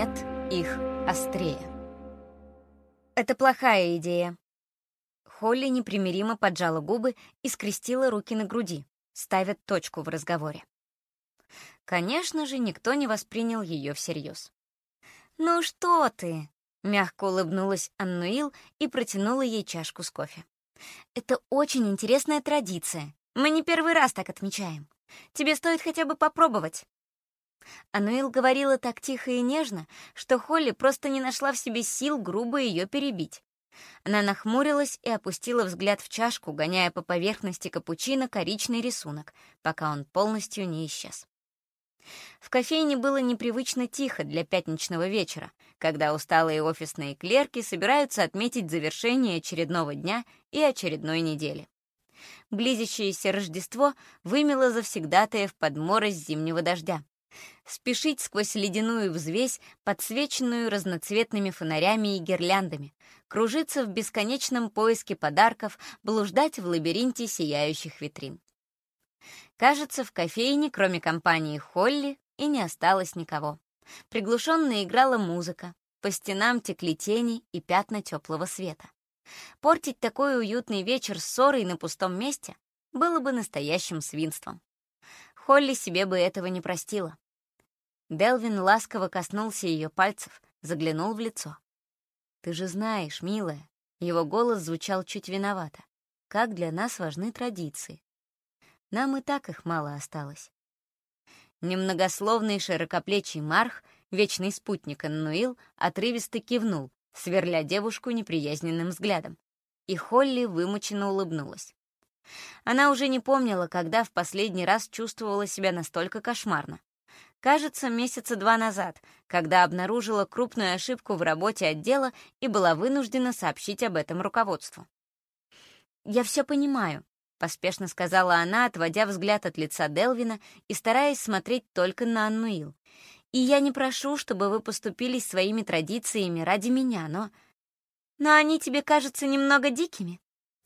нет их острее. Это плохая идея. Холли непримиримо поджала губы и скрестила руки на груди, ставя точку в разговоре. Конечно же, никто не воспринял ее всерьез. «Ну что ты?» — мягко улыбнулась Аннуил и протянула ей чашку с кофе. «Это очень интересная традиция. Мы не первый раз так отмечаем. Тебе стоит хотя бы попробовать». Ануил говорила так тихо и нежно, что Холли просто не нашла в себе сил грубо ее перебить. Она нахмурилась и опустила взгляд в чашку, гоняя по поверхности капучино коричный рисунок, пока он полностью не исчез. В кофейне было непривычно тихо для пятничного вечера, когда усталые офисные клерки собираются отметить завершение очередного дня и очередной недели. Близящееся Рождество вымело завсегдатаев под мороз зимнего дождя. Спешить сквозь ледяную взвесь, подсвеченную разноцветными фонарями и гирляндами, кружиться в бесконечном поиске подарков, блуждать в лабиринте сияющих витрин. Кажется, в кофейне, кроме компании Холли, и не осталось никого. Приглушенно играла музыка, по стенам текли тени и пятна теплого света. Портить такой уютный вечер ссорой на пустом месте было бы настоящим свинством. Холли себе бы этого не простила. Делвин ласково коснулся ее пальцев, заглянул в лицо. «Ты же знаешь, милая», его голос звучал чуть виновато, «как для нас важны традиции. Нам и так их мало осталось. Немногословный широкоплечий Марх, вечный спутник Аннуил, отрывисто кивнул, сверля девушку неприязненным взглядом. И Холли вымученно улыбнулась. Она уже не помнила, когда в последний раз чувствовала себя настолько кошмарно. Кажется, месяца два назад, когда обнаружила крупную ошибку в работе отдела и была вынуждена сообщить об этом руководству. «Я все понимаю», поспешно сказала она, отводя взгляд от лица Делвина и стараясь смотреть только на Аннуил. «И я не прошу, чтобы вы поступились своими традициями ради меня, но...» «Но они тебе кажутся немного дикими?»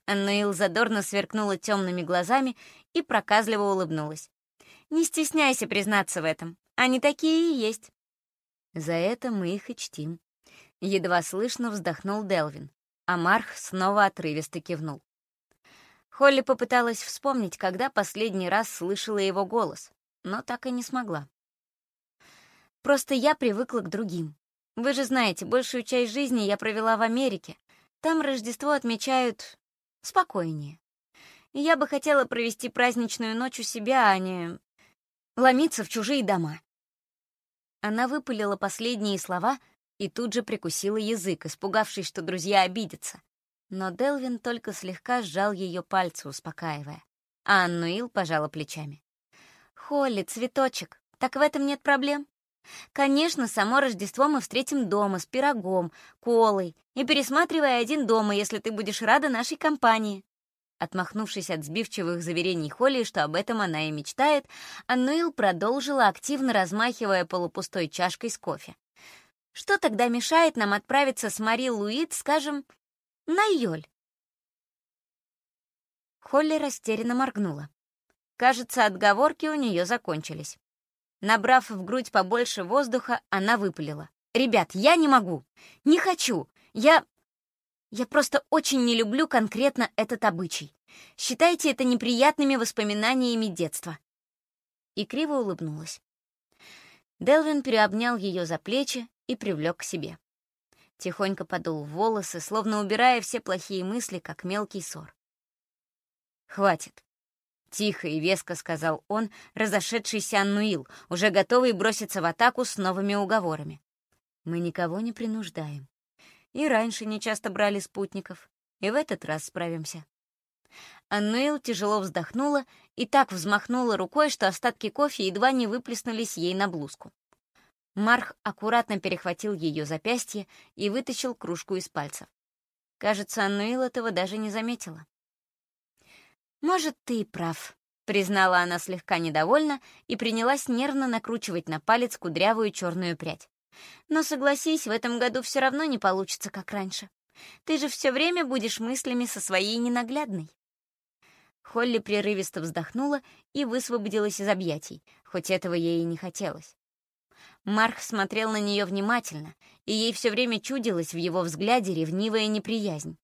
Аннуил задорно сверкнула темными глазами и проказливо улыбнулась. «Не стесняйся признаться в этом. Они такие и есть». «За это мы их и чтим». Едва слышно вздохнул Делвин, а Марх снова отрывисто кивнул. Холли попыталась вспомнить, когда последний раз слышала его голос, но так и не смогла. «Просто я привыкла к другим. Вы же знаете, большую часть жизни я провела в Америке. Там Рождество отмечают спокойнее. Я бы хотела провести праздничную ночь у себя, а не ломиться в чужие дома». Она выпалила последние слова и тут же прикусила язык, испугавшись, что друзья обидятся но Делвин только слегка сжал ее пальцы, успокаивая. А Аннуил пожала плечами. «Холли, цветочек, так в этом нет проблем. Конечно, само Рождество мы встретим дома с пирогом, колой и пересматривая один дома, если ты будешь рада нашей компании». Отмахнувшись от сбивчивых заверений Холли, что об этом она и мечтает, Аннуил продолжила, активно размахивая полупустой чашкой с кофе. «Что тогда мешает нам отправиться с Мари Луид, скажем, на Йоль. Холли растерянно моргнула. Кажется, отговорки у нее закончились. Набрав в грудь побольше воздуха, она выпалила. «Ребят, я не могу! Не хочу! Я... Я просто очень не люблю конкретно этот обычай. Считайте это неприятными воспоминаниями детства». И криво улыбнулась. Делвин переобнял ее за плечи и привлек к себе. Тихонько подул в волосы, словно убирая все плохие мысли, как мелкий ссор. «Хватит», — тихо и веско сказал он, разошедшийся Аннуил, уже готовый броситься в атаку с новыми уговорами. «Мы никого не принуждаем. И раньше не часто брали спутников, и в этот раз справимся». Аннуил тяжело вздохнула и так взмахнула рукой, что остатки кофе едва не выплеснулись ей на блузку. Марх аккуратно перехватил ее запястье и вытащил кружку из пальцев. Кажется, Аннуил этого даже не заметила. «Может, ты и прав», — признала она слегка недовольна и принялась нервно накручивать на палец кудрявую черную прядь. «Но согласись, в этом году все равно не получится, как раньше. Ты же все время будешь мыслями со своей ненаглядной». Холли прерывисто вздохнула и высвободилась из объятий, хоть этого ей и не хотелось. Марх смотрел на нее внимательно, и ей все время чудилась в его взгляде ревнивая неприязнь.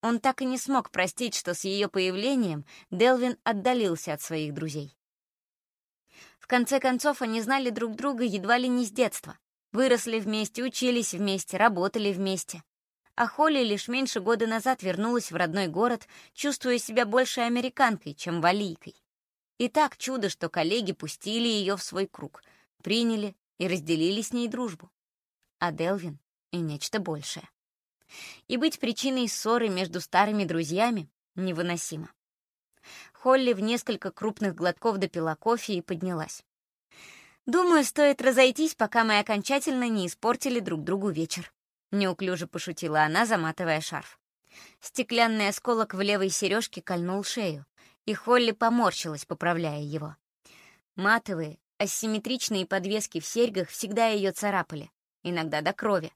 Он так и не смог простить, что с ее появлением Делвин отдалился от своих друзей. В конце концов, они знали друг друга едва ли не с детства. Выросли вместе, учились вместе, работали вместе. А Холли лишь меньше года назад вернулась в родной город, чувствуя себя больше американкой, чем валийкой. И так чудо, что коллеги пустили ее в свой круг, приняли и разделили с ней дружбу. А Делвин и нечто большее. И быть причиной ссоры между старыми друзьями невыносимо. Холли в несколько крупных глотков допила кофе и поднялась. «Думаю, стоит разойтись, пока мы окончательно не испортили друг другу вечер», — неуклюже пошутила она, заматывая шарф. Стеклянный осколок в левой сережке кольнул шею, и Холли поморщилась, поправляя его. Матовые, Асимметричные подвески в серьгах всегда ее царапали, иногда до крови.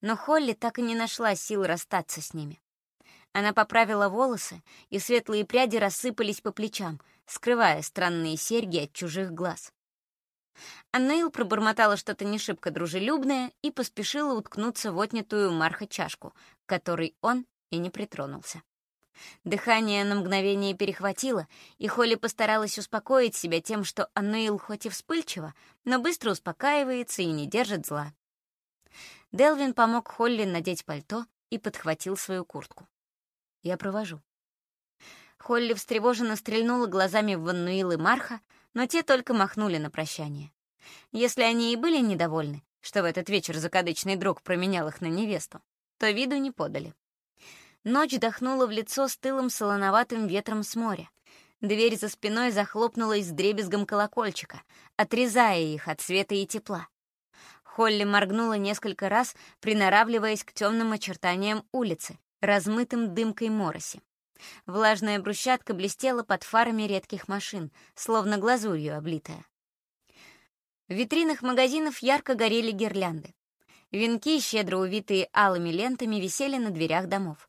Но Холли так и не нашла сил расстаться с ними. Она поправила волосы, и светлые пряди рассыпались по плечам, скрывая странные серьги от чужих глаз. Аннейл пробормотала что-то не шибко дружелюбное и поспешила уткнуться в отнятую Марха чашку, которой он и не притронулся. Дыхание на мгновение перехватило, и Холли постаралась успокоить себя тем, что Аннейл хоть и вспыльчива, но быстро успокаивается и не держит зла. Делвин помог Холли надеть пальто и подхватил свою куртку. «Я провожу». Холли встревоженно стрельнула глазами в Ваннуил и Марха, но те только махнули на прощание. Если они и были недовольны, что в этот вечер закадычный друг променял их на невесту, то виду не подали. Ночь дохнула в лицо стылым солоноватым ветром с моря. Дверь за спиной захлопнулась с дребезгом колокольчика, отрезая их от света и тепла. Холли моргнула несколько раз, приноравливаясь к темным очертаниям улицы, размытым дымкой мороси. Влажная брусчатка блестела под фарами редких машин, словно глазурью облитая. В витринах магазинов ярко горели гирлянды. Венки, щедро увитые алыми лентами, висели на дверях домов.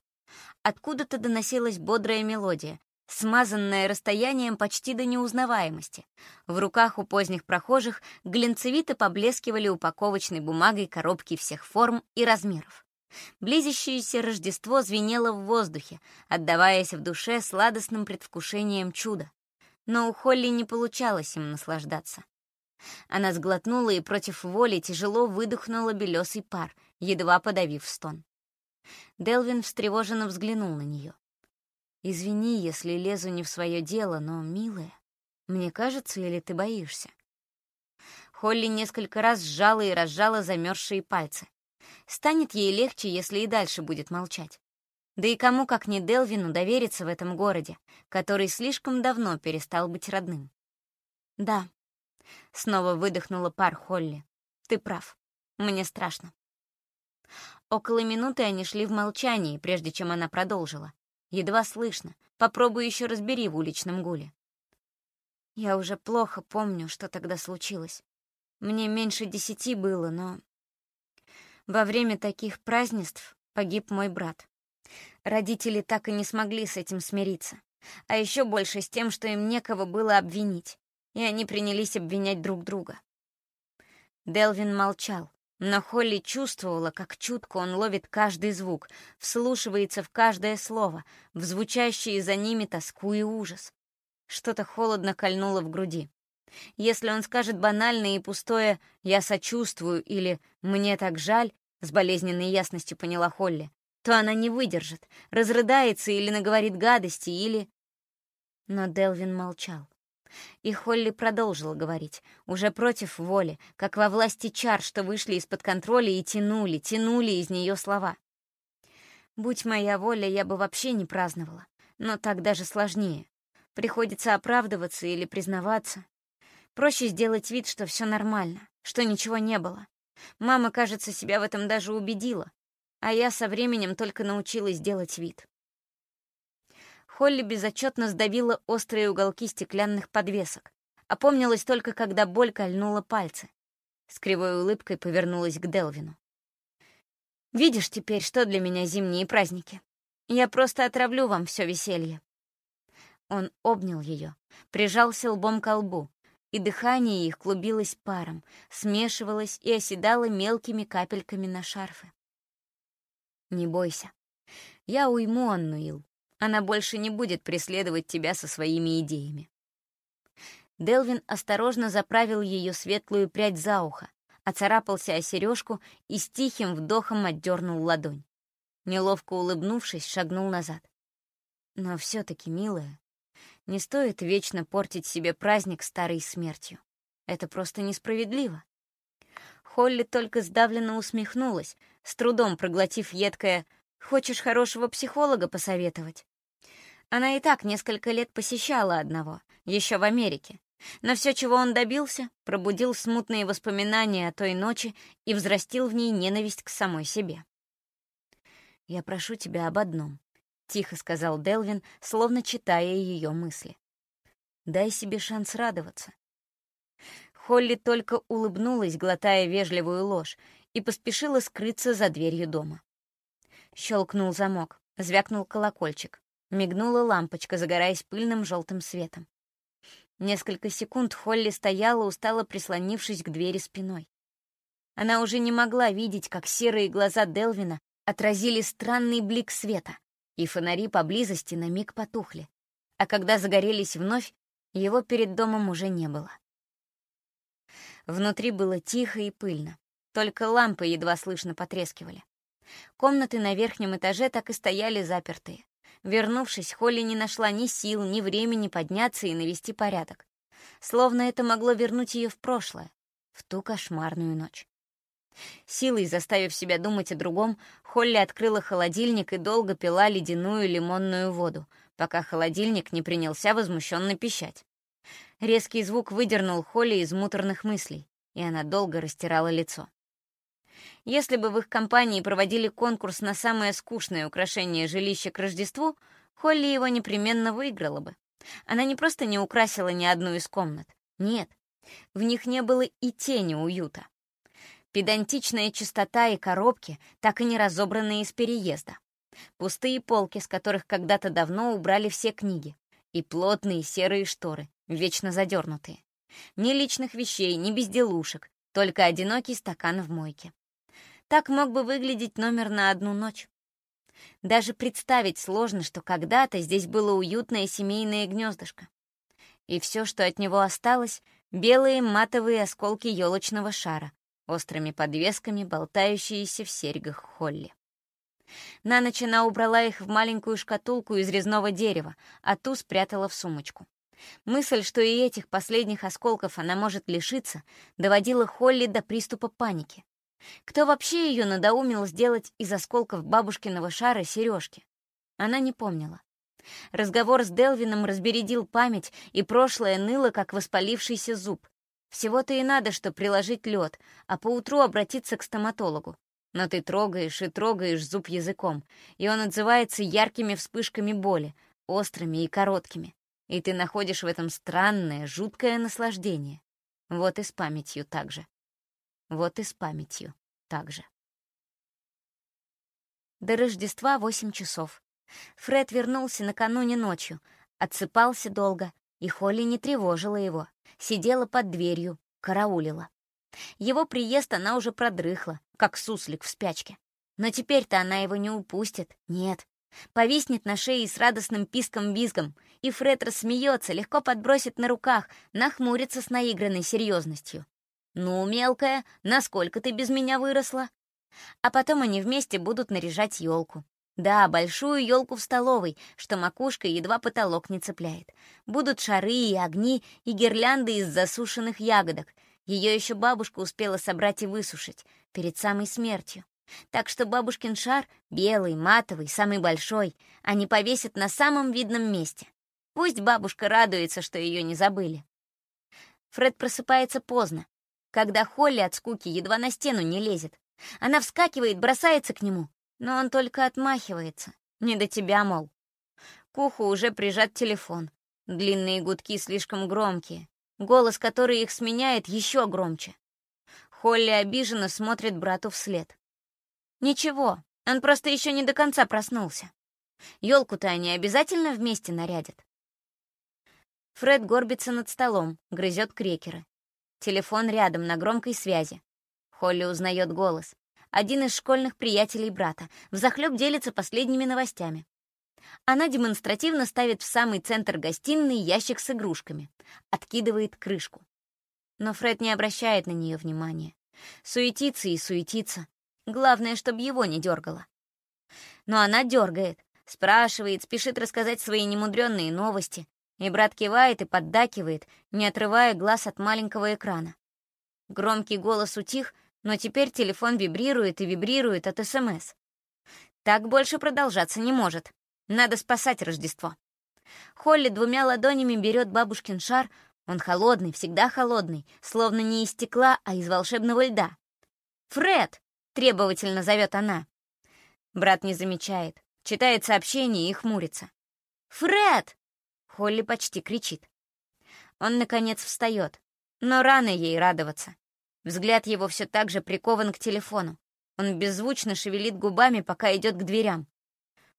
Откуда-то доносилась бодрая мелодия, смазанная расстоянием почти до неузнаваемости. В руках у поздних прохожих глинцевито поблескивали упаковочной бумагой коробки всех форм и размеров. Близящееся Рождество звенело в воздухе, отдаваясь в душе сладостным предвкушением чуда. Но у Холли не получалось им наслаждаться. Она сглотнула и против воли тяжело выдохнула белесый пар, едва подавив стон. Делвин встревоженно взглянул на нее. «Извини, если лезу не в свое дело, но, милая, мне кажется, или ты боишься?» Холли несколько раз сжала и разжала замерзшие пальцы. Станет ей легче, если и дальше будет молчать. Да и кому, как не Делвину, довериться в этом городе, который слишком давно перестал быть родным. «Да», — снова выдохнула пар Холли. «Ты прав. Мне страшно». Около минуты они шли в молчании, прежде чем она продолжила. Едва слышно. Попробуй еще разбери в уличном гуле. Я уже плохо помню, что тогда случилось. Мне меньше десяти было, но... Во время таких празднеств погиб мой брат. Родители так и не смогли с этим смириться. А еще больше с тем, что им некого было обвинить. И они принялись обвинять друг друга. Делвин молчал. Но Холли чувствовала, как чутко он ловит каждый звук, вслушивается в каждое слово, в звучащие за ними тоску и ужас. Что-то холодно кольнуло в груди. Если он скажет банальное и пустое «я сочувствую» или «мне так жаль», с болезненной ясностью поняла Холли, то она не выдержит, разрыдается или наговорит гадости, или... Но Делвин молчал. И Холли продолжила говорить, уже против воли, как во власти чар, что вышли из-под контроля и тянули, тянули из нее слова. «Будь моя воля, я бы вообще не праздновала, но так даже сложнее. Приходится оправдываться или признаваться. Проще сделать вид, что все нормально, что ничего не было. Мама, кажется, себя в этом даже убедила, а я со временем только научилась делать вид. Холли безотчетно сдавила острые уголки стеклянных подвесок. Опомнилась только, когда боль кольнула пальцы. С кривой улыбкой повернулась к Делвину. «Видишь теперь, что для меня зимние праздники? Я просто отравлю вам все веселье». Он обнял ее, прижался лбом к лбу, и дыхание их клубилось паром, смешивалось и оседало мелкими капельками на шарфы. «Не бойся. Я уйму Аннуил. Она больше не будет преследовать тебя со своими идеями». Делвин осторожно заправил ее светлую прядь за ухо, оцарапался о сережку и с тихим вдохом отдернул ладонь. Неловко улыбнувшись, шагнул назад. Но все-таки, милая, не стоит вечно портить себе праздник старой смертью. Это просто несправедливо. Холли только сдавленно усмехнулась, с трудом проглотив едкое «Хочешь хорошего психолога посоветовать?» Она и так несколько лет посещала одного, еще в Америке. Но все, чего он добился, пробудил смутные воспоминания о той ночи и взрастил в ней ненависть к самой себе. «Я прошу тебя об одном», — тихо сказал Делвин, словно читая ее мысли. «Дай себе шанс радоваться». Холли только улыбнулась, глотая вежливую ложь, и поспешила скрыться за дверью дома. Щелкнул замок, звякнул колокольчик, мигнула лампочка, загораясь пыльным желтым светом. Несколько секунд Холли стояла, устало прислонившись к двери спиной. Она уже не могла видеть, как серые глаза Делвина отразили странный блик света, и фонари поблизости на миг потухли. А когда загорелись вновь, его перед домом уже не было. Внутри было тихо и пыльно, только лампы едва слышно потрескивали. Комнаты на верхнем этаже так и стояли запертые. Вернувшись, Холли не нашла ни сил, ни времени подняться и навести порядок. Словно это могло вернуть ее в прошлое, в ту кошмарную ночь. Силой заставив себя думать о другом, Холли открыла холодильник и долго пила ледяную лимонную воду, пока холодильник не принялся возмущенно пищать. Резкий звук выдернул Холли из муторных мыслей, и она долго растирала лицо. Если бы в их компании проводили конкурс на самое скучное украшение жилища к Рождеству, Холли его непременно выиграла бы. Она не просто не украсила ни одну из комнат. Нет, в них не было и тени уюта. Педантичная чистота и коробки, так и не разобранные из переезда. Пустые полки, с которых когда-то давно убрали все книги. И плотные серые шторы, вечно задернутые. Ни личных вещей, ни безделушек, только одинокий стакан в мойке. Так мог бы выглядеть номер на одну ночь. Даже представить сложно, что когда-то здесь было уютное семейное гнездышко. И все, что от него осталось — белые матовые осколки елочного шара, острыми подвесками, болтающиеся в серьгах Холли. На ночь она убрала их в маленькую шкатулку из резного дерева, а ту спрятала в сумочку. Мысль, что и этих последних осколков она может лишиться, доводила Холли до приступа паники. Кто вообще ее надоумил сделать из осколков бабушкиного шара сережки? Она не помнила. Разговор с Делвином разбередил память, и прошлое ныло, как воспалившийся зуб. Всего-то и надо, что приложить лед, а поутру обратиться к стоматологу. Но ты трогаешь и трогаешь зуб языком, и он отзывается яркими вспышками боли, острыми и короткими. И ты находишь в этом странное, жуткое наслаждение. Вот и с памятью так же. Вот и с памятью так же. До Рождества восемь часов. Фред вернулся накануне ночью, отсыпался долго, и Холли не тревожила его сидела под дверью, караулила. Его приезд она уже продрыхла, как суслик в спячке. Но теперь-то она его не упустит, нет. Повиснет на шее с радостным писком-визгом, и Фред рассмеется, легко подбросит на руках, нахмурится с наигранной серьезностью. «Ну, мелкая, насколько ты без меня выросла?» А потом они вместе будут наряжать елку. Да, большую елку в столовой, что макушка едва потолок не цепляет. Будут шары и огни, и гирлянды из засушенных ягодок. Ее еще бабушка успела собрать и высушить, перед самой смертью. Так что бабушкин шар, белый, матовый, самый большой, они повесят на самом видном месте. Пусть бабушка радуется, что ее не забыли. Фред просыпается поздно, когда Холли от скуки едва на стену не лезет. Она вскакивает, бросается к нему, но он только отмахивается. Не до тебя, мол. К уху уже прижат телефон. Длинные гудки слишком громкие. Голос, который их сменяет, еще громче. Холли обиженно смотрит брату вслед. Ничего, он просто еще не до конца проснулся. Елку-то они обязательно вместе нарядят. Фред горбится над столом, грызет крекеры. Телефон рядом, на громкой связи. Холли узнает голос. Один из школьных приятелей брата. Взахлеб делится последними новостями. Она демонстративно ставит в самый центр гостиной ящик с игрушками. Откидывает крышку. Но Фред не обращает на нее внимания. Суетится и суетится. Главное, чтобы его не дергало. Но она дергает, спрашивает, спешит рассказать свои немудренные новости. И брат кивает и поддакивает, не отрывая глаз от маленького экрана. Громкий голос утих, но теперь телефон вибрирует и вибрирует от СМС. Так больше продолжаться не может. Надо спасать Рождество. Холли двумя ладонями берет бабушкин шар. Он холодный, всегда холодный, словно не из стекла, а из волшебного льда. «Фред!» — требовательно зовет она. Брат не замечает, читает сообщение и хмурится. «Фред!» — Холли почти кричит. Он, наконец, встает, но рано ей радоваться. Взгляд его все так же прикован к телефону. Он беззвучно шевелит губами, пока идет к дверям.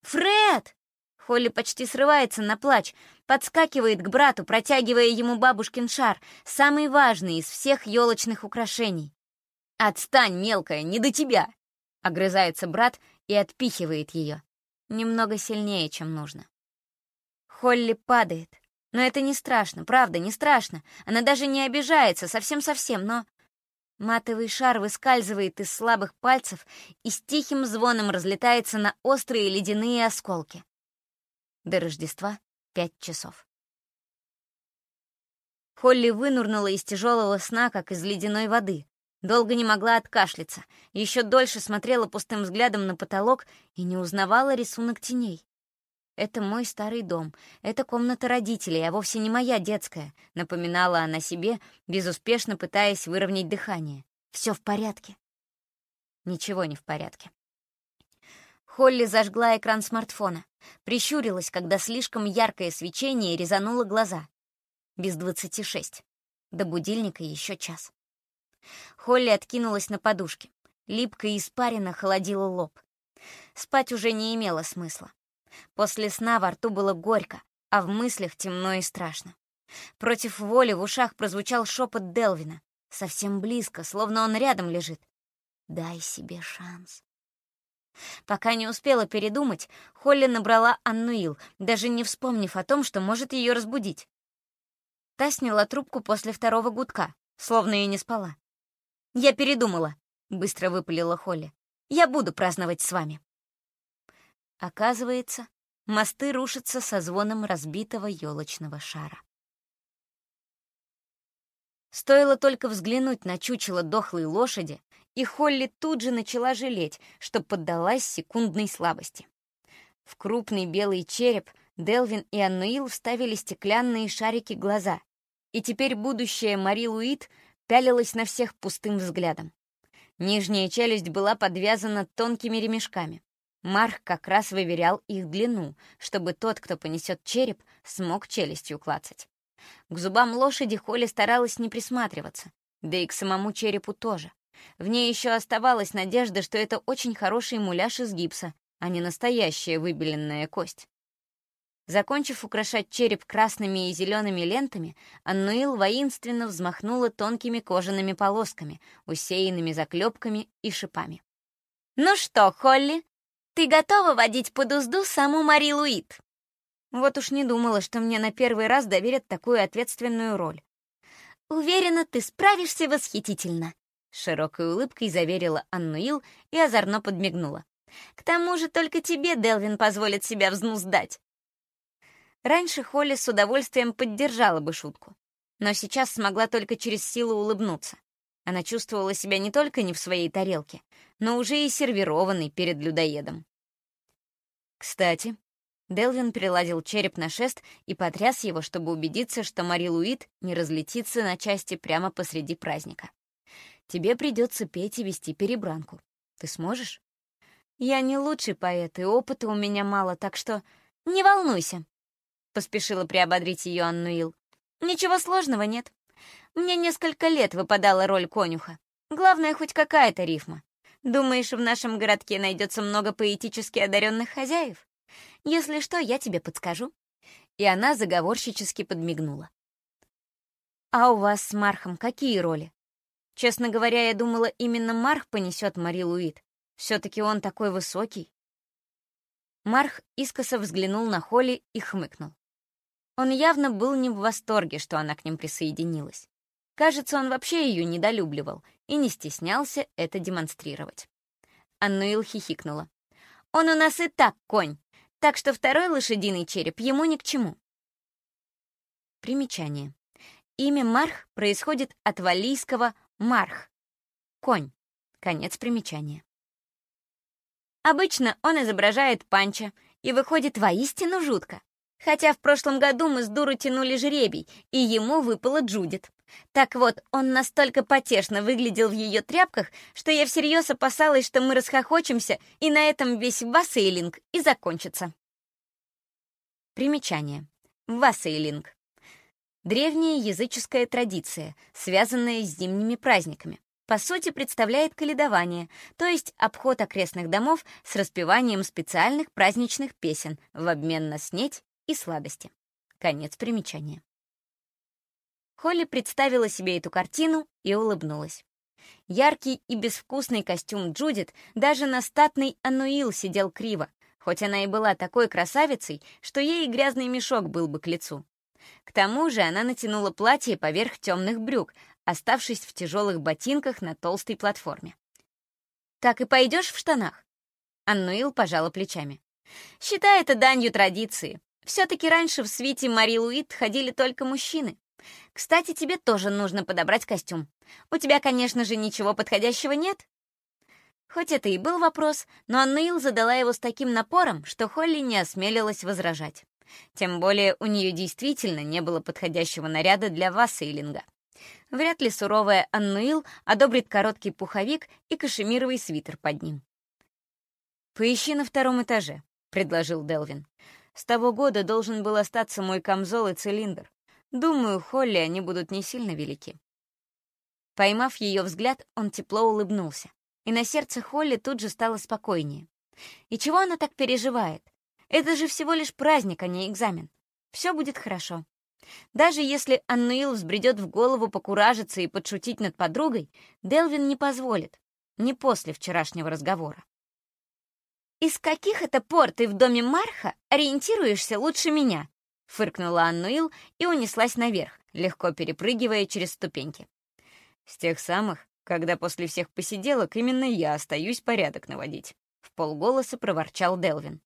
«Фред!» Холли почти срывается на плач, подскакивает к брату, протягивая ему бабушкин шар, самый важный из всех елочных украшений. «Отстань, мелкая, не до тебя!» — огрызается брат и отпихивает ее. Немного сильнее, чем нужно. Холли падает. Но это не страшно, правда, не страшно. Она даже не обижается, совсем-совсем, но... Матовый шар выскальзывает из слабых пальцев и с тихим звоном разлетается на острые ледяные осколки. До Рождества пять часов. Холли вынурнула из тяжелого сна, как из ледяной воды. Долго не могла откашляться, еще дольше смотрела пустым взглядом на потолок и не узнавала рисунок теней. «Это мой старый дом, это комната родителей, а вовсе не моя детская», — напоминала она себе, безуспешно пытаясь выровнять дыхание. «Все в порядке». Ничего не в порядке. Холли зажгла экран смартфона, прищурилась, когда слишком яркое свечение резануло глаза. Без двадцати шесть. До будильника еще час. Холли откинулась на подушке. Липкая испарина холодила лоб. Спать уже не имело смысла. После сна во рту было горько, а в мыслях темно и страшно. Против воли в ушах прозвучал шепот Делвина. Совсем близко, словно он рядом лежит. «Дай себе шанс». Пока не успела передумать, Холли набрала Аннуил, даже не вспомнив о том, что может ее разбудить. Та сняла трубку после второго гудка, словно и не спала. «Я передумала», — быстро выпалила Холли. «Я буду праздновать с вами». Оказывается, мосты рушатся со звоном разбитого елочного шара. Стоило только взглянуть на чучело дохлой лошади, и Холли тут же начала жалеть, что поддалась секундной слабости. В крупный белый череп Делвин и Аннуил вставили стеклянные шарики глаза, и теперь будущая Мари Луит пялилась на всех пустым взглядом. Нижняя челюсть была подвязана тонкими ремешками. Марх как раз выверял их длину, чтобы тот, кто понесет череп, смог челюстью клацать. К зубам лошади Холли старалась не присматриваться, да и к самому черепу тоже. В ней еще оставалась надежда, что это очень хороший муляж из гипса, а не настоящая выбеленная кость. Закончив украшать череп красными и зелеными лентами, Аннуил воинственно взмахнула тонкими кожаными полосками, усеянными заклепками и шипами. «Ну что, Холли, ты готова водить под узду саму Мари Луит?» Вот уж не думала, что мне на первый раз доверят такую ответственную роль. «Уверена, ты справишься восхитительно», — широкой улыбкой заверила Аннуил и озорно подмигнула. «К тому же только тебе Делвин позволит себя взнуздать». Раньше Холли с удовольствием поддержала бы шутку, но сейчас смогла только через силу улыбнуться. Она чувствовала себя не только не в своей тарелке, но уже и сервированной перед людоедом. Кстати, Делвин приладил череп на шест и потряс его, чтобы убедиться, что Мари Луит не разлетится на части прямо посреди праздника. «Тебе придется петь и вести перебранку. Ты сможешь?» «Я не лучший поэт, и опыта у меня мало, так что не волнуйся», — поспешила приободрить ее Аннуил. «Ничего сложного нет. Мне несколько лет выпадала роль конюха. Главное, хоть какая-то рифма. Думаешь, в нашем городке найдется много поэтически одаренных хозяев? Если что, я тебе подскажу. и она заговорщически подмигнула. «А у вас с Мархом какие роли?» Честно говоря, я думала, именно Марх понесет Мари Луид. Все-таки он такой высокий. Марх искоса взглянул на Холли и хмыкнул. Он явно был не в восторге, что она к ним присоединилась. Кажется, он вообще ее недолюбливал и не стеснялся это демонстрировать. Аннуил хихикнула. «Он у нас и так конь, так что второй лошадиный череп ему ни к чему». Примечание. Имя Марх происходит от валийского «марх» — конь. Конец примечания. Обычно он изображает панча, и выходит воистину жутко. Хотя в прошлом году мы с дуру тянули жребий, и ему выпала Джудит. Так вот, он настолько потешно выглядел в ее тряпках, что я всерьез опасалась, что мы расхохочемся, и на этом весь вассейлинг и закончится. Примечание. Вассейлинг. Древняя языческая традиция, связанная с зимними праздниками. По сути, представляет каледование, то есть обход окрестных домов с распеванием специальных праздничных песен в обмен на снеть и сладости. Конец примечания. Холли представила себе эту картину и улыбнулась. Яркий и безвкусный костюм Джудит даже на статный Ануил сидел криво, хоть она и была такой красавицей, что ей грязный мешок был бы к лицу. К тому же она натянула платье поверх темных брюк, оставшись в тяжелых ботинках на толстой платформе. «Так и пойдешь в штанах?» Аннуил пожала плечами. «Считай это данью традиции. Все-таки раньше в свите Мари Луид ходили только мужчины. Кстати, тебе тоже нужно подобрать костюм. У тебя, конечно же, ничего подходящего нет?» Хоть это и был вопрос, но Аннуил задала его с таким напором, что Холли не осмелилась возражать. Тем более у нее действительно не было подходящего наряда для вассейлинга. Вряд ли суровая Аннуил одобрит короткий пуховик и кашемировый свитер под ним. «Поищи на втором этаже», — предложил Делвин. «С того года должен был остаться мой камзол и цилиндр. Думаю, Холли они будут не сильно велики». Поймав ее взгляд, он тепло улыбнулся, и на сердце Холли тут же стало спокойнее. И чего она так переживает? Это же всего лишь праздник, а не экзамен. Все будет хорошо. Даже если Аннуил взбредет в голову покуражиться и подшутить над подругой, Делвин не позволит. Не после вчерашнего разговора. «Из каких это пор ты в доме Марха ориентируешься лучше меня?» — фыркнула Аннуил и унеслась наверх, легко перепрыгивая через ступеньки. «С тех самых, когда после всех посиделок именно я остаюсь порядок наводить», — в полголоса проворчал Делвин.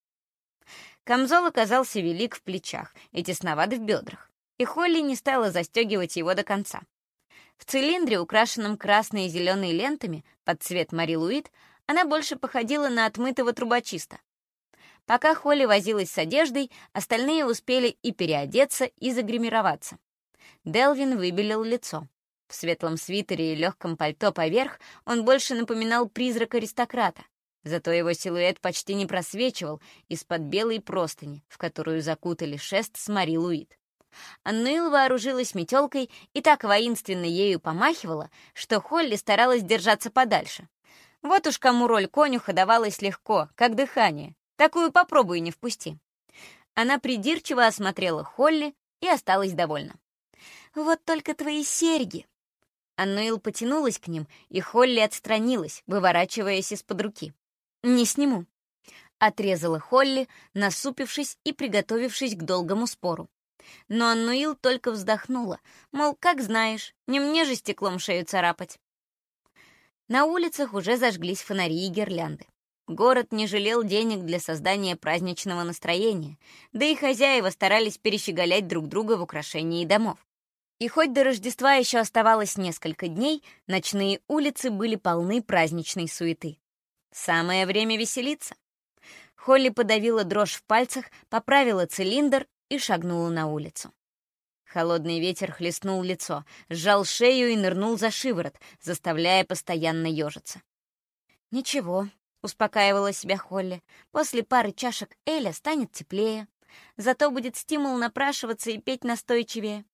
Камзол оказался велик в плечах и тесноват в бедрах, и Холли не стала застегивать его до конца. В цилиндре, украшенном красной и зеленой лентами под цвет Мари Луид, она больше походила на отмытого трубочиста. Пока Холли возилась с одеждой, остальные успели и переодеться, и загримироваться. Делвин выбелил лицо. В светлом свитере и легком пальто поверх он больше напоминал призрак аристократа, Зато его силуэт почти не просвечивал из-под белой простыни, в которую закутали шест с Мари Луид. Аннуил вооружилась метелкой и так воинственно ею помахивала, что Холли старалась держаться подальше. Вот уж кому роль конюха давалась легко, как дыхание. Такую попробуй не впусти. Она придирчиво осмотрела Холли и осталась довольна. «Вот только твои серьги!» Аннуил потянулась к ним, и Холли отстранилась, выворачиваясь из-под руки. «Не сниму», — отрезала Холли, насупившись и приготовившись к долгому спору. Но Аннуил только вздохнула, мол, как знаешь, не мне же стеклом шею царапать. На улицах уже зажглись фонари и гирлянды. Город не жалел денег для создания праздничного настроения, да и хозяева старались перещеголять друг друга в украшении домов. И хоть до Рождества еще оставалось несколько дней, ночные улицы были полны праздничной суеты. Самое время веселиться. Холли подавила дрожь в пальцах, поправила цилиндр и шагнула на улицу. Холодный ветер хлестнул лицо, сжал шею и нырнул за шиворот, заставляя постоянно ежиться. «Ничего», — успокаивала себя Холли, «после пары чашек Эля станет теплее, зато будет стимул напрашиваться и петь настойчивее».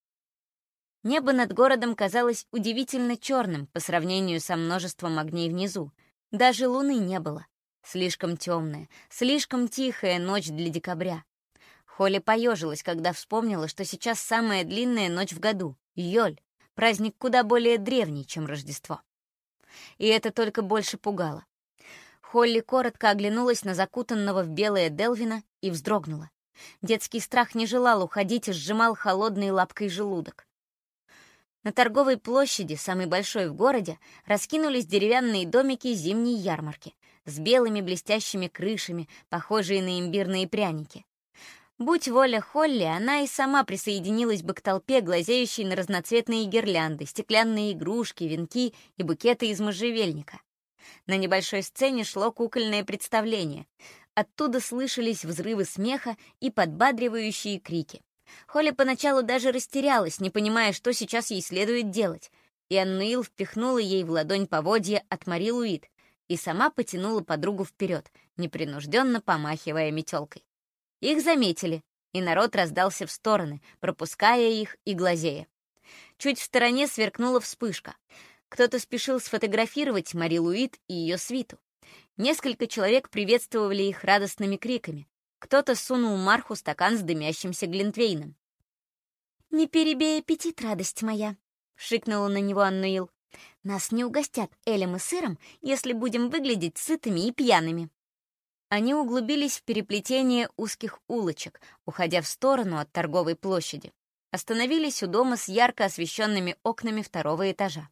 Небо над городом казалось удивительно черным по сравнению со множеством огней внизу, даже луны не было. Слишком темная, слишком тихая ночь для декабря. Холли поежилась, когда вспомнила, что сейчас самая длинная ночь в году — Йоль, праздник куда более древний, чем Рождество. И это только больше пугало. Холли коротко оглянулась на закутанного в белое Делвина и вздрогнула. Детский страх не желал уходить и сжимал холодной лапкой желудок. На торговой площади, самой большой в городе, раскинулись деревянные домики зимней ярмарки с белыми блестящими крышами, похожие на имбирные пряники. Будь воля Холли, она и сама присоединилась бы к толпе, глазеющей на разноцветные гирлянды, стеклянные игрушки, венки и букеты из можжевельника. На небольшой сцене шло кукольное представление. Оттуда слышались взрывы смеха и подбадривающие крики. Холли поначалу даже растерялась, не понимая, что сейчас ей следует делать, и Аннуил впихнула ей в ладонь поводья от Мари Луид и сама потянула подругу вперед, непринужденно помахивая метелкой. Их заметили, и народ раздался в стороны, пропуская их и глазея. Чуть в стороне сверкнула вспышка. Кто-то спешил сфотографировать Мари Луид и ее свиту. Несколько человек приветствовали их радостными криками. Кто-то сунул Марху стакан с дымящимся глинтвейном. «Не перебей аппетит, радость моя!» — шикнула на него Аннуил. «Нас не угостят элем и сыром, если будем выглядеть сытыми и пьяными». Они углубились в переплетение узких улочек, уходя в сторону от торговой площади. Остановились у дома с ярко освещенными окнами второго этажа.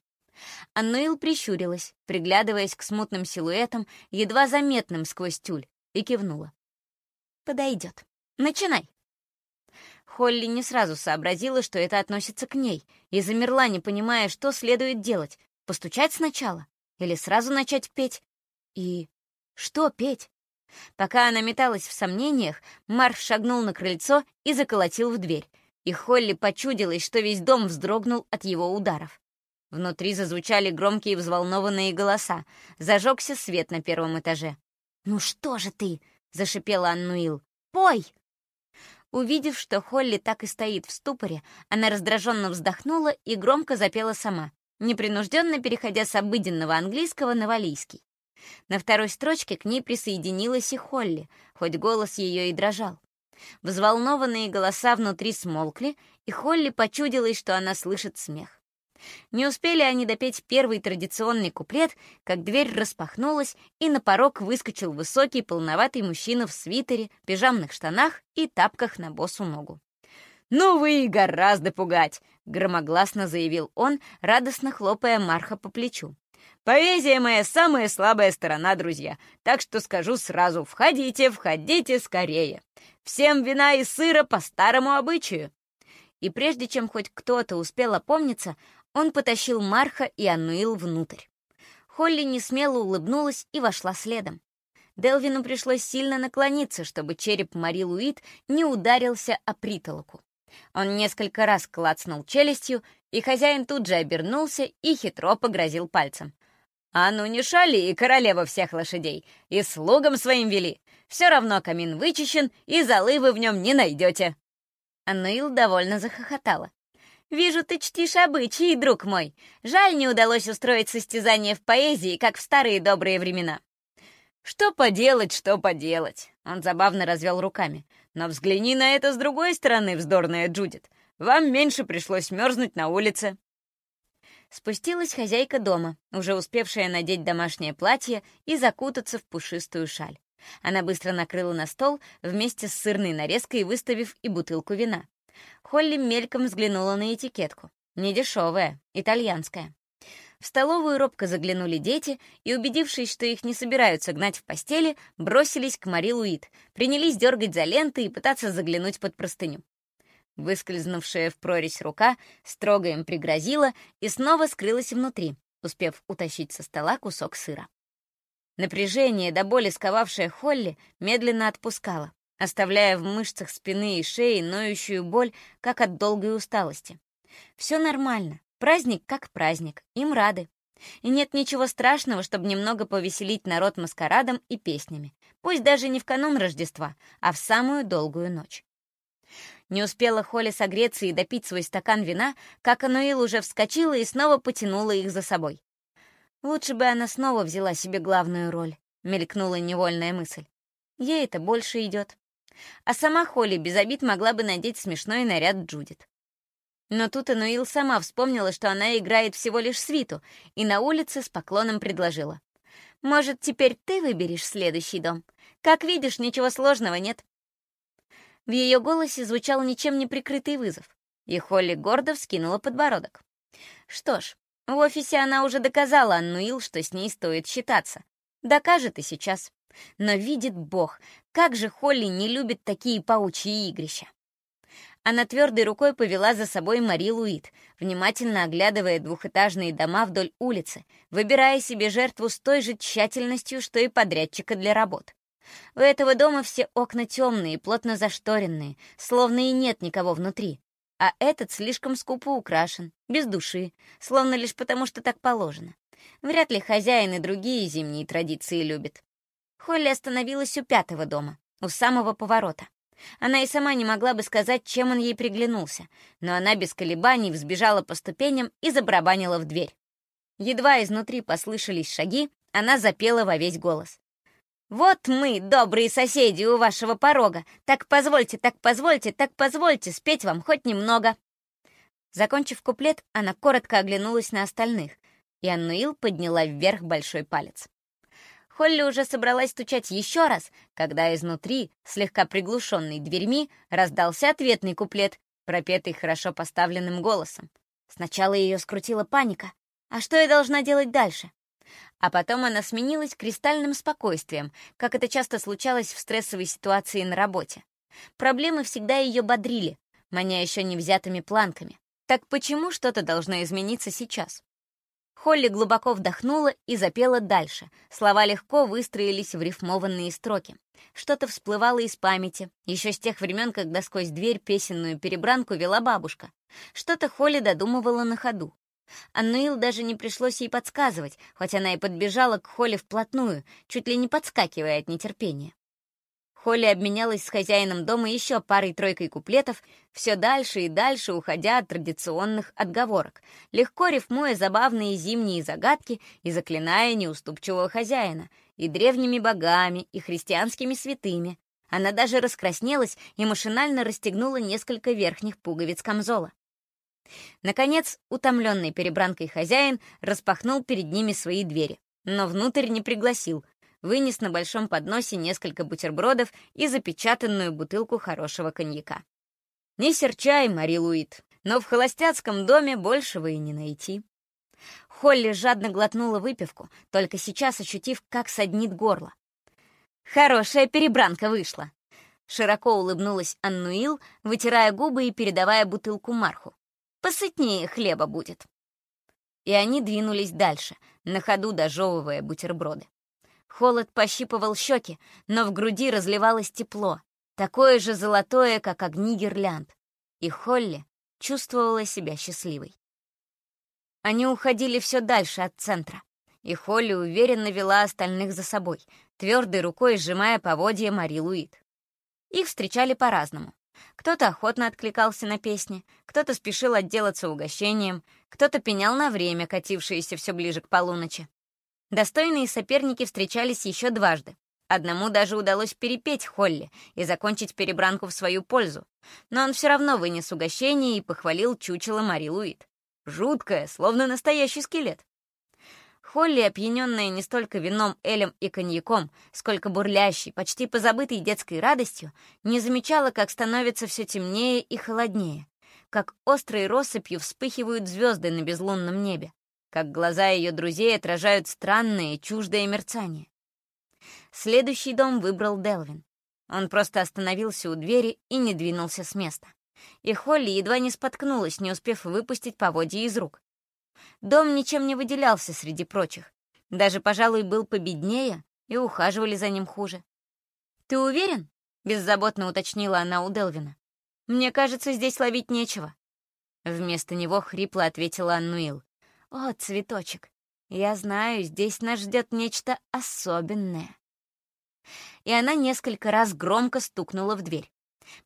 Аннуил прищурилась, приглядываясь к смутным силуэтам, едва заметным сквозь тюль, и кивнула. «Подойдет. Начинай!» Холли не сразу сообразила, что это относится к ней, и замерла, не понимая, что следует делать. Постучать сначала? Или сразу начать петь? И что петь? Пока она металась в сомнениях, Марф шагнул на крыльцо и заколотил в дверь, и Холли почудилась, что весь дом вздрогнул от его ударов. Внутри зазвучали громкие взволнованные голоса. Зажегся свет на первом этаже. «Ну что же ты?» — зашипела Аннуил. «Пой!» Увидев, что Холли так и стоит в ступоре, она раздраженно вздохнула и громко запела сама, непринужденно переходя с обыденного английского на валийский. На второй строчке к ней присоединилась и Холли, хоть голос ее и дрожал. Взволнованные голоса внутри смолкли, и Холли почудилась, что она слышит смех. Не успели они допеть первый традиционный куплет, как дверь распахнулась, и на порог выскочил высокий полноватый мужчина в свитере, пижамных штанах и тапках на босу ногу. «Ну вы гораздо пугать!» — громогласно заявил он, радостно хлопая Марха по плечу. «Поэзия моя самая слабая сторона, друзья, так что скажу сразу, входите, входите скорее. Всем вина и сыра по старому обычаю». И прежде чем хоть кто-то успел опомниться, он потащил Марха и Аннуил внутрь. Холли несмело улыбнулась и вошла следом. Делвину пришлось сильно наклониться, чтобы череп Мари Луид не ударился о притолоку. Он несколько раз клацнул челюстью, и хозяин тут же обернулся и хитро погрозил пальцем. «А ну не шали, и королева всех лошадей, и слугам своим вели. Все равно камин вычищен, и золы вы в нем не найдете». Аннуил довольно захохотала. «Вижу, ты чтишь обычаи, друг мой. Жаль, не удалось устроить состязание в поэзии, как в старые добрые времена». «Что поделать, что поделать?» Он забавно развел руками. «Но взгляни на это с другой стороны, вздорная Джудит. Вам меньше пришлось мерзнуть на улице». Спустилась хозяйка дома, уже успевшая надеть домашнее платье и закутаться в пушистую шаль. Она быстро накрыла на стол вместе с сырной нарезкой, выставив и бутылку вина. Холли мельком взглянула на этикетку. Недешевая, итальянская. В столовую робко заглянули дети и, убедившись, что их не собираются гнать в постели, бросились к Мари Луид, принялись дергать за ленты и пытаться заглянуть под простыню. Выскользнувшая в прорезь рука строго им пригрозила и снова скрылась внутри, успев утащить со стола кусок сыра. Напряжение, до боли сковавшее Холли, медленно отпускало оставляя в мышцах спины и шеи ноющую боль, как от долгой усталости. Все нормально, праздник как праздник, им рады. И нет ничего страшного, чтобы немного повеселить народ маскарадом и песнями, пусть даже не в канун Рождества, а в самую долгую ночь. Не успела Холли согреться и допить свой стакан вина, как Ануил уже вскочила и снова потянула их за собой. Лучше бы она снова взяла себе главную роль, мелькнула невольная мысль. Ей это больше идет. А сама Холли без обид могла бы надеть смешной наряд Джудит. Но тут Энуил сама вспомнила, что она играет всего лишь свиту, и на улице с поклоном предложила. «Может, теперь ты выберешь следующий дом? Как видишь, ничего сложного нет». В ее голосе звучал ничем не прикрытый вызов, и Холли гордо вскинула подбородок. Что ж, в офисе она уже доказала Аннуил, что с ней стоит считаться. Докажет и сейчас. Но видит Бог, как же Холли не любит такие паучьи игрища. Она твердой рукой повела за собой Мари Луид, внимательно оглядывая двухэтажные дома вдоль улицы, выбирая себе жертву с той же тщательностью, что и подрядчика для работ. У этого дома все окна темные, плотно зашторенные, словно и нет никого внутри, а этот слишком скупо украшен, без души, словно лишь потому, что так положено. Вряд ли хозяин и другие зимние традиции любит. Холли остановилась у пятого дома, у самого поворота. Она и сама не могла бы сказать, чем он ей приглянулся, но она без колебаний взбежала по ступеням и забарабанила в дверь. Едва изнутри послышались шаги, она запела во весь голос. «Вот мы, добрые соседи, у вашего порога. Так позвольте, так позвольте, так позвольте спеть вам хоть немного». Закончив куплет, она коротко оглянулась на остальных, и Аннуил подняла вверх большой палец. Холли уже собралась стучать еще раз, когда изнутри, слегка приглушенный дверьми, раздался ответный куплет, пропетый хорошо поставленным голосом. Сначала ее скрутила паника. А что я должна делать дальше? А потом она сменилась кристальным спокойствием, как это часто случалось в стрессовой ситуации на работе. Проблемы всегда ее бодрили, маня еще не взятыми планками. Так почему что-то должно измениться сейчас? Холли глубоко вдохнула и запела дальше. Слова легко выстроились в рифмованные строки. Что-то всплывало из памяти, еще с тех времен, когда сквозь дверь песенную перебранку вела бабушка. Что-то Холли додумывала на ходу. Аннуил даже не пришлось ей подсказывать, хоть она и подбежала к Холли вплотную, чуть ли не подскакивая от нетерпения. Холли обменялась с хозяином дома еще парой-тройкой куплетов, все дальше и дальше уходя от традиционных отговорок, легко рифмуя забавные зимние загадки и заклиная неуступчивого хозяина, и древними богами, и христианскими святыми. Она даже раскраснелась и машинально расстегнула несколько верхних пуговиц камзола. Наконец, утомленный перебранкой хозяин распахнул перед ними свои двери, но внутрь не пригласил, вынес на большом подносе несколько бутербродов и запечатанную бутылку хорошего коньяка. Не серчай, Мари Луит, но в холостяцком доме большего и не найти. Холли жадно глотнула выпивку, только сейчас ощутив, как саднит горло. Хорошая перебранка вышла. Широко улыбнулась Аннуил, вытирая губы и передавая бутылку Марху. Посытнее хлеба будет. И они двинулись дальше, на ходу дожевывая бутерброды. Холод пощипывал щеки, но в груди разливалось тепло, такое же золотое, как огни гирлянд. И Холли чувствовала себя счастливой. Они уходили все дальше от центра, и Холли уверенно вела остальных за собой, твердой рукой сжимая поводья Мари Луид. Их встречали по-разному. Кто-то охотно откликался на песни, кто-то спешил отделаться угощением, кто-то пенял на время, катившееся все ближе к полуночи. Достойные соперники встречались еще дважды. Одному даже удалось перепеть Холли и закончить перебранку в свою пользу, но он все равно вынес угощение и похвалил чучело Мари Луид. Жуткое, словно настоящий скелет. Холли, опьяненная не столько вином, элем и коньяком, сколько бурлящей, почти позабытой детской радостью, не замечала, как становится все темнее и холоднее, как острой россыпью вспыхивают звезды на безлунном небе как глаза ее друзей отражают странное, чуждое мерцание. Следующий дом выбрал Делвин. Он просто остановился у двери и не двинулся с места. И Холли едва не споткнулась, не успев выпустить поводья из рук. Дом ничем не выделялся среди прочих. Даже, пожалуй, был победнее, и ухаживали за ним хуже. «Ты уверен?» — беззаботно уточнила она у Делвина. «Мне кажется, здесь ловить нечего». Вместо него хрипло ответила Аннуил. «О, цветочек, я знаю, здесь нас ждет нечто особенное». И она несколько раз громко стукнула в дверь.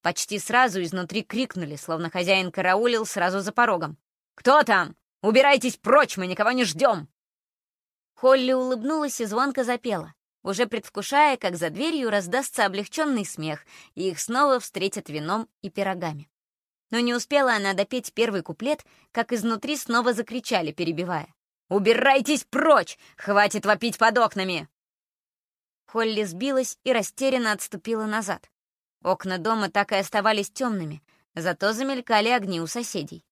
Почти сразу изнутри крикнули, словно хозяин караулил сразу за порогом. «Кто там? Убирайтесь прочь, мы никого не ждем!» Холли улыбнулась и звонко запела. уже предвкушая, как за дверью раздастся облегченный смех, и их снова встретят вином и пирогами. Но не успела она допеть первый куплет, как изнутри снова закричали, перебивая. «Убирайтесь прочь! Хватит вопить под окнами!» Холли сбилась и растерянно отступила назад. Окна дома так и оставались темными, зато замелькали огни у соседей.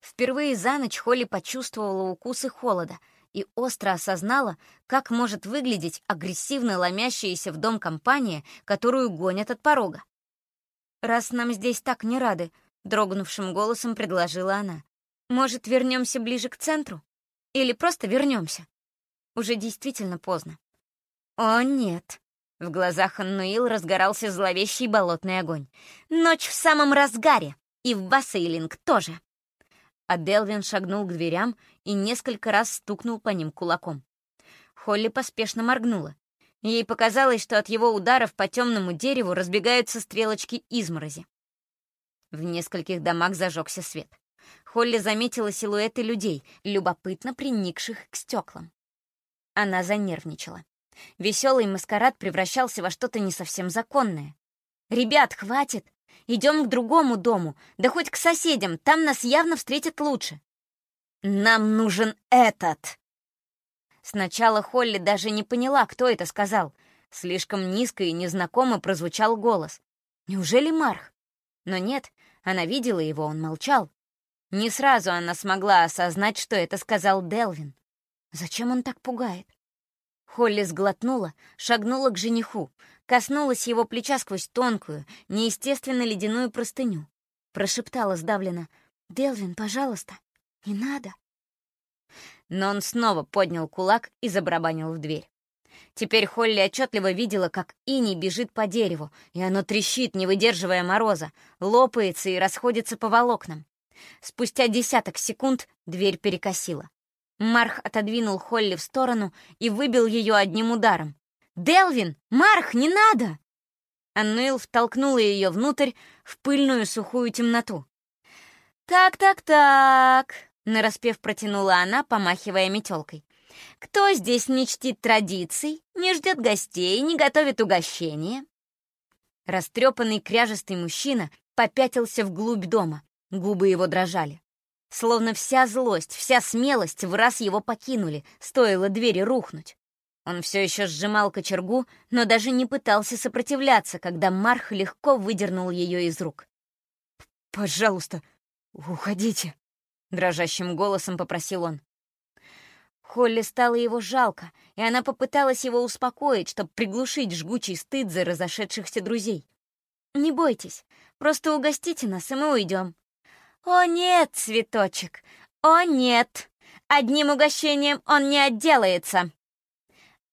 Впервые за ночь Холли почувствовала укусы холода и остро осознала, как может выглядеть агрессивно ломящаяся в дом компания, которую гонят от порога. «Раз нам здесь так не рады», — дрогнувшим голосом предложила она, «может, вернемся ближе к центру?» Или просто вернемся. Уже действительно поздно. О, нет. В глазах Аннуил разгорался зловещий болотный огонь. Ночь в самом разгаре, и в Вассейлинг тоже. А Делвин шагнул к дверям и несколько раз стукнул по ним кулаком. Холли поспешно моргнула. Ей показалось, что от его ударов по темному дереву разбегаются стрелочки изморози. В нескольких домах зажегся свет. Холли заметила силуэты людей, любопытно приникших к стеклам. Она занервничала. Веселый маскарад превращался во что-то не совсем законное. «Ребят, хватит! Идем к другому дому, да хоть к соседям, там нас явно встретят лучше». «Нам нужен этот!» Сначала Холли даже не поняла, кто это сказал. Слишком низко и незнакомо прозвучал голос. Неужели Марх? Но нет, она видела его, он молчал. Не сразу она смогла осознать, что это сказал Делвин. Зачем он так пугает? Холли сглотнула, шагнула к жениху, коснулась его плеча сквозь тонкую, неестественно ледяную простыню. Прошептала сдавленно «Делвин, пожалуйста, не надо». Но он снова поднял кулак и забарабанил в дверь. Теперь Холли отчетливо видела, как иней бежит по дереву, и оно трещит, не выдерживая мороза, лопается и расходится по волокнам. Спустя десяток секунд дверь перекосила. Марх отодвинул Холли в сторону и выбил ее одним ударом. «Делвин! Марх, не надо!» Аннуил втолкнула ее внутрь, в пыльную сухую темноту. «Так-так-так», — нараспев протянула она, помахивая метелкой. «Кто здесь не чтит традиций, не ждет гостей, не готовит угощения?» Растрепанный кряжестый мужчина попятился вглубь дома. Губы его дрожали. Словно вся злость, вся смелость в раз его покинули, стоило двери рухнуть. Он все еще сжимал кочергу, но даже не пытался сопротивляться, когда Марх легко выдернул ее из рук. «Пожалуйста, уходите», — дрожащим голосом попросил он. Холли стало его жалко, и она попыталась его успокоить, чтобы приглушить жгучий стыд за разошедшихся друзей. «Не бойтесь, просто угостите нас, и мы уйдем. «О нет, цветочек! О нет! Одним угощением он не отделается!»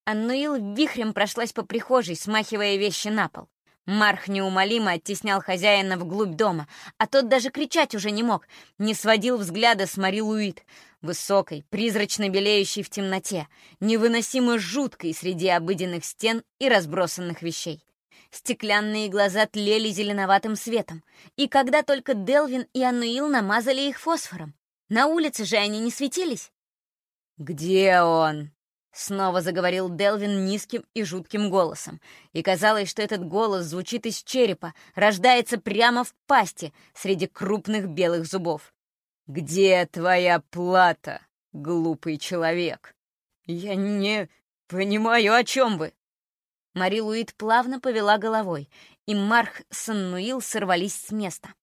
Аннуил вихрем прошлась по прихожей, смахивая вещи на пол. Марх неумолимо оттеснял хозяина вглубь дома, а тот даже кричать уже не мог, не сводил взгляда с Мари Луид, высокой, призрачно белеющей в темноте, невыносимо жуткой среди обыденных стен и разбросанных вещей. Стеклянные глаза тлели зеленоватым светом, и когда только Делвин и Аннуил намазали их фосфором. На улице же они не светились. «Где он?» — снова заговорил Делвин низким и жутким голосом, и казалось, что этот голос звучит из черепа, рождается прямо в пасти среди крупных белых зубов. «Где твоя плата, глупый человек?» «Я не понимаю, о чем вы?» Мари Луид плавно повела головой, и Марх с Аннуил сорвались с места.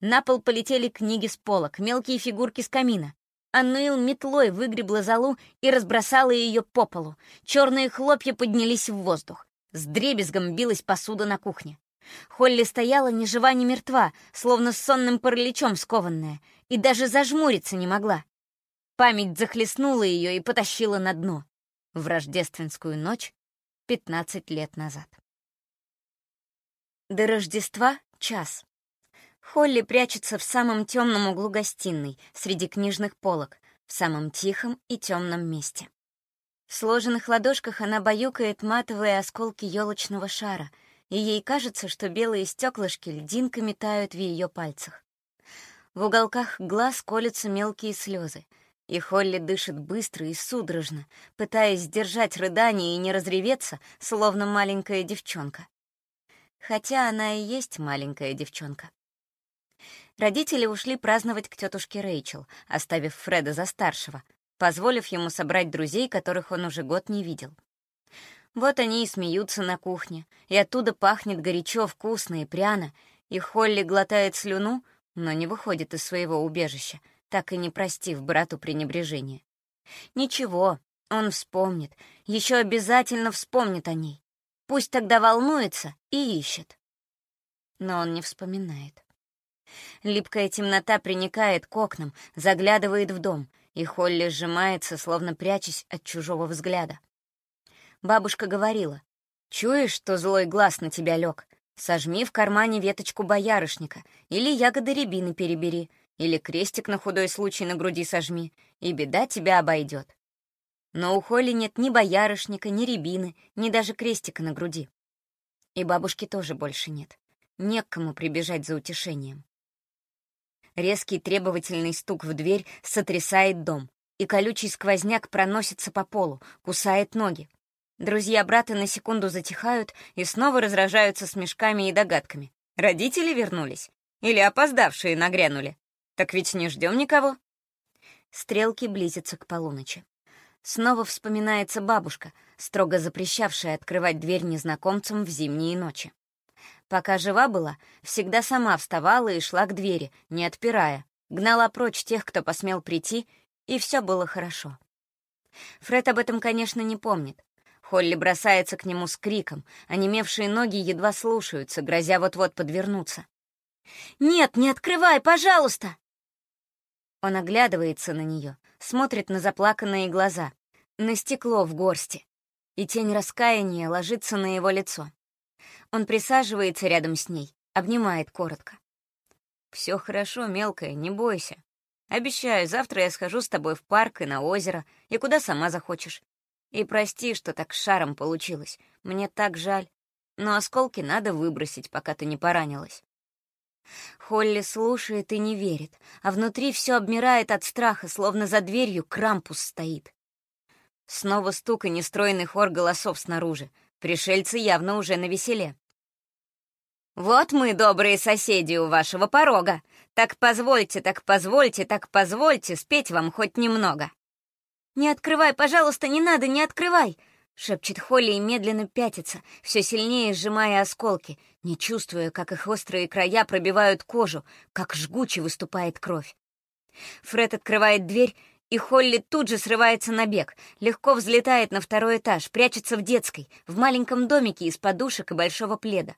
На пол полетели книги с полок, мелкие фигурки с камина. Аннуил метлой выгребла залу и разбросала ее по полу. Черные хлопья поднялись в воздух. С дребезгом билась посуда на кухне. Холли стояла ни жива, ни мертва, словно с сонным параличом скованная, и даже зажмуриться не могла. Память захлестнула ее и потащила на дно. В рождественскую ночь 15 лет назад. До Рождества — час. Холли прячется в самом темном углу гостиной, среди книжных полок, в самом тихом и темном месте. В сложенных ладошках она баюкает матовые осколки елочного шара, и ей кажется, что белые стеклышки льдинками тают в ее пальцах. В уголках глаз колются мелкие слезы, И Холли дышит быстро и судорожно, пытаясь сдержать рыдание и не разреветься, словно маленькая девчонка. Хотя она и есть маленькая девчонка. Родители ушли праздновать к тетушке Рэйчел, оставив Фреда за старшего, позволив ему собрать друзей, которых он уже год не видел. Вот они и смеются на кухне, и оттуда пахнет горячо, вкусно и пряно, и Холли глотает слюну, но не выходит из своего убежища, так и не простив брату пренебрежения. Ничего, он вспомнит, еще обязательно вспомнит о ней. Пусть тогда волнуется и ищет. Но он не вспоминает. Липкая темнота приникает к окнам, заглядывает в дом, и Холли сжимается, словно прячась от чужого взгляда. Бабушка говорила, «Чуешь, что злой глаз на тебя лег? Сожми в кармане веточку боярышника, или ягоды рябины перебери, или крестик на худой случай на груди сожми, и беда тебя обойдет». Но у Холли нет ни боярышника, ни рябины, ни даже крестика на груди. И бабушки тоже больше нет. Не к кому прибежать за утешением. Резкий требовательный стук в дверь сотрясает дом, и колючий сквозняк проносится по полу, кусает ноги. Друзья брата на секунду затихают и снова разражаются смешками и догадками. Родители вернулись? Или опоздавшие нагрянули? Так ведь не ждем никого. Стрелки близятся к полуночи. Снова вспоминается бабушка, строго запрещавшая открывать дверь незнакомцам в зимние ночи. Пока жива была, всегда сама вставала и шла к двери, не отпирая, гнала прочь тех, кто посмел прийти, и все было хорошо. Фред об этом, конечно, не помнит. Холли бросается к нему с криком, онемевшие ноги едва слушаются, грозя вот-вот подвернуться. «Нет, не открывай, пожалуйста!» Он оглядывается на нее, смотрит на заплаканные глаза, на стекло в горсти, и тень раскаяния ложится на его лицо. Он присаживается рядом с ней, обнимает коротко. «Все хорошо, мелкая, не бойся. Обещаю, завтра я схожу с тобой в парк и на озеро, и куда сама захочешь. И прости, что так шаром получилось. Мне так жаль. Но осколки надо выбросить, пока ты не поранилась». Холли слушает и не верит, а внутри все обмирает от страха, словно за дверью Крампус стоит. Снова стук и нестройный хор голосов снаружи. Пришельцы явно уже на веселе. «Вот мы, добрые соседи, у вашего порога. Так позвольте, так позвольте, так позвольте спеть вам хоть немного». «Не открывай, пожалуйста, не надо, не открывай!» — шепчет Холли и медленно пятится, все сильнее сжимая осколки, не чувствуя, как их острые края пробивают кожу, как жгуче выступает кровь. Фред открывает дверь и Холли тут же срывается на бег, легко взлетает на второй этаж, прячется в детской, в маленьком домике из подушек и большого пледа.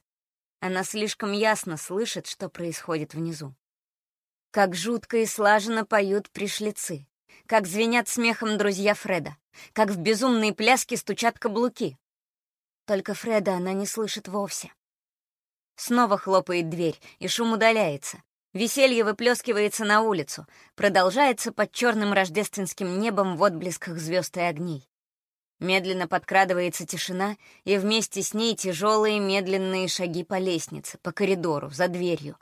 Она слишком ясно слышит, что происходит внизу. Как жутко и слаженно поют пришлицы, как звенят смехом друзья Фреда, как в безумные пляски стучат каблуки. Только Фреда она не слышит вовсе. Снова хлопает дверь, и шум удаляется. Веселье выплескивается на улицу, продолжается под черным рождественским небом в отблесках звезд и огней. Медленно подкрадывается тишина, и вместе с ней тяжелые медленные шаги по лестнице, по коридору, за дверью.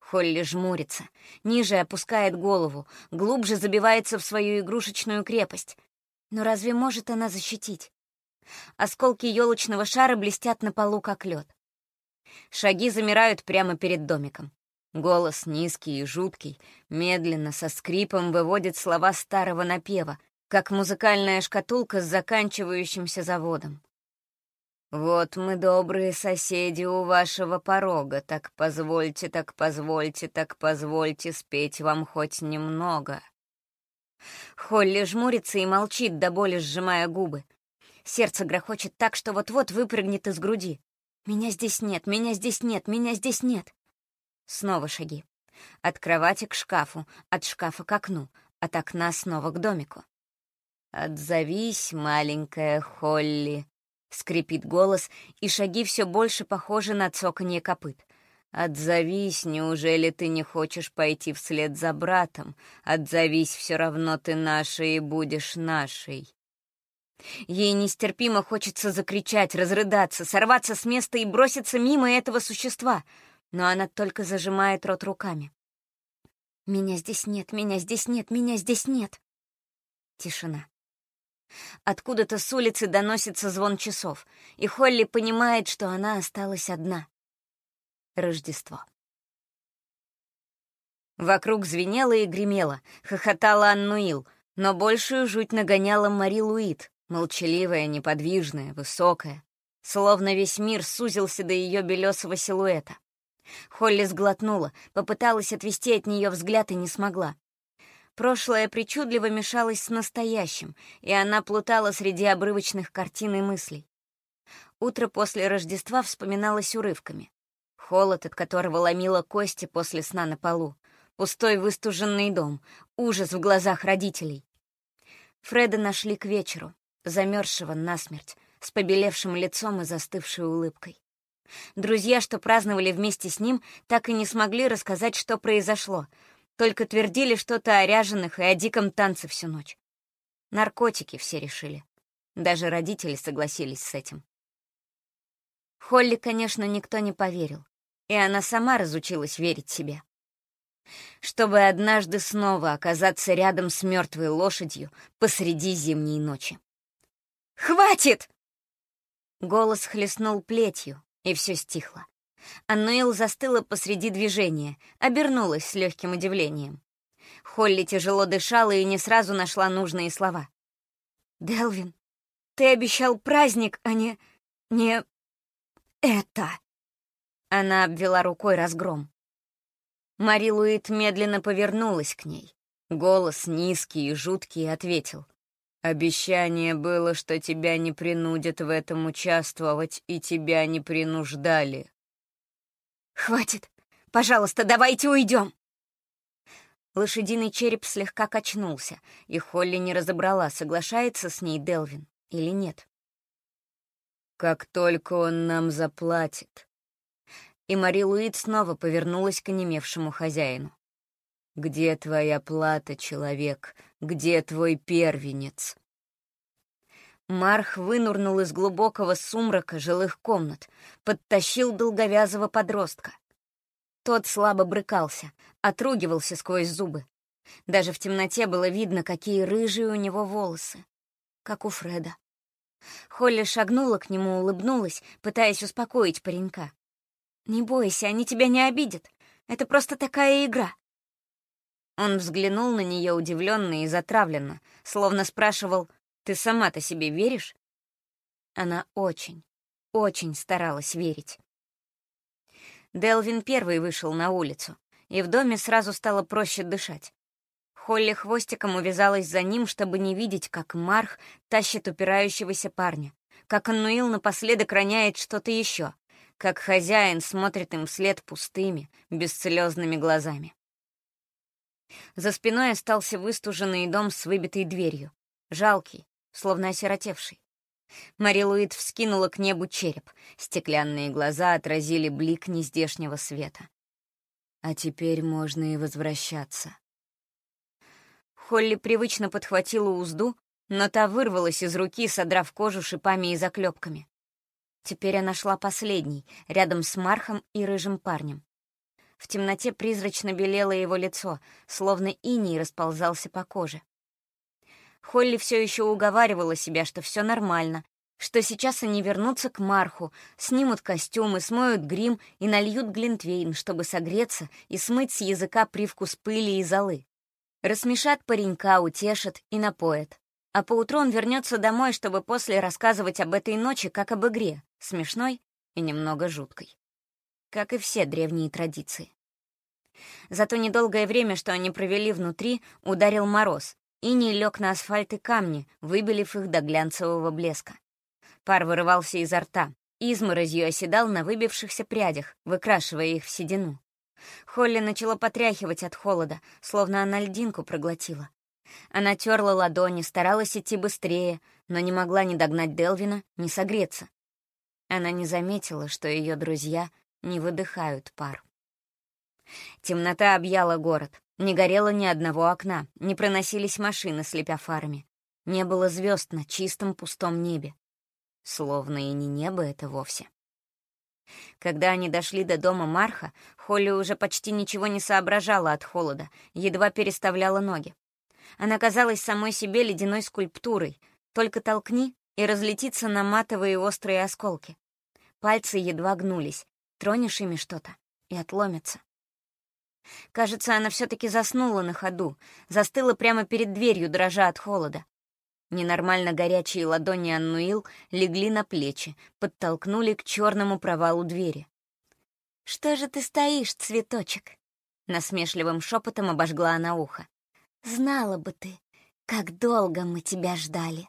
Холли жмурится, ниже опускает голову, глубже забивается в свою игрушечную крепость. Но разве может она защитить? Осколки елочного шара блестят на полу, как лед. Шаги замирают прямо перед домиком. Голос низкий и жуткий, медленно, со скрипом выводит слова старого напева, как музыкальная шкатулка с заканчивающимся заводом. «Вот мы, добрые соседи, у вашего порога, так позвольте, так позвольте, так позвольте спеть вам хоть немного». Холли жмурится и молчит, до боли сжимая губы. Сердце грохочет так, что вот-вот выпрыгнет из груди. «Меня здесь нет, меня здесь нет, меня здесь нет». Снова шаги. От кровати к шкафу, от шкафа к окну, от окна снова к домику. «Отзовись, маленькая Холли», — скрипит голос, и шаги все больше похожи на цоканье копыт. «Отзовись, неужели ты не хочешь пойти вслед за братом? Отзовись, все равно ты наша и будешь нашей». Ей нестерпимо хочется закричать, разрыдаться, сорваться с места и броситься мимо этого существа — но она только зажимает рот руками. «Меня здесь нет, меня здесь нет, меня здесь нет!» Тишина. Откуда-то с улицы доносится звон часов, и Холли понимает, что она осталась одна. Рождество. Вокруг звенело и гремело, хохотала Аннуил, но большую жуть нагоняла Мари Луид, молчаливая, неподвижная, высокая. Словно весь мир сузился до ее белесого силуэта. Холли сглотнула, попыталась отвести от нее взгляд и не смогла. Прошлое причудливо мешалось с настоящим, и она плутала среди обрывочных картин и мыслей. Утро после Рождества вспоминалось урывками. Холод, от которого ломило кости после сна на полу, пустой выстуженный дом, ужас в глазах родителей. Фреда нашли к вечеру, замерзшего насмерть, с побелевшим лицом и застывшей улыбкой. Друзья, что праздновали вместе с ним, так и не смогли рассказать, что произошло — только твердили что-то о ряженых и о диком танце всю ночь. Наркотики все решили. Даже родители согласились с этим. Холли, конечно, никто не поверил, и она сама разучилась верить себе. Чтобы однажды снова оказаться рядом с мертвой лошадью посреди зимней ночи. «Хватит!» Голос хлестнул плетью, и все стихло. Аннуэл застыла посреди движения, обернулась с легким удивлением. Холли тяжело дышала и не сразу нашла нужные слова. «Делвин, ты обещал праздник, а не... не... это...» Она обвела рукой разгром. Мари Луит медленно повернулась к ней. Голос низкий и жуткий ответил. «Обещание было, что тебя не принудят в этом участвовать, и тебя не принуждали. «Хватит! Пожалуйста, давайте уйдем!» Лошадиный череп слегка качнулся, и Холли не разобрала, соглашается с ней Делвин или нет. «Как только он нам заплатит!» И Мари Луид снова повернулась к онемевшему хозяину. «Где твоя плата, человек? Где твой первенец?» Марх вынурнул из глубокого сумрака жилых комнат, подтащил долговязого подростка. Тот слабо брыкался, отругивался сквозь зубы. Даже в темноте было видно, какие рыжие у него волосы, как у Фреда. Холли шагнула к нему, улыбнулась, пытаясь успокоить паренька. «Не бойся, они тебя не обидят. Это просто такая игра». Он взглянул на нее удивленно и затравленно, словно спрашивал, ты сама-то себе веришь?» Она очень, очень старалась верить. Делвин первый вышел на улицу, и в доме сразу стало проще дышать. Холли хвостиком увязалась за ним, чтобы не видеть, как Марх тащит упирающегося парня, как Аннуил напоследок роняет что-то еще, как хозяин смотрит им вслед пустыми, бесслезными глазами. За спиной остался выстуженный дом с выбитой дверью, жалкий, словно осиротевший. Мари Луид вскинула к небу череп. Стеклянные глаза отразили блик нездешнего света. А теперь можно и возвращаться. Холли привычно подхватила узду, но та вырвалась из руки, содрав кожу шипами и заклепками. Теперь она шла последней, рядом с Мархом и рыжим парнем. В темноте призрачно белело его лицо, словно иней расползался по коже. Холли все еще уговаривала себя, что все нормально, что сейчас они вернутся к Марху, снимут костюмы, смоют грим и нальют глинтвейн, чтобы согреться и смыть с языка привкус пыли и золы. Рассмешат паренька, утешат и напоят. А поутру он вернется домой, чтобы после рассказывать об этой ночи как об игре, смешной и немного жуткой. Как и все древние традиции. За то недолгое время, что они провели внутри, ударил мороз, Иний лег на асфальт и камни, выбелив их до глянцевого блеска. Пар вырывался изо рта, изморозью оседал на выбившихся прядях, выкрашивая их в седину. Холли начала потряхивать от холода, словно она льдинку проглотила. Она терла ладони, старалась идти быстрее, но не могла ни догнать Делвина, ни согреться. Она не заметила, что ее друзья не выдыхают пар. Темнота объяла город. Не горело ни одного окна, не проносились машины, слепя фарами. Не было звезд на чистом пустом небе. Словно и не небо это вовсе. Когда они дошли до дома Марха, Холли уже почти ничего не соображала от холода, едва переставляла ноги. Она казалась самой себе ледяной скульптурой. Только толкни, и разлетится на матовые острые осколки. Пальцы едва гнулись. Тронешь ими что-то, и отломятся. Кажется, она все-таки заснула на ходу, застыла прямо перед дверью, дрожа от холода. Ненормально горячие ладони Аннуил легли на плечи, подтолкнули к черному провалу двери. «Что же ты стоишь, цветочек?» Насмешливым шепотом обожгла она ухо. «Знала бы ты, как долго мы тебя ждали!»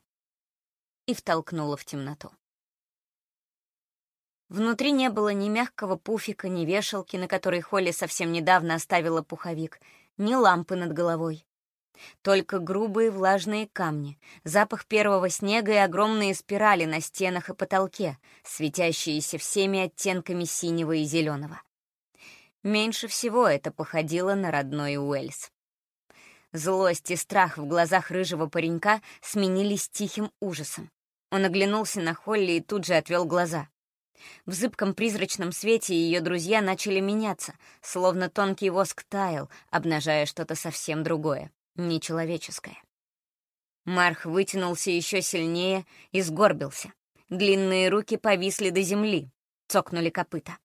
И втолкнула в темноту. Внутри не было ни мягкого пуфика, ни вешалки, на которой Холли совсем недавно оставила пуховик, ни лампы над головой. Только грубые влажные камни, запах первого снега и огромные спирали на стенах и потолке, светящиеся всеми оттенками синего и зеленого. Меньше всего это походило на родной Уэльс. Злость и страх в глазах рыжего паренька сменились тихим ужасом. Он оглянулся на Холли и тут же отвел глаза. В зыбком призрачном свете ее друзья начали меняться, словно тонкий воск таял, обнажая что-то совсем другое, нечеловеческое. Марх вытянулся еще сильнее и сгорбился. Длинные руки повисли до земли, цокнули копыта.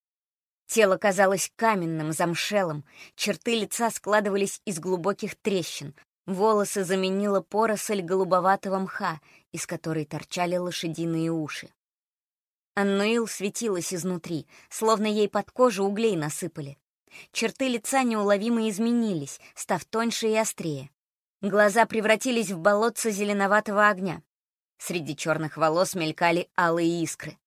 Тело казалось каменным, замшелым, черты лица складывались из глубоких трещин, волосы заменила поросль голубоватого мха, из которой торчали лошадиные уши. Аннуил светилась изнутри, словно ей под кожу углей насыпали. Черты лица неуловимо изменились, став тоньше и острее. Глаза превратились в болотце зеленоватого огня. Среди черных волос мелькали алые искры.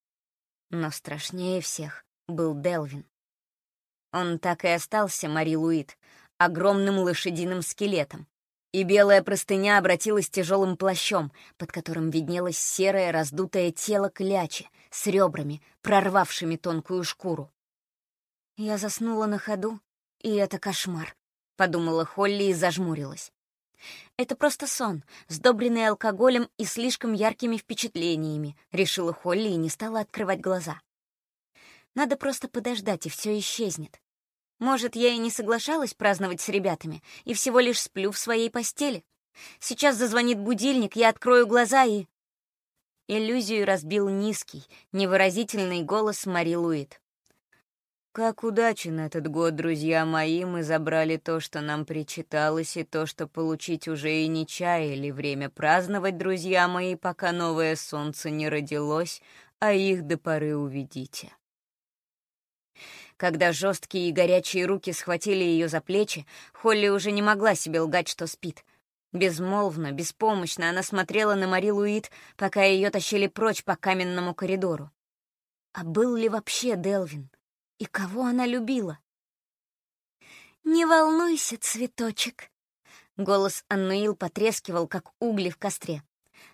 Но страшнее всех был Делвин. Он так и остался Мари Луит, огромным лошадиным скелетом, и белая простыня обратилась тяжелым плащом, под которым виднелось серое раздутое тело клячи с ребрами, прорвавшими тонкую шкуру. «Я заснула на ходу, и это кошмар», — подумала Холли и зажмурилась. «Это просто сон, сдобренный алкоголем и слишком яркими впечатлениями», — решила Холли и не стала открывать глаза. «Надо просто подождать, и все исчезнет. Может, я и не соглашалась праздновать с ребятами и всего лишь сплю в своей постели. Сейчас зазвонит будильник, я открою глаза и... Иллюзию разбил низкий, невыразительный голос Мари Луит. «Как удачен этот год, друзья мои, мы забрали то, что нам причиталось, и то, что получить уже и не чаяли. Время праздновать, друзья мои, пока новое солнце не родилось, а их до поры увидите». Когда жесткие и горячие руки схватили ее за плечи, Холли уже не могла себе лгать, что спит. Безмолвно, беспомощно она смотрела на Мари Луит, пока ее тащили прочь по каменному коридору. А был ли вообще Делвин? И кого она любила? «Не волнуйся, цветочек!» Голос Аннуил потрескивал, как угли в костре.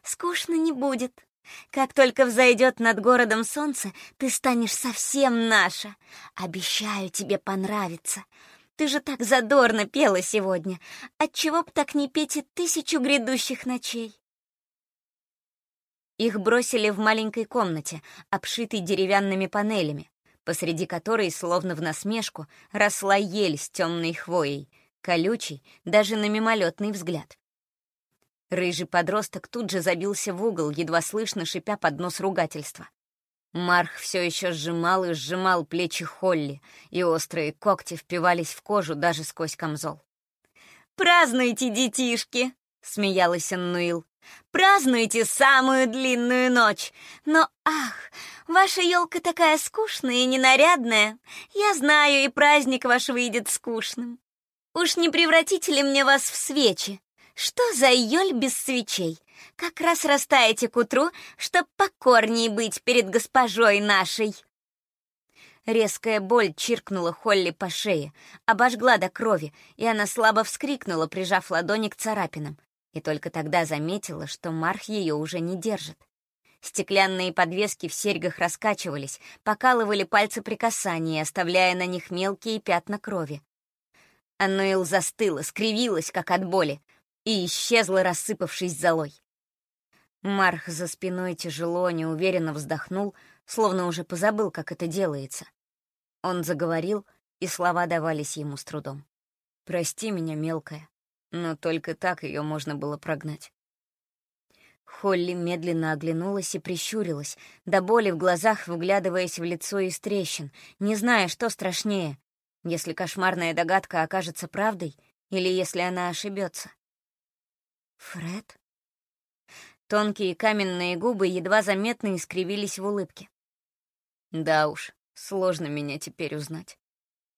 «Скучно не будет. Как только взойдет над городом солнце, ты станешь совсем наша. Обещаю, тебе понравится. Ты же так задорно пела сегодня. Отчего б так не петь и тысячу грядущих ночей?» Их бросили в маленькой комнате, обшитой деревянными панелями, посреди которой, словно в насмешку, росла ель с темной хвоей, колючий, даже на мимолетный взгляд. Рыжий подросток тут же забился в угол, едва слышно шипя под нос ругательства. Марх все еще сжимал и сжимал плечи Холли, и острые когти впивались в кожу даже сквозь камзол. «Празднуйте, детишки!» — смеялась Аннуил. «Празднуйте самую длинную ночь! Но, ах, ваша елка такая скучная и ненарядная! Я знаю, и праздник ваш выйдет скучным. Уж не превратите ли мне вас в свечи? Что за июль без свечей? Как раз растаете к утру, чтоб покорней быть перед госпожой нашей. Резкая боль чиркнула Холли по шее, обожгла до крови, и она слабо вскрикнула, прижав ладони к царапинам, и только тогда заметила, что Марх ее уже не держит. Стеклянные подвески в серьгах раскачивались, покалывали пальцы при касании, оставляя на них мелкие пятна крови. Аннуил застыла, скривилась, как от боли, и исчезла, рассыпавшись золой. Марх за спиной тяжело, неуверенно вздохнул, словно уже позабыл, как это делается. Он заговорил, и слова давались ему с трудом. «Прости меня, мелкая. Но только так ее можно было прогнать. Холли медленно оглянулась и прищурилась, до боли в глазах вглядываясь в лицо из трещин, не зная, что страшнее, если кошмарная догадка окажется правдой или если она ошибется. «Фред?» Тонкие каменные губы едва заметно искривились в улыбке. «Да уж, сложно меня теперь узнать.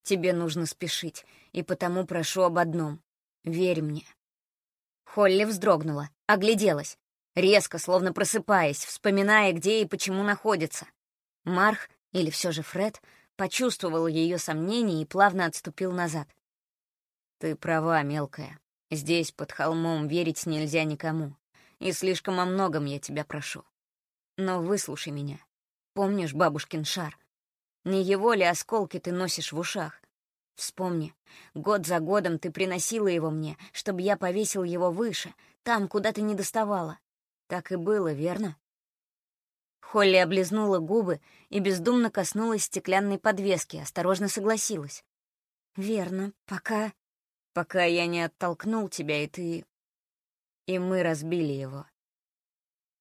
Тебе нужно спешить, и потому прошу об одном. Верь мне». Холли вздрогнула, огляделась, резко, словно просыпаясь, вспоминая, где и почему находится. Марх, или все же Фред, почувствовал ее сомнение и плавно отступил назад. «Ты права, мелкая. Здесь, под холмом, верить нельзя никому. И слишком о многом я тебя прошу. Но выслушай меня. Помнишь бабушкин шар? Не его ли осколки ты носишь в ушах? Вспомни, год за годом ты приносила его мне, чтобы я повесил его выше, там, куда ты не доставала. Так и было, верно? Холли облизнула губы и бездумно коснулась стеклянной подвески, осторожно согласилась. «Верно, пока...» «Пока я не оттолкнул тебя, и ты...» И мы разбили его.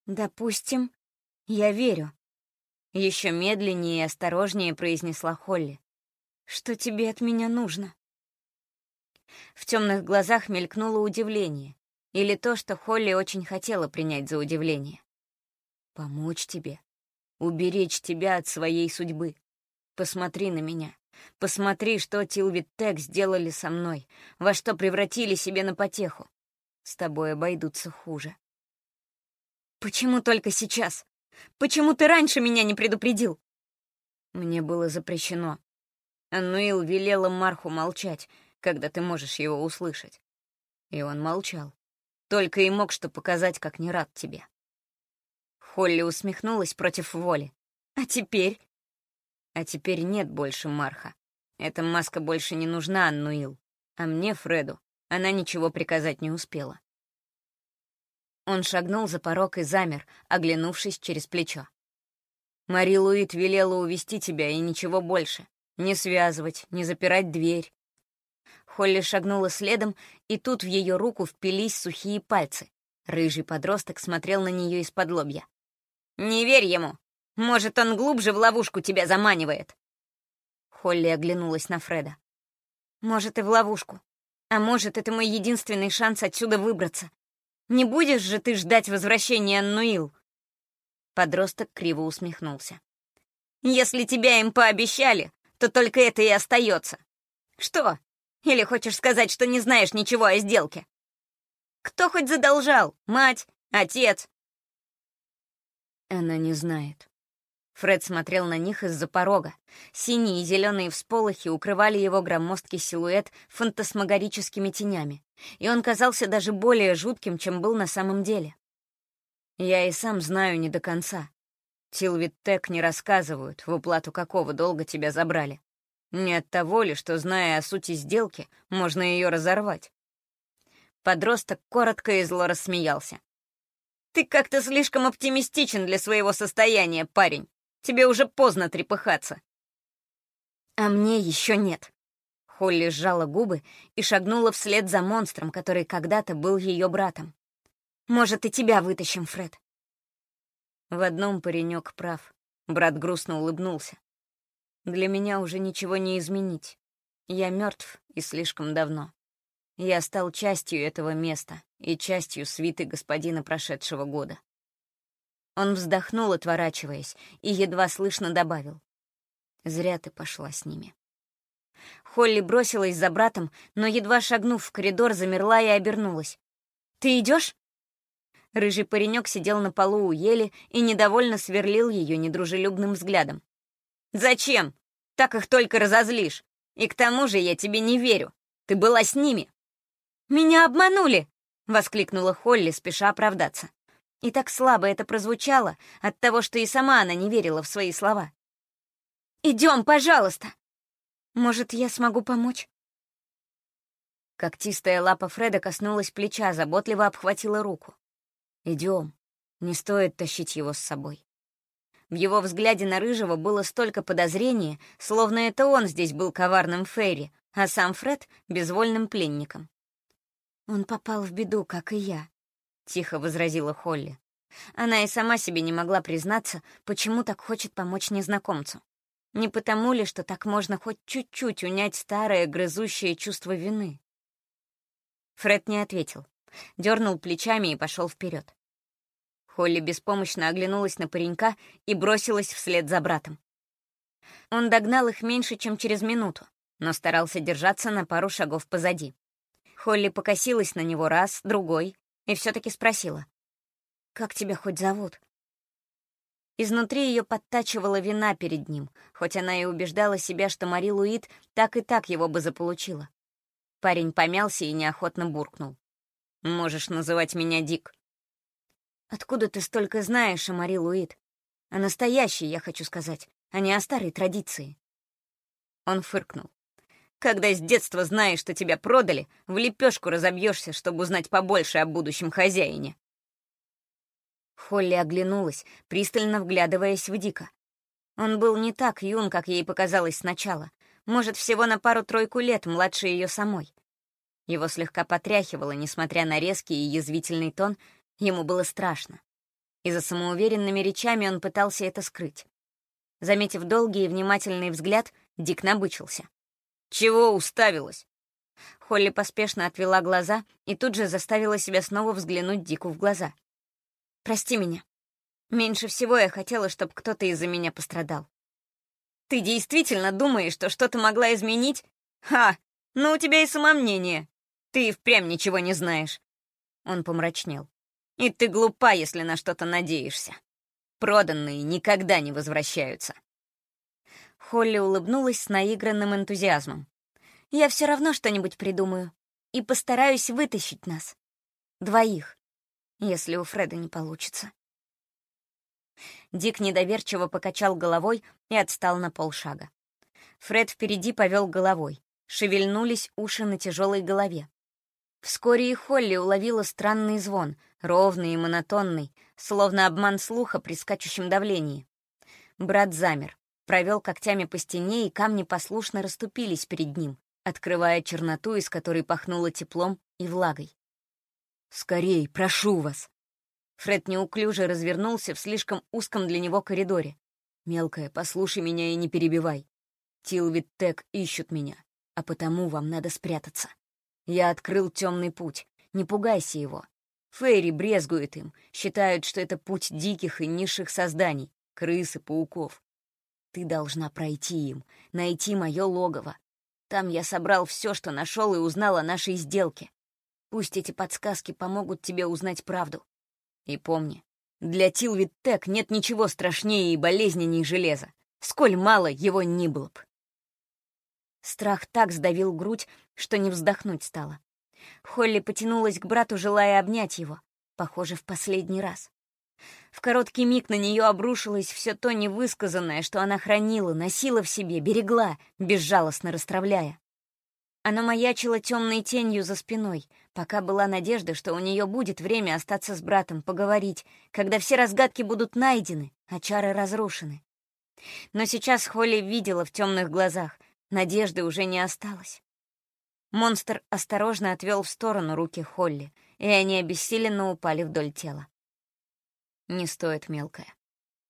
«Допустим, я верю», — еще медленнее и осторожнее произнесла Холли. «Что тебе от меня нужно?» В темных глазах мелькнуло удивление, или то, что Холли очень хотела принять за удивление. «Помочь тебе, уберечь тебя от своей судьбы. Посмотри на меня. Посмотри, что Тилвит Тек сделали со мной, во что превратили себе на потеху. С тобой обойдутся хуже». «Почему только сейчас? Почему ты раньше меня не предупредил?» Мне было запрещено. Ануил велела Марху молчать, когда ты можешь его услышать. И он молчал. Только и мог что показать, как не рад тебе. Холли усмехнулась против воли. А теперь? А теперь нет больше Марха. Эта маска больше не нужна Аннуил. А мне, Фреду, она ничего приказать не успела. Он шагнул за порог и замер, оглянувшись через плечо. Мари Луит велела увести тебя и ничего больше. Не связывать, не запирать дверь, Холли шагнула следом, и тут в ее руку впились сухие пальцы. Рыжий подросток смотрел на нее из-под лобья. «Не верь ему! Может, он глубже в ловушку тебя заманивает!» Холли оглянулась на Фреда. «Может, и в ловушку. А может, это мой единственный шанс отсюда выбраться. Не будешь же ты ждать возвращения Аннуил?» Подросток криво усмехнулся. «Если тебя им пообещали, то только это и остается. Что, или хочешь сказать, что не знаешь ничего о сделке? Кто хоть задолжал? Мать? Отец?» Она не знает. Фред смотрел на них из-за порога. Синие и зеленые всполохи укрывали его громоздкий силуэт фантасмагорическими тенями, и он казался даже более жутким, чем был на самом деле. Я и сам знаю не до конца. Тилвит Тек не рассказывают, в уплату какого долга тебя забрали. Не от того ли, что, зная о сути сделки, можно ее разорвать? Подросток коротко и зло рассмеялся. «Ты как-то слишком оптимистичен для своего состояния, парень. Тебе уже поздно трепыхаться». «А мне еще нет». Холли сжала губы и шагнула вслед за монстром, который когда-то был ее братом. «Может, и тебя вытащим, Фред?» В одном паренек прав. Брат грустно улыбнулся. Для меня уже ничего не изменить. Я мертв и слишком давно. Я стал частью этого места и частью свиты господина прошедшего года. Он вздохнул, отворачиваясь, и едва слышно добавил. «Зря ты пошла с ними». Холли бросилась за братом, но, едва шагнув в коридор, замерла и обернулась. «Ты идешь? Рыжий паренек сидел на полу у ели и недовольно сверлил ее недружелюбным взглядом. «Зачем? Так их только разозлишь. И к тому же я тебе не верю. Ты была с ними». «Меня обманули!» — воскликнула Холли, спеша оправдаться. И так слабо это прозвучало от того, что и сама она не верила в свои слова. «Идем, пожалуйста!» «Может, я смогу помочь?» Когтистая лапа Фреда коснулась плеча, заботливо обхватила руку. «Идем. Не стоит тащить его с собой». В его взгляде на Рыжего было столько подозрения, словно это он здесь был коварным Ферри, а сам Фред — безвольным пленником. «Он попал в беду, как и я», — тихо возразила Холли. Она и сама себе не могла признаться, почему так хочет помочь незнакомцу. Не потому ли, что так можно хоть чуть-чуть унять старое грызущее чувство вины? Фред не ответил, дернул плечами и пошел вперед. Холли беспомощно оглянулась на паренька и бросилась вслед за братом. Он догнал их меньше, чем через минуту, но старался держаться на пару шагов позади. Холли покосилась на него раз, другой, и все-таки спросила. «Как тебя хоть зовут?» Изнутри ее подтачивала вина перед ним, хоть она и убеждала себя, что Мари Луид так и так его бы заполучила. Парень помялся и неохотно буркнул. «Можешь называть меня Дик». «Откуда ты столько знаешь о Мари Луид? О настоящей, я хочу сказать, а не о старой традиции». Он фыркнул. «Когда с детства знаешь, что тебя продали, в лепешку разобьешься, чтобы узнать побольше о будущем хозяине». Холли оглянулась, пристально вглядываясь в Дика. Он был не так юн, как ей показалось сначала. Может, всего на пару-тройку лет младше ее самой. Его слегка потряхивало, несмотря на резкий и язвительный тон, ему было страшно. И за самоуверенными речами он пытался это скрыть. Заметив долгий и внимательный взгляд, Дик набычился. «Чего уставилась?» Холли поспешно отвела глаза и тут же заставила себя снова взглянуть Дику в глаза. Прости меня. Меньше всего я хотела, чтобы кто-то из-за меня пострадал. Ты действительно думаешь, что что-то могла изменить? Ха! Ну у тебя и самомнение. Ты и впрямь ничего не знаешь. Он помрачнел. И ты глупа, если на что-то надеешься. Проданные никогда не возвращаются. Холли улыбнулась с наигранным энтузиазмом. «Я все равно что-нибудь придумаю и постараюсь вытащить нас. Двоих если у Фреда не получится. Дик недоверчиво покачал головой и отстал на полшага. Фред впереди повел головой. Шевельнулись уши на тяжелой голове. Вскоре и Холли уловила странный звон, ровный и монотонный, словно обман слуха при скачущем давлении. Брат замер, провел когтями по стене, и камни послушно расступились перед ним, открывая черноту, из которой пахнуло теплом и влагой. «Скорей, прошу вас!» Фред неуклюже развернулся в слишком узком для него коридоре. «Мелкая, послушай меня и не перебивай. Тилвит Тек ищут меня, а потому вам надо спрятаться. Я открыл темный путь, не пугайся его. Фейри брезгуют им, считают, что это путь диких и низших созданий, крыс и пауков. Ты должна пройти им, найти мое логово. Там я собрал все, что нашел и узнал о нашей сделке. Пусть эти подсказки помогут тебе узнать правду. И помни, для Тилвит Тек нет ничего страшнее и болезненней железа, сколь мало его ни было б. Страх так сдавил грудь, что не вздохнуть стало. Холли потянулась к брату, желая обнять его, похоже, в последний раз. В короткий миг на нее обрушилось все то невысказанное, что она хранила, носила в себе, берегла, безжалостно расстравляя. Она маячила темной тенью за спиной, пока была надежда, что у нее будет время остаться с братом, поговорить, когда все разгадки будут найдены, а чары разрушены. Но сейчас Холли видела в темных глазах, надежды уже не осталось. Монстр осторожно отвел в сторону руки Холли, и они обессиленно упали вдоль тела. «Не стоит, мелкая.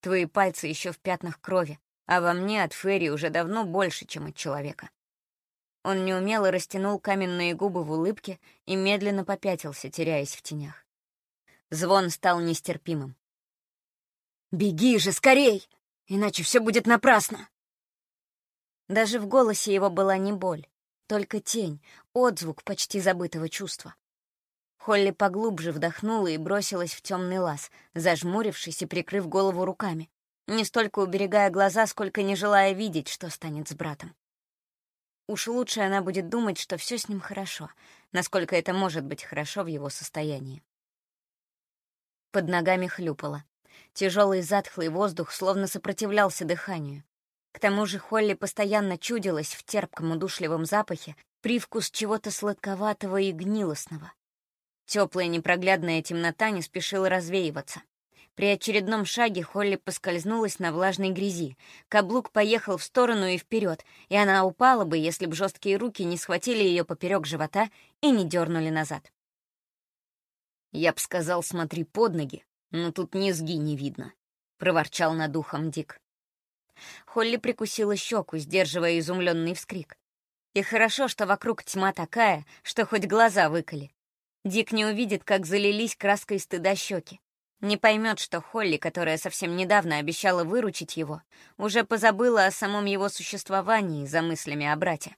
Твои пальцы еще в пятнах крови, а во мне от Ферри уже давно больше, чем от человека. Он неумело растянул каменные губы в улыбке и медленно попятился, теряясь в тенях. Звон стал нестерпимым. «Беги же, скорей! Иначе все будет напрасно!» Даже в голосе его была не боль, только тень, отзвук почти забытого чувства. Холли поглубже вдохнула и бросилась в темный лаз, зажмурившись и прикрыв голову руками, не столько уберегая глаза, сколько не желая видеть, что станет с братом. Уж лучше она будет думать, что все с ним хорошо, насколько это может быть хорошо в его состоянии. Под ногами хлюпало. Тяжелый затхлый воздух словно сопротивлялся дыханию. К тому же Холли постоянно чудилась в терпком удушливом запахе привкус чего-то сладковатого и гнилостного. Теплая непроглядная темнота не спешила развеиваться. При очередном шаге Холли поскользнулась на влажной грязи. Каблук поехал в сторону и вперед, и она упала бы, если бы жесткие руки не схватили ее поперек живота и не дернули назад. «Я б сказал, смотри под ноги, но тут низги не видно», — проворчал над ухом Дик. Холли прикусила щеку, сдерживая изумленный вскрик. И хорошо, что вокруг тьма такая, что хоть глаза выколи. Дик не увидит, как залились краской стыда щеки. Не поймет, что Холли, которая совсем недавно обещала выручить его, уже позабыла о самом его существовании за мыслями о брате.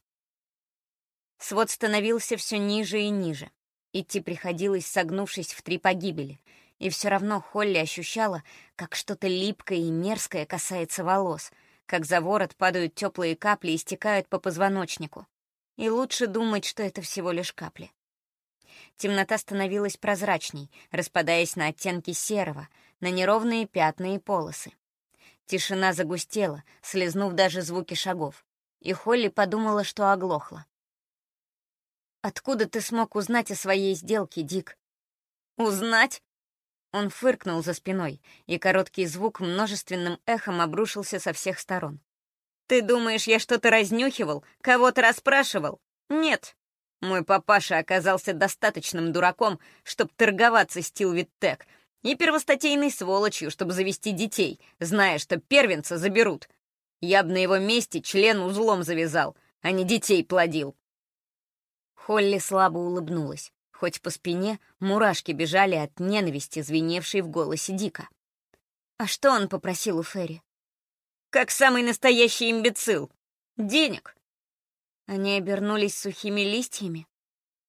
Свод становился все ниже и ниже. Идти приходилось, согнувшись в три погибели, и все равно Холли ощущала, как что-то липкое и мерзкое касается волос, как за ворот падают теплые капли и стекают по позвоночнику. И лучше думать, что это всего лишь капли. Темнота становилась прозрачней, распадаясь на оттенки серого, на неровные пятна и полосы. Тишина загустела, слезнув даже звуки шагов, и Холли подумала, что оглохла. «Откуда ты смог узнать о своей сделке, Дик?» «Узнать?» Он фыркнул за спиной, и короткий звук множественным эхом обрушился со всех сторон. «Ты думаешь, я что-то разнюхивал? Кого-то расспрашивал? Нет. Мой папаша оказался достаточным дураком, чтобы торговаться с Тилвиттек, и первостатейной сволочью, чтобы завести детей, зная, что первенца заберут. Я бы на его месте член узлом завязал, а не детей плодил». Холли слабо улыбнулась хоть по спине мурашки бежали от ненависти, звеневшей в голосе Дика. «А что он попросил у Ферри?» «Как самый настоящий имбецил! Денег!» Они обернулись сухими листьями.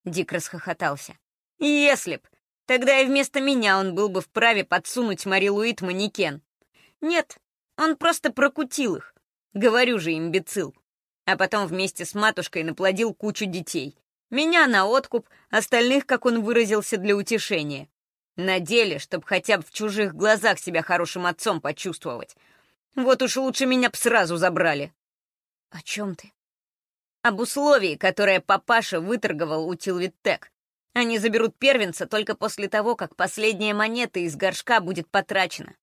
Дик расхохотался. «Если б! Тогда и вместо меня он был бы вправе подсунуть Мари Луит манекен. Нет, он просто прокутил их. Говорю же, имбецил. А потом вместе с матушкой наплодил кучу детей. Меня на откуп, остальных, как он выразился, для утешения. На деле, чтобы хотя бы в чужих глазах себя хорошим отцом почувствовать. Вот уж лучше меня б сразу забрали. О чем ты? Об условии, которое папаша выторговал у Тилвиттек. Они заберут первенца только после того, как последняя монета из горшка будет потрачена.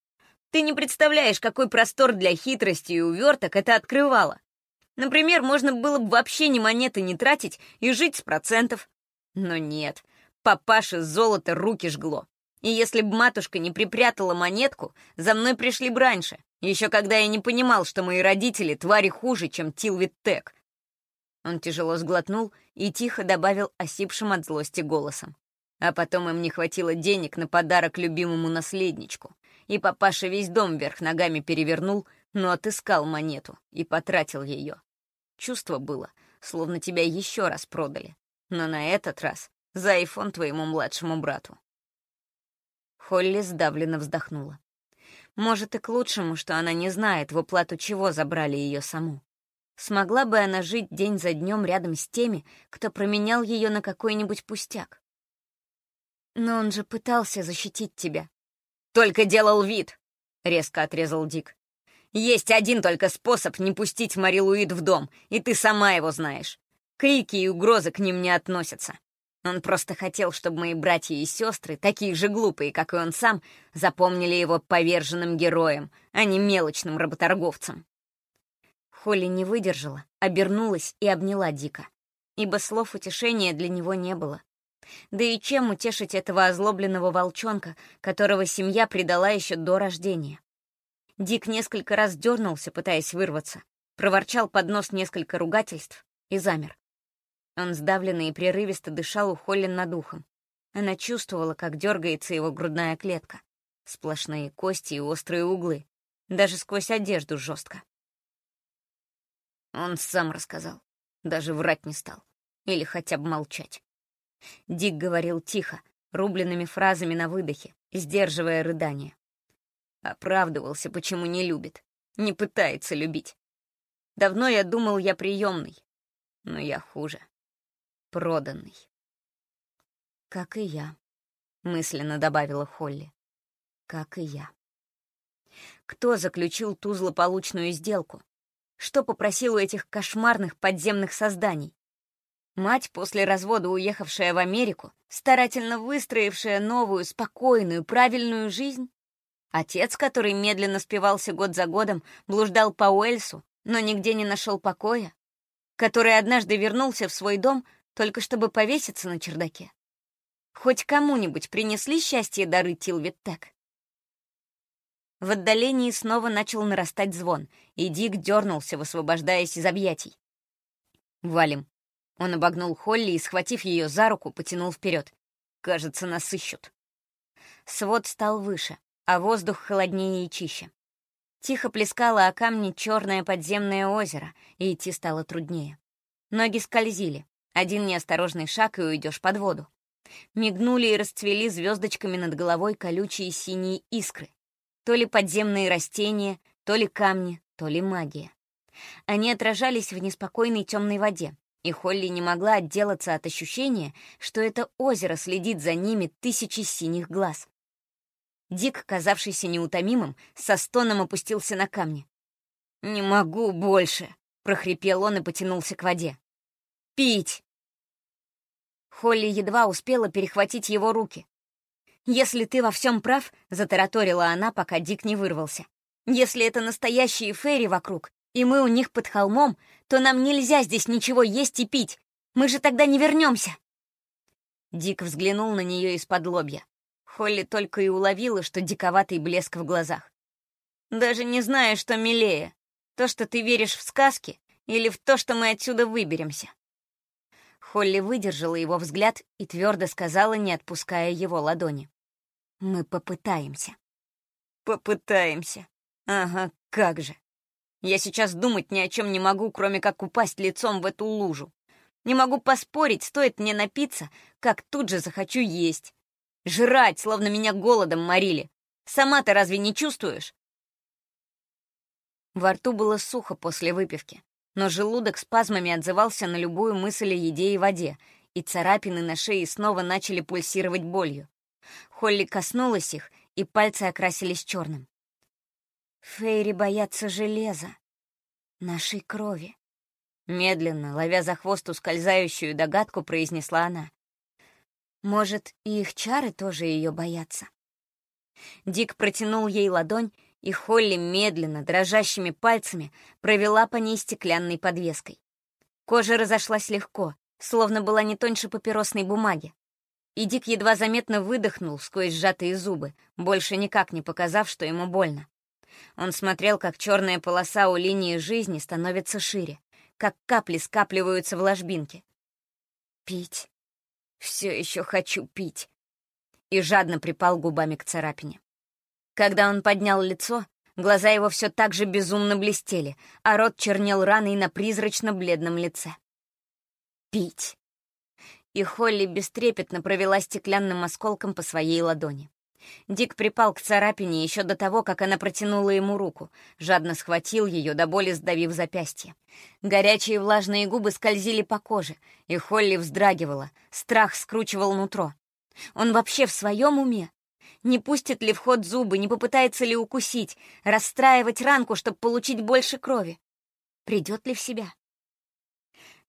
Ты не представляешь, какой простор для хитрости и уверток это открывало. Например, можно было бы вообще ни монеты не тратить и жить с процентов. Но нет, папаше золото руки жгло. И если бы матушка не припрятала монетку, за мной пришли бы раньше, еще когда я не понимал, что мои родители твари хуже, чем Тилвиттек. Он тяжело сглотнул и тихо добавил осипшим от злости голосом. А потом им не хватило денег на подарок любимому наследничку, и папаша весь дом вверх ногами перевернул, но отыскал монету и потратил ее. Чувство было, словно тебя еще раз продали. Но на этот раз за айфон твоему младшему брату. Холли сдавленно вздохнула. Может, и к лучшему, что она не знает, в уплату чего забрали ее саму. Смогла бы она жить день за днем рядом с теми, кто променял ее на какой-нибудь пустяк. Но он же пытался защитить тебя. «Только делал вид!» — резко отрезал Дик. Есть один только способ не пустить Мари Луид в дом, и ты сама его знаешь. Крики и угрозы к ним не относятся. Он просто хотел, чтобы мои братья и сестры, такие же глупые, как и он сам, запомнили его поверженным героем, а не мелочным работорговцем. Холли не выдержала, обернулась и обняла Дика, ибо слов утешения для него не было. Да и чем утешить этого озлобленного волчонка, которого семья предала еще до рождения? Дик несколько раз дернулся, пытаясь вырваться, проворчал под нос несколько ругательств и замер. Он сдавленно и прерывисто дышал у Холли над ухом. Она чувствовала, как дергается его грудная клетка. Сплошные кости и острые углы. Даже сквозь одежду жестко. Он сам рассказал. Даже врать не стал. Или хотя бы молчать. Дик говорил тихо, рубленными фразами на выдохе, сдерживая рыдание. Оправдывался, почему не любит. Не пытается любить. Давно я думал, я приемный. Но я хуже. Проданный. Как и я, мысленно добавила Холли. Как и я. Кто заключил ту злополучную сделку? Что попросил у этих кошмарных подземных созданий? Мать, после развода уехавшая в Америку, старательно выстроившая новую, спокойную, правильную жизнь? Отец, который медленно спивался год за годом, блуждал по Уэльсу, но нигде не нашел покоя, который однажды вернулся в свой дом только чтобы повеситься на чердаке. Хоть кому-нибудь принесли счастье дары Тилвиттек? В отдалении снова начал нарастать звон, и Дик дернулся, высвобождаясь из объятий. «Валим». Он обогнул Холли и, схватив ее за руку, потянул вперед. «Кажется, нас ищут». Свод стал выше, а воздух холоднее и чище. Тихо плескало о камни черное подземное озеро, и идти стало труднее. Ноги скользили. Один неосторожный шаг, и уйдешь под воду. Мигнули и расцвели звездочками над головой колючие синие искры. То ли подземные растения, то ли камни, то ли магия. Они отражались в неспокойной темной воде, и Холли не могла отделаться от ощущения, что это озеро следит за ними тысячи синих глаз. Дик, казавшийся неутомимым, со стоном опустился на камни. «Не могу больше!» — прохрипел он и потянулся к воде. «Пить!» Холли едва успела перехватить его руки. «Если ты во всем прав», — затараторила она, пока Дик не вырвался. «Если это настоящие фейри вокруг, и мы у них под холмом, то нам нельзя здесь ничего есть и пить. Мы же тогда не вернемся!» Дик взглянул на нее из-под лобья. Холли только и уловила, что диковатый блеск в глазах. «Даже не знаю, что милее. То, что ты веришь в сказки, или в то, что мы отсюда выберемся?» Холли выдержала его взгляд и твердо сказала, не отпуская его ладони. «Мы попытаемся». «Попытаемся. Ага, как же. Я сейчас думать ни о чем не могу, кроме как упасть лицом в эту лужу. Не могу поспорить, стоит мне напиться, как тут же захочу есть. Жрать, словно меня голодом морили. Сама-то разве не чувствуешь? Во рту было сухо после выпивки, но желудок спазмами отзывался на любую мысль о еде и воде, и царапины на шее снова начали пульсировать болью. Холли коснулась их, и пальцы окрасились черным. «Фейри боятся железа, нашей крови», Медленно, ловя за хвост ускользающую догадку, произнесла она. Может, и их чары тоже ее боятся? Дик протянул ей ладонь, и Холли медленно, дрожащими пальцами провела по ней стеклянной подвеской. Кожа разошлась легко, словно была не тоньше папиросной бумаги. И Дик едва заметно выдохнул сквозь сжатые зубы, больше никак не показав, что ему больно. Он смотрел, как черная полоса у линии жизни становится шире, как капли скапливаются в ложбинке. Пить все еще хочу пить. И жадно припал губами к царапине. Когда он поднял лицо, глаза его все так же безумно блестели, а рот чернел раной на призрачно-бледном лице. Пить. И Холли бестрепетно провела стеклянным осколком по своей ладони. Дик припал к царапине еще до того, как она протянула ему руку, жадно схватил ее, до боли сдавив запястье. Горячие влажные губы скользили по коже, и Холли вздрагивала, страх скручивал нутро. Он вообще в своем уме? Не пустит ли в ход зубы, не попытается ли укусить, расстраивать ранку, чтобы получить больше крови? Придет ли в себя?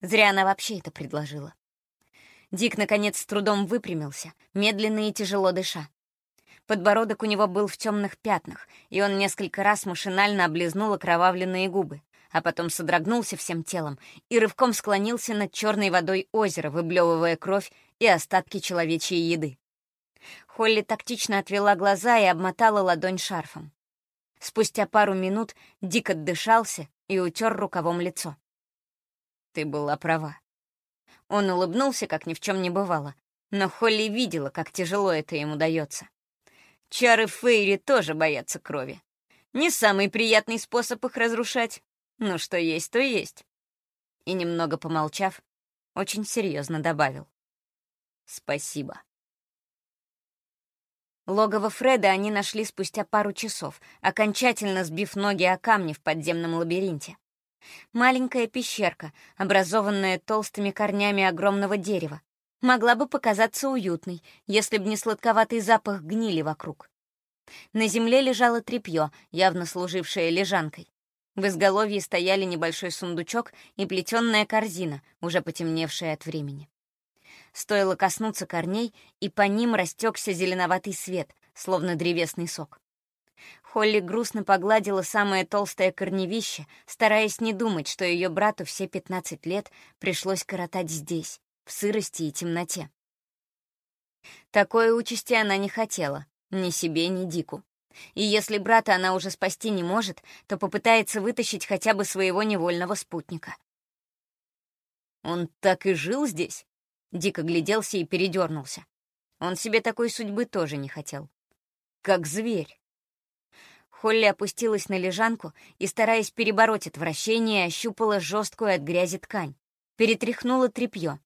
Зря она вообще это предложила. Дик, наконец, с трудом выпрямился, медленно и тяжело дыша. Подбородок у него был в темных пятнах, и он несколько раз машинально облизнул окровавленные губы, а потом содрогнулся всем телом и рывком склонился над черной водой озера, выблевывая кровь и остатки человечьей еды. Холли тактично отвела глаза и обмотала ладонь шарфом. Спустя пару минут Дик отдышался и утер рукавом лицо. «Ты была права». Он улыбнулся, как ни в чем не бывало, но Холли видела, как тяжело это ему дается. Чары Фейри тоже боятся крови. Не самый приятный способ их разрушать. Но что есть, то есть. И немного помолчав, очень серьезно добавил. Спасибо. Логово Фреда они нашли спустя пару часов, окончательно сбив ноги о камни в подземном лабиринте. Маленькая пещерка, образованная толстыми корнями огромного дерева, могла бы показаться уютной, если б не сладковатый запах гнили вокруг. На земле лежало тряпье, явно служившее лежанкой. В изголовье стояли небольшой сундучок и плетенная корзина, уже потемневшая от времени. Стоило коснуться корней, и по ним растекся зеленоватый свет, словно древесный сок. Холли грустно погладила самое толстое корневище, стараясь не думать, что ее брату все 15 лет пришлось коротать здесь, в сырости и темноте. Такой участи она не хотела, ни себе, ни Дику. И если брата она уже спасти не может, то попытается вытащить хотя бы своего невольного спутника. Он так и жил здесь? Дик огляделся и передернулся. Он себе такой судьбы тоже не хотел. Как зверь. Холли опустилась на лежанку и, стараясь перебороть отвращение, ощупала жесткую от грязи ткань, перетряхнула тряпье,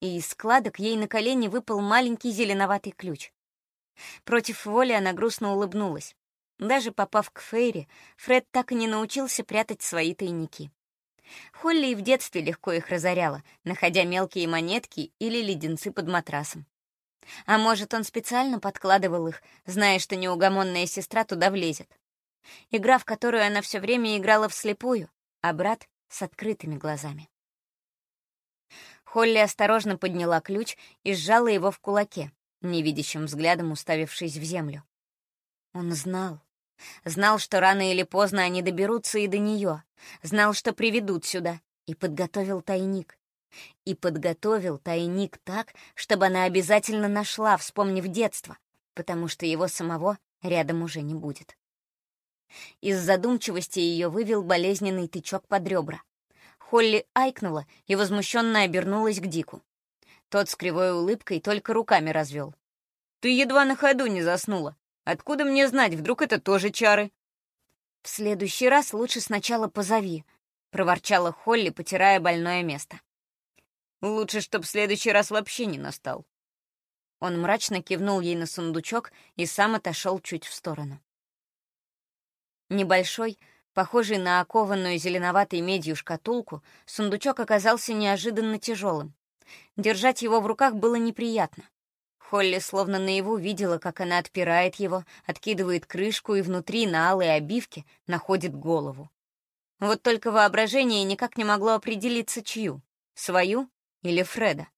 и из складок ей на колени выпал маленький зеленоватый ключ. Против воли она грустно улыбнулась. Даже попав к Фейре, Фред так и не научился прятать свои тайники. Холли и в детстве легко их разоряла, находя мелкие монетки или леденцы под матрасом. А может, он специально подкладывал их, зная, что неугомонная сестра туда влезет. Игра, в которую она все время играла вслепую, а брат — с открытыми глазами. Холли осторожно подняла ключ и сжала его в кулаке, невидящим взглядом уставившись в землю. Он знал. Знал, что рано или поздно они доберутся и до нее. Знал, что приведут сюда. И подготовил тайник. И подготовил тайник так, чтобы она обязательно нашла, вспомнив детство, потому что его самого рядом уже не будет. Из задумчивости ее вывел болезненный тычок под ребра. Холли айкнула и возмущенно обернулась к Дику. Тот с кривой улыбкой только руками развел. «Ты едва на ходу не заснула. Откуда мне знать, вдруг это тоже чары?» «В следующий раз лучше сначала позови», — проворчала Холли, потирая больное место. «Лучше, чтоб в следующий раз вообще не настал». Он мрачно кивнул ей на сундучок и сам отошел чуть в сторону. Небольшой, похожий на окованную зеленоватой медью шкатулку, сундучок оказался неожиданно тяжелым. Держать его в руках было неприятно. Холли словно наяву видела, как она отпирает его, откидывает крышку и внутри на алой обивке находит голову. Вот только воображение никак не могло определиться, чью — свою или Фреда.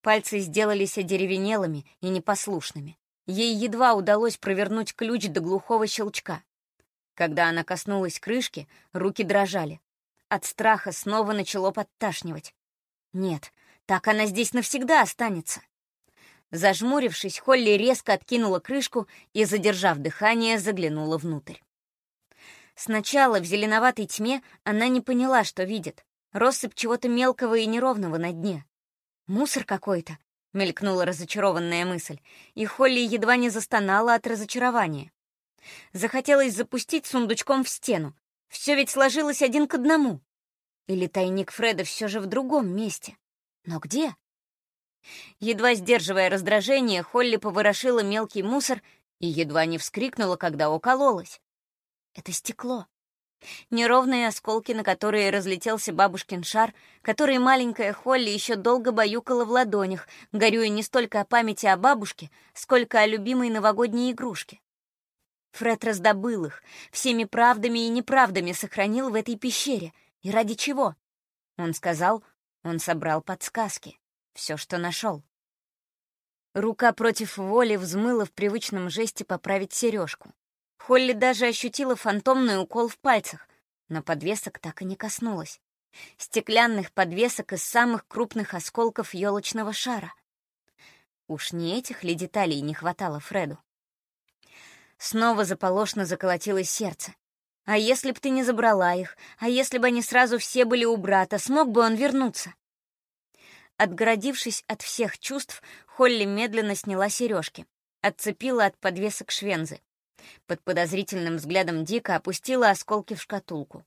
Пальцы сделались одеревенелыми и непослушными. Ей едва удалось провернуть ключ до глухого щелчка. Когда она коснулась крышки, руки дрожали. От страха снова начало подташнивать. Нет, так она здесь навсегда останется. Зажмурившись, Холли резко откинула крышку и, задержав дыхание, заглянула внутрь. Сначала в зеленоватой тьме она не поняла, что видит. Россыпь чего-то мелкого и неровного на дне. «Мусор какой-то», — мелькнула разочарованная мысль, и Холли едва не застонала от разочарования. Захотелось запустить сундучком в стену. Все ведь сложилось один к одному. Или тайник Фреда все же в другом месте. Но где? Едва сдерживая раздражение, Холли поворошила мелкий мусор и едва не вскрикнула, когда укололась. Это стекло. Неровные осколки, на которые разлетелся бабушкин шар, которые маленькая Холли еще долго баюкала в ладонях, горюя не столько о памяти о бабушке, сколько о любимой новогодней игрушке. Фред раздобыл их, всеми правдами и неправдами сохранил в этой пещере. И ради чего? Он сказал, он собрал подсказки. Все, что нашел. Рука против воли взмыла в привычном жесте поправить сережку. Холли даже ощутила фантомный укол в пальцах, но подвесок так и не коснулась. Стеклянных подвесок из самых крупных осколков елочного шара. Уж не этих ли деталей не хватало Фреду? Снова заполошно заколотилось сердце. А если б ты не забрала их? А если бы они сразу все были у брата, смог бы он вернуться? Отгородившись от всех чувств, Холли медленно сняла сережки, отцепила от подвесок швензы. Под подозрительным взглядом Дика опустила осколки в шкатулку.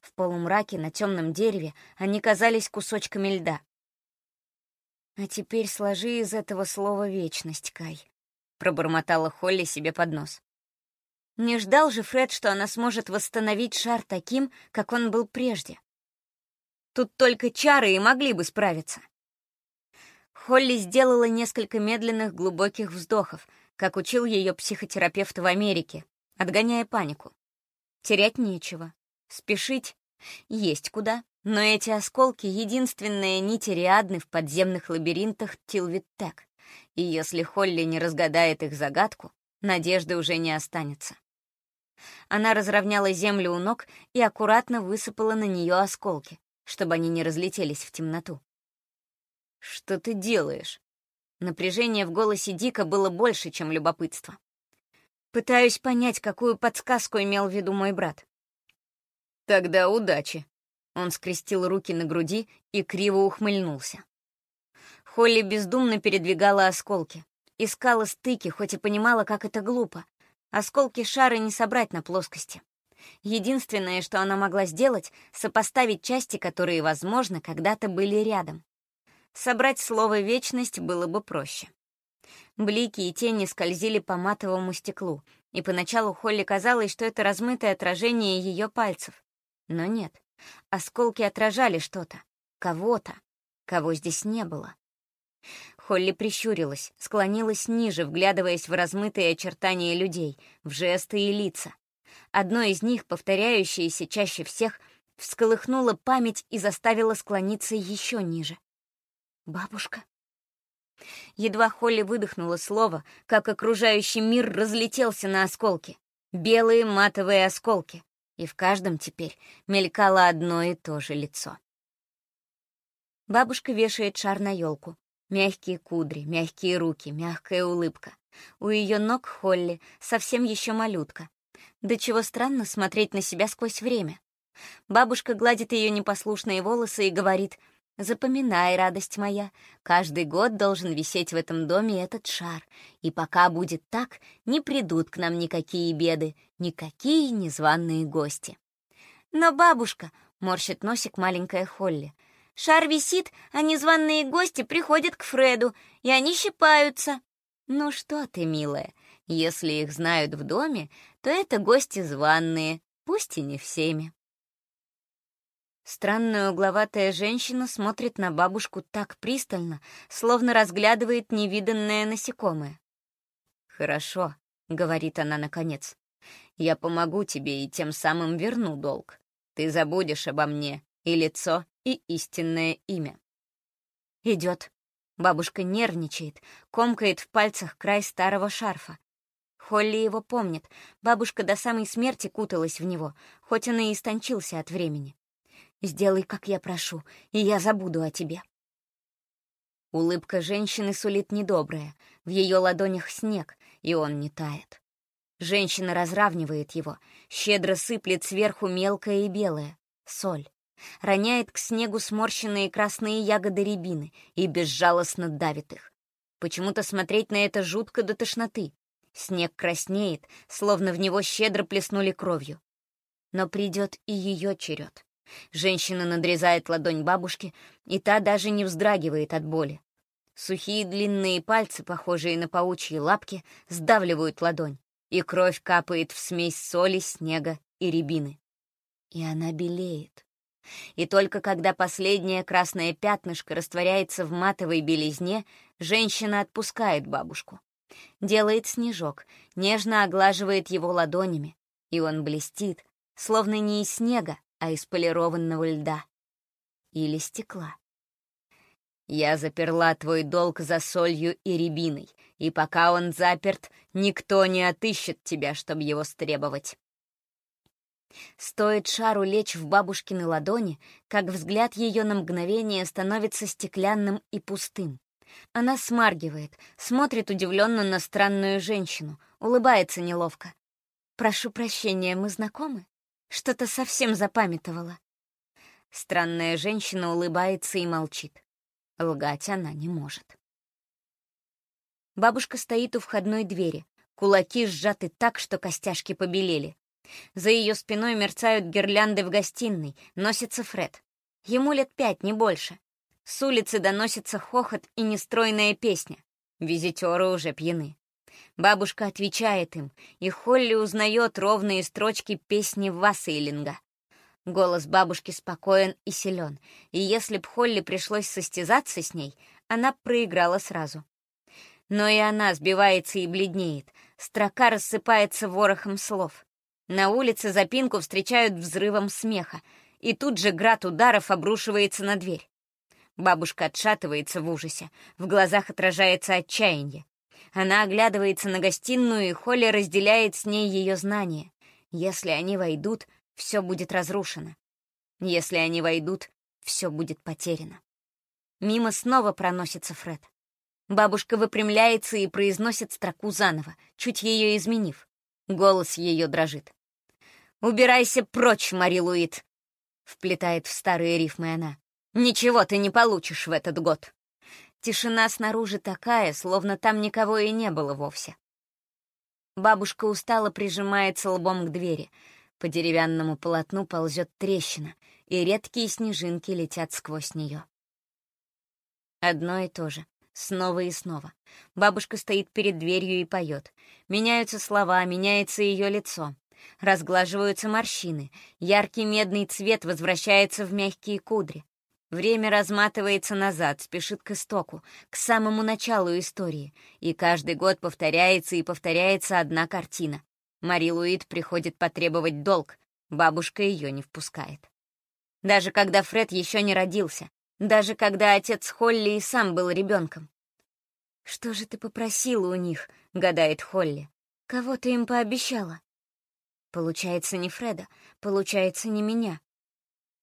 В полумраке на темном дереве они казались кусочками льда. «А теперь сложи из этого слова «вечность», Кай», пробормотала Холли себе под нос. Не ждал же Фред, что она сможет восстановить шар таким, как он был прежде. Тут только чары и могли бы справиться. Холли сделала несколько медленных глубоких вздохов, как учил ее психотерапевт в Америке, отгоняя панику. Терять нечего. Спешить есть куда, но эти осколки — единственная нить Ариадны в подземных лабиринтах Тилвиттек и если Холли не разгадает их загадку, надежды уже не останется. Она разровняла землю у ног и аккуратно высыпала на нее осколки, чтобы они не разлетелись в темноту. «Что ты делаешь?» Напряжение в голосе Дика было больше, чем любопытство. Пытаюсь понять, какую подсказку имел в виду мой брат. «Тогда удачи». Он скрестил руки на груди и криво ухмыльнулся. Холли бездумно передвигала осколки. Искала стыки, хоть и понимала, как это глупо. Осколки шара не собрать на плоскости. Единственное, что она могла сделать, сопоставить части, которые, возможно, когда-то были рядом. Собрать слово «вечность» было бы проще. Блики и тени скользили по матовому стеклу, и поначалу Холли казалось, что это размытое отражение ее пальцев. Но нет, осколки отражали что-то, кого-то, кого здесь не было. Холли прищурилась, склонилась ниже, вглядываясь в размытые очертания людей, в жесты и лица. Одно из них, повторяющееся чаще всех, всколыхнуло память и заставило склониться еще ниже. «Бабушка?» Едва Холли выдохнула слово, как окружающий мир разлетелся на осколки. Белые матовые осколки. И в каждом теперь мелькало одно и то же лицо. Бабушка вешает шар на елку. Мягкие кудри, мягкие руки, мягкая улыбка. У ее ног Холли совсем еще малютка. До чего странно смотреть на себя сквозь время. Бабушка гладит ее непослушные волосы и говорит — Запоминай, радость моя, каждый год должен висеть в этом доме этот шар, и пока будет так, не придут к нам никакие беды, никакие незваные гости. Но бабушка, — морщит носик маленькая Холли, — шар висит, а незваные гости приходят к Фреду, и они щипаются. Ну что ты, милая, если их знают в доме, то это гости званные, пусть и не всеми. Странная угловатая женщина смотрит на бабушку так пристально, словно разглядывает невиданное насекомое. «Хорошо», — говорит она наконец. «Я помогу тебе и тем самым верну долг. Ты забудешь обо мне и лицо, и истинное имя». Идет. Бабушка нервничает, комкает в пальцах край старого шарфа. Холли его помнит. Бабушка до самой смерти куталась в него, хоть он и истончился от времени. Сделай, как я прошу, и я забуду о тебе». Улыбка женщины сулит недоброе. В ее ладонях снег, и он не тает. Женщина разравнивает его, щедро сыплет сверху мелкое и белое — соль. Роняет к снегу сморщенные красные ягоды рябины и безжалостно давит их. Почему-то смотреть на это жутко до тошноты. Снег краснеет, словно в него щедро плеснули кровью. Но придет и ее черед. Женщина надрезает ладонь бабушки, и та даже не вздрагивает от боли. Сухие длинные пальцы, похожие на паучьи лапки, сдавливают ладонь, и кровь капает в смесь соли, снега и рябины. И она белеет. И только когда последнее красное пятнышко растворяется в матовой белизне, женщина отпускает бабушку. Делает снежок, нежно оглаживает его ладонями, и он блестит, словно не из снега, а из полированного льда или стекла. Я заперла твой долг за солью и рябиной, и пока он заперт, никто не отыщет тебя, чтобы его стребовать. Стоит шару лечь в бабушкины ладони, как взгляд ее на мгновение становится стеклянным и пустым. Она смаргивает, смотрит удивленно на странную женщину, улыбается неловко. «Прошу прощения, мы знакомы?» Что-то совсем запамятовала. Странная женщина улыбается и молчит. Лгать она не может. Бабушка стоит у входной двери. Кулаки сжаты так, что костяшки побелели. За ее спиной мерцают гирлянды в гостиной, носится Фред. Ему лет пять, не больше. С улицы доносится хохот и нестройная песня. Визитеры уже пьяны. Бабушка отвечает им, и Холли узнает ровные строчки песни Вассейлинга. Голос бабушки спокоен и силен, и если б Холли пришлось состязаться с ней, она проиграла сразу. Но и она сбивается и бледнеет, строка рассыпается ворохом слов. На улице запинку встречают взрывом смеха, и тут же град ударов обрушивается на дверь. Бабушка отшатывается в ужасе, в глазах отражается отчаяние. Она оглядывается на гостиную, и Холли разделяет с ней ее знания. Если они войдут, все будет разрушено. Если они войдут, все будет потеряно. Мимо снова проносится Фред. Бабушка выпрямляется и произносит строку заново, чуть ее изменив. Голос ее дрожит. «Убирайся прочь, Мари Луит!» — вплетает в старые рифмы она. «Ничего ты не получишь в этот год!» Тишина снаружи такая, словно там никого и не было вовсе. Бабушка устало прижимается лбом к двери. По деревянному полотну ползет трещина, и редкие снежинки летят сквозь нее. Одно и то же. Снова и снова. Бабушка стоит перед дверью и поет. Меняются слова, меняется ее лицо. Разглаживаются морщины. Яркий медный цвет возвращается в мягкие кудри. Время разматывается назад, спешит к истоку, к самому началу истории. И каждый год повторяется и повторяется одна картина. Мари Луид приходит потребовать долг. Бабушка ее не впускает. Даже когда Фред еще не родился. Даже когда отец Холли и сам был ребенком. «Что же ты попросила у них?» — гадает Холли. «Кого ты им пообещала?» Получается, не Фреда, получается, не меня.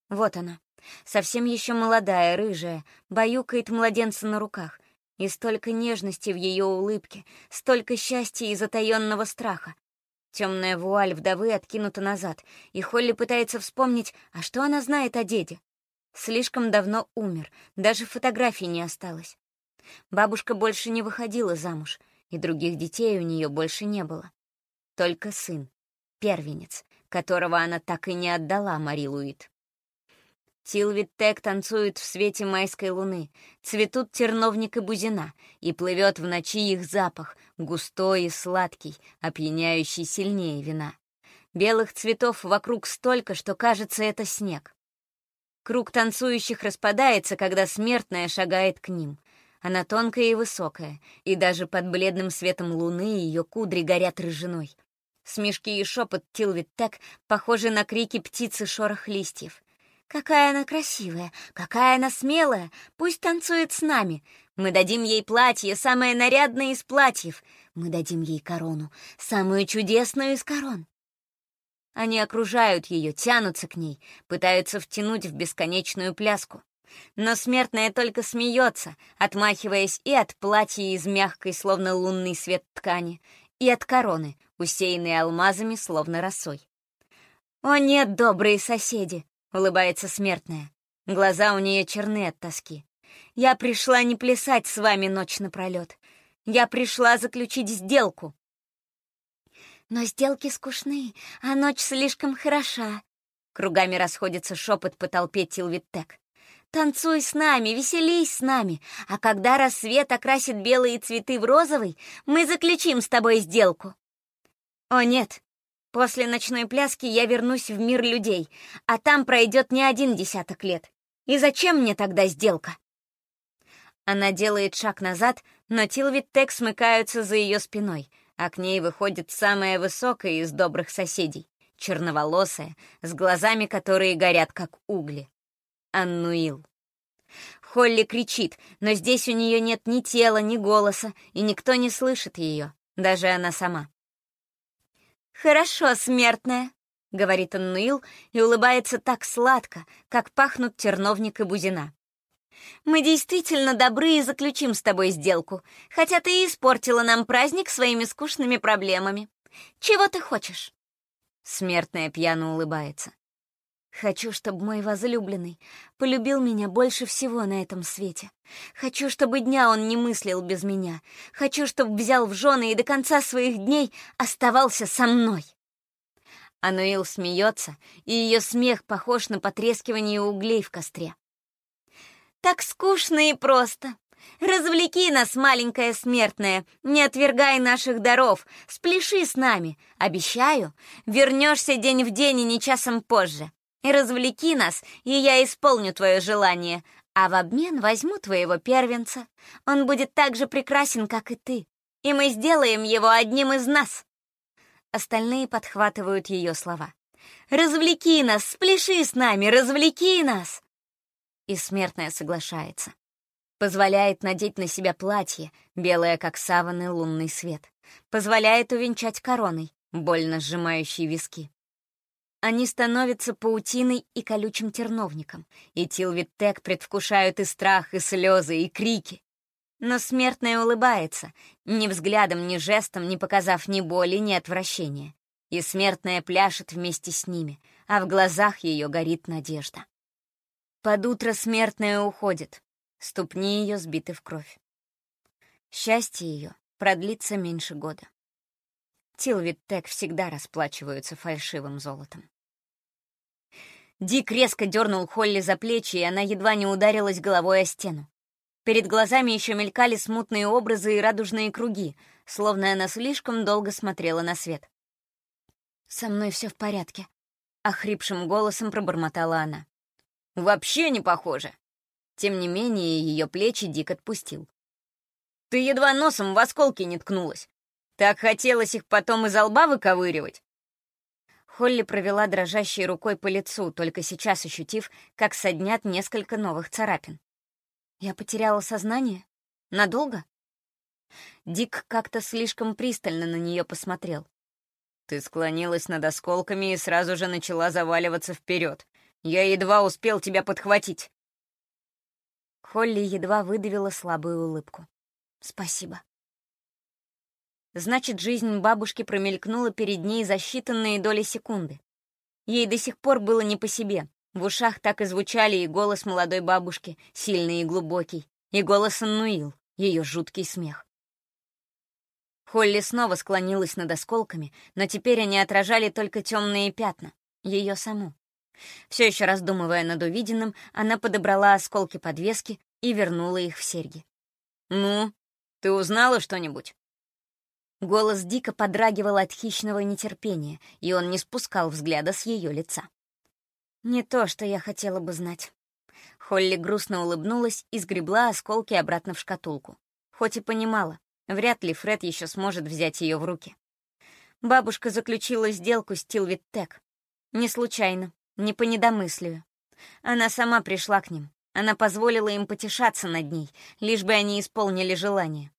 Вот она, совсем еще молодая, рыжая, баюкает младенца на руках, и столько нежности в ее улыбке, столько счастья и затаенного страха. Темная вуаль вдовы откинута назад, и Холли пытается вспомнить, а что она знает о деде. Слишком давно умер, даже фотографий не осталось. Бабушка больше не выходила замуж, и других детей у нее больше не было. Только сын, первенец, которого она так и не отдала Мари Луит. Тилвит Тек танцует в свете майской луны, цветут терновник и бузина, и плывет в ночи их запах, густой и сладкий, опьяняющий сильнее вина. Белых цветов вокруг столько, что кажется, это снег. Круг танцующих распадается, когда смертная шагает к ним. Она тонкая и высокая, и даже под бледным светом луны ее кудри горят рыжиной. Смешки и шепот Тилвит так похожи на крики птицы шорох листьев. «Какая она красивая! Какая она смелая! Пусть танцует с нами! Мы дадим ей платье, самое нарядное из платьев! Мы дадим ей корону, самую чудесную из корон!» Они окружают ее, тянутся к ней, пытаются втянуть в бесконечную пляску. Но смертная только смеется, отмахиваясь и от платья из мягкой, словно лунный свет ткани, и от короны, усеянной алмазами, словно росой. «О нет, добрые соседи!» — улыбается смертная. Глаза у нее черны от тоски. «Я пришла не плясать с вами ночь напролет. Я пришла заключить сделку». «Но сделки скучны, а ночь слишком хороша», — кругами расходится шепот по толпе Тилвиттек. Танцуй с нами, веселись с нами, а когда рассвет окрасит белые цветы в розовый, мы заключим с тобой сделку. О нет, после ночной пляски я вернусь в мир людей, а там пройдет не один десяток лет. И зачем мне тогда сделка? Она делает шаг назад, но Тилвит Тек смыкаются за ее спиной, а к ней выходит самая высокая из добрых соседей, черноволосая, с глазами, которые горят, как угли. Аннуил. Холли кричит, но здесь у нее нет ни тела, ни голоса, и никто не слышит ее, даже она сама. «Хорошо, смертная», — говорит Аннуил и улыбается так сладко, как пахнут терновник и бузина. «Мы действительно добры и заключим с тобой сделку, хотя ты и испортила нам праздник своими скучными проблемами. Чего ты хочешь?» Смертная пьяно улыбается. Хочу, чтобы мой возлюбленный полюбил меня больше всего на этом свете. Хочу, чтобы дня он не мыслил без меня. Хочу, чтобы взял в жены и до конца своих дней оставался со мной. Ануил смеется, и ее смех похож на потрескивание углей в костре. «Так скучно и просто. Развлеки нас, маленькая смертная, не отвергай наших даров, спляши с нами. Обещаю, вернешься день в день и не часом позже развлеки нас, и я исполню твое желание, а в обмен возьму твоего первенца. Он будет так же прекрасен, как и ты, и мы сделаем его одним из нас». Остальные подхватывают ее слова. «Развлеки нас, спляши с нами, развлеки нас!» И смертная соглашается. Позволяет надеть на себя платье, белое, как саваны, лунный свет. Позволяет увенчать короной, больно сжимающей виски. Они становятся паутиной и колючим терновником, и Тилвиттек предвкушают и страх, и слезы, и крики. Но смертная улыбается, ни взглядом, ни жестом, не показав ни боли, ни отвращения. И смертная пляшет вместе с ними, а в глазах ее горит надежда. Под утро смертная уходит, ступни ее сбиты в кровь. Счастье ее продлится меньше года. Тилвит Тек всегда расплачиваются фальшивым золотом. Дик резко дернул Холли за плечи, и она едва не ударилась головой о стену. Перед глазами еще мелькали смутные образы и радужные круги, словно она слишком долго смотрела на свет. «Со мной все в порядке», — охрипшим голосом пробормотала она. «Вообще не похоже!» Тем не менее, ее плечи Дик отпустил. «Ты едва носом в осколки не ткнулась. Так хотелось их потом из лба выковыривать!» Холли провела дрожащей рукой по лицу, только сейчас ощутив, как соднят несколько новых царапин. «Я потеряла сознание? Надолго?» Дик как-то слишком пристально на нее посмотрел. Ты склонилась над осколками и сразу же начала заваливаться вперед. Я едва успел тебя подхватить. Холли едва выдавила слабую улыбку. «Спасибо». Значит, жизнь бабушки промелькнула перед ней за считанные доли секунды. Ей до сих пор было не по себе. В ушах так и звучали и голос молодой бабушки, сильный и глубокий, и голос Аннуил, ее жуткий смех. Холли снова склонилась над осколками, но теперь они отражали только темные пятна, ее саму. Все еще раздумывая над увиденным, она подобрала осколки подвески и вернула их в серьги. «Ну, ты узнала что-нибудь?» Голос дико подрагивал от хищного нетерпения, и он не спускал взгляда с ее лица. «Не то, что я хотела бы знать». Холли грустно улыбнулась и сгребла осколки обратно в шкатулку. Хоть и понимала, Вряд ли Фред еще сможет взять ее в руки. Бабушка заключила сделку с Тилвит Тек. Не случайно, не по недомыслию. Она сама пришла к ним. Она позволила им потешаться над ней, лишь бы они исполнили желание.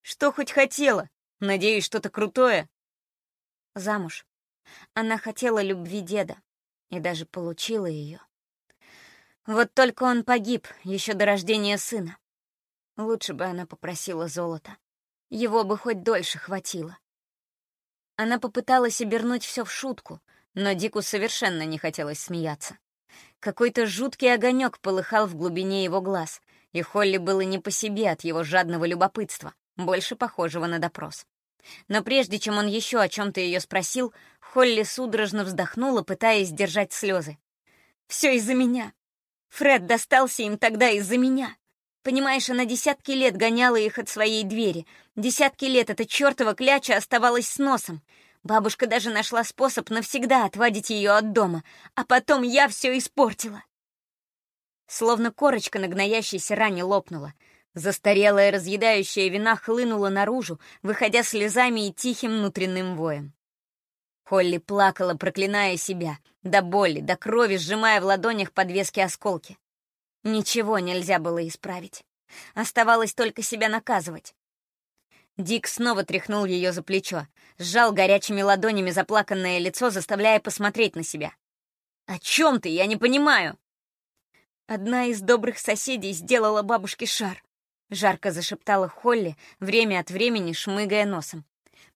Что хоть хотела? Надеюсь, что-то крутое? Замуж. Она хотела любви деда и даже получила ее. Вот только он погиб еще до рождения сына. Лучше бы она попросила золота. Его бы хоть дольше хватило. Она попыталась обернуть все в шутку, но Дику совершенно не хотелось смеяться. Какой-то жуткий огонек полыхал в глубине его глаз, и Холли было не по себе от его жадного любопытства, больше похожего на допрос. Но прежде чем он еще о чем-то ее спросил, Холли судорожно вздохнула, пытаясь сдержать слезы. «Все из-за меня. Фред достался им тогда из-за меня. Понимаешь, она десятки лет гоняла их от своей двери. Десятки лет эта чертова кляча оставалась с носом. Бабушка даже нашла способ навсегда отводить ее от дома, а потом я все испортила. Словно корочка на гноящейся ране лопнула. Застарелая разъедающая вина хлынула наружу, выходя слезами и тихим внутренним воем. Холли плакала, проклиная себя, до боли, до крови, сжимая в ладонях подвески осколки. Ничего нельзя было исправить. Оставалось только себя наказывать. Дик снова тряхнул ее за плечо, сжал горячими ладонями заплаканное лицо, заставляя посмотреть на себя. «О чем ты? Я не понимаю!» Одна из добрых соседей сделала бабушке шар. Жарко зашептала Холли, время от времени шмыгая носом.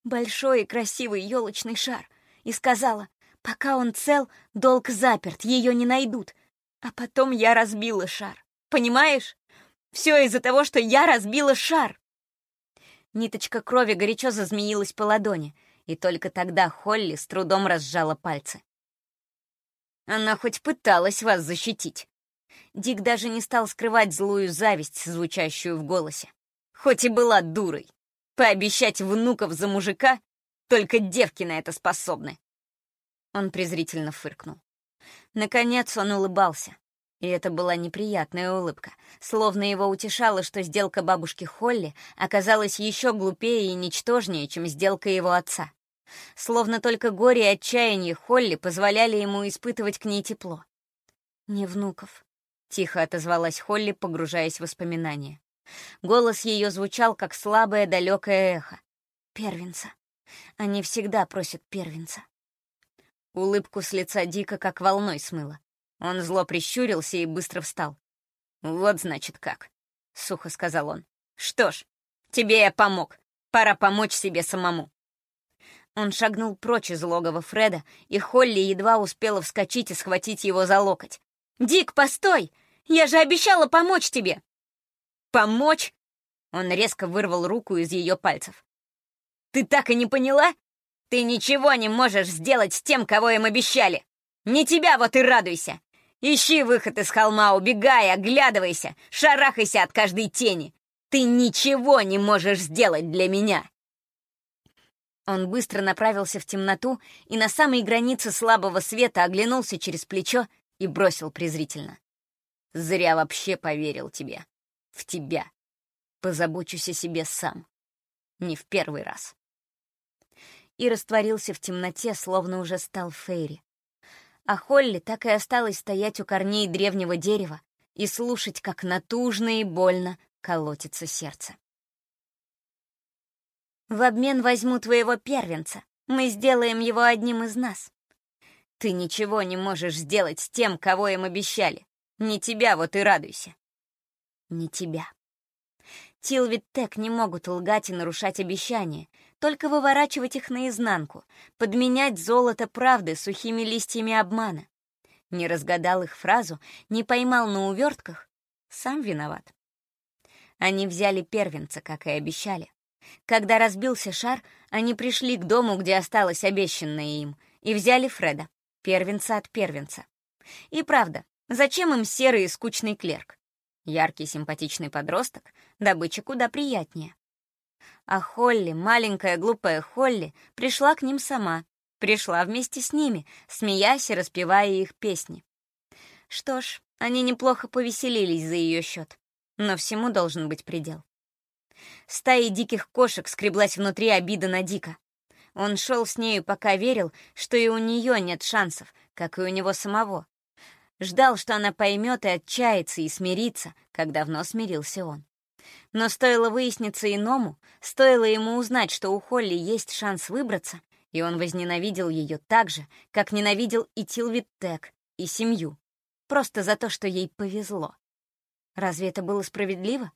Большой и красивый елочный шар. И сказала, пока он цел, долг заперт, ее не найдут. А потом я разбила шар. Понимаешь? Все из-за того, что я разбила шар. Ниточка крови горячо зазмеилась по ладони, и только тогда Холли с трудом разжала пальцы. Она хоть пыталась вас защитить. Дик даже не стал скрывать злую зависть, звучащую в голосе. Хоть и была дурой. Пообещать внуков за мужика только девки на это способны. Он презрительно фыркнул. Наконец он улыбался. И это была неприятная улыбка, словно его утешало, что сделка бабушки Холли оказалась еще глупее и ничтожнее, чем сделка его отца. Словно только горе и отчаяние Холли позволяли ему испытывать к ней тепло. «Не внуков», — тихо отозвалась Холли, погружаясь в воспоминания. Голос ее звучал, как слабое далекое эхо. «Первенца. Они всегда просят первенца». Улыбку с лица Дика как волной смыло. Он зло прищурился и быстро встал. «Вот, значит, как», — сухо сказал он. Что ж, тебе я помог. Пора помочь себе самому. Он шагнул прочь из логова Фреда, и Холли едва успела вскочить и схватить его за локоть. «Дик, постой! Я же обещала помочь тебе!» «Помочь?» Он резко вырвал руку из ее пальцев. «Ты так и не поняла? Ты ничего не можешь сделать с тем, кого им обещали! Не тебя вот и радуйся! Ищи выход из холма, убегай, оглядывайся, шарахайся от каждой тени! Ты ничего не можешь сделать для меня!» Он быстро направился в темноту и на самой границе слабого света оглянулся через плечо и бросил презрительно. «Зря вообще поверил тебе. В тебя. Позабочусь о себе сам. Не в первый раз». И растворился в темноте, словно уже стал Фейри. А Холли так и осталась стоять у корней древнего дерева и слушать, как натужно и больно колотится сердце. В обмен возьму твоего первенца. Мы сделаем его одним из нас. Ты ничего не можешь сделать с тем, кого им обещали. Не тебя вот и радуйся. Не тебя. Тилвит Тек не могут лгать и нарушать обещания, только выворачивать их наизнанку, подменять золото правды сухими листьями обмана. Не разгадал их фразу, не поймал на увертках, сам виноват. Они взяли первенца, как и обещали. Когда разбился шар, они пришли к дому, где осталось обещанное им, и взяли Фреда, первенца от первенца. И правда, зачем им серый и скучный клерк? Яркий симпатичный подросток, добыча куда приятнее. А Холли, маленькая глупая Холли, пришла к ним сама, пришла вместе с ними, смеясь и распевая их песни. Что ж, они неплохо повеселились за ее счет, но всему должен быть предел. Стаи диких кошек скреблась внутри обида на Дика. Он шел с нею, пока верил, что и у нее нет шансов, как и у него самого. Ждал, что она поймет и отчается, и смирится, как давно смирился он. Но стоило выясниться иному, стоило ему узнать, что у Холли есть шанс выбраться, и он возненавидел ее так же, как ненавидел и Тилвиттек, и семью, просто за то, что ей повезло. Разве это было справедливо?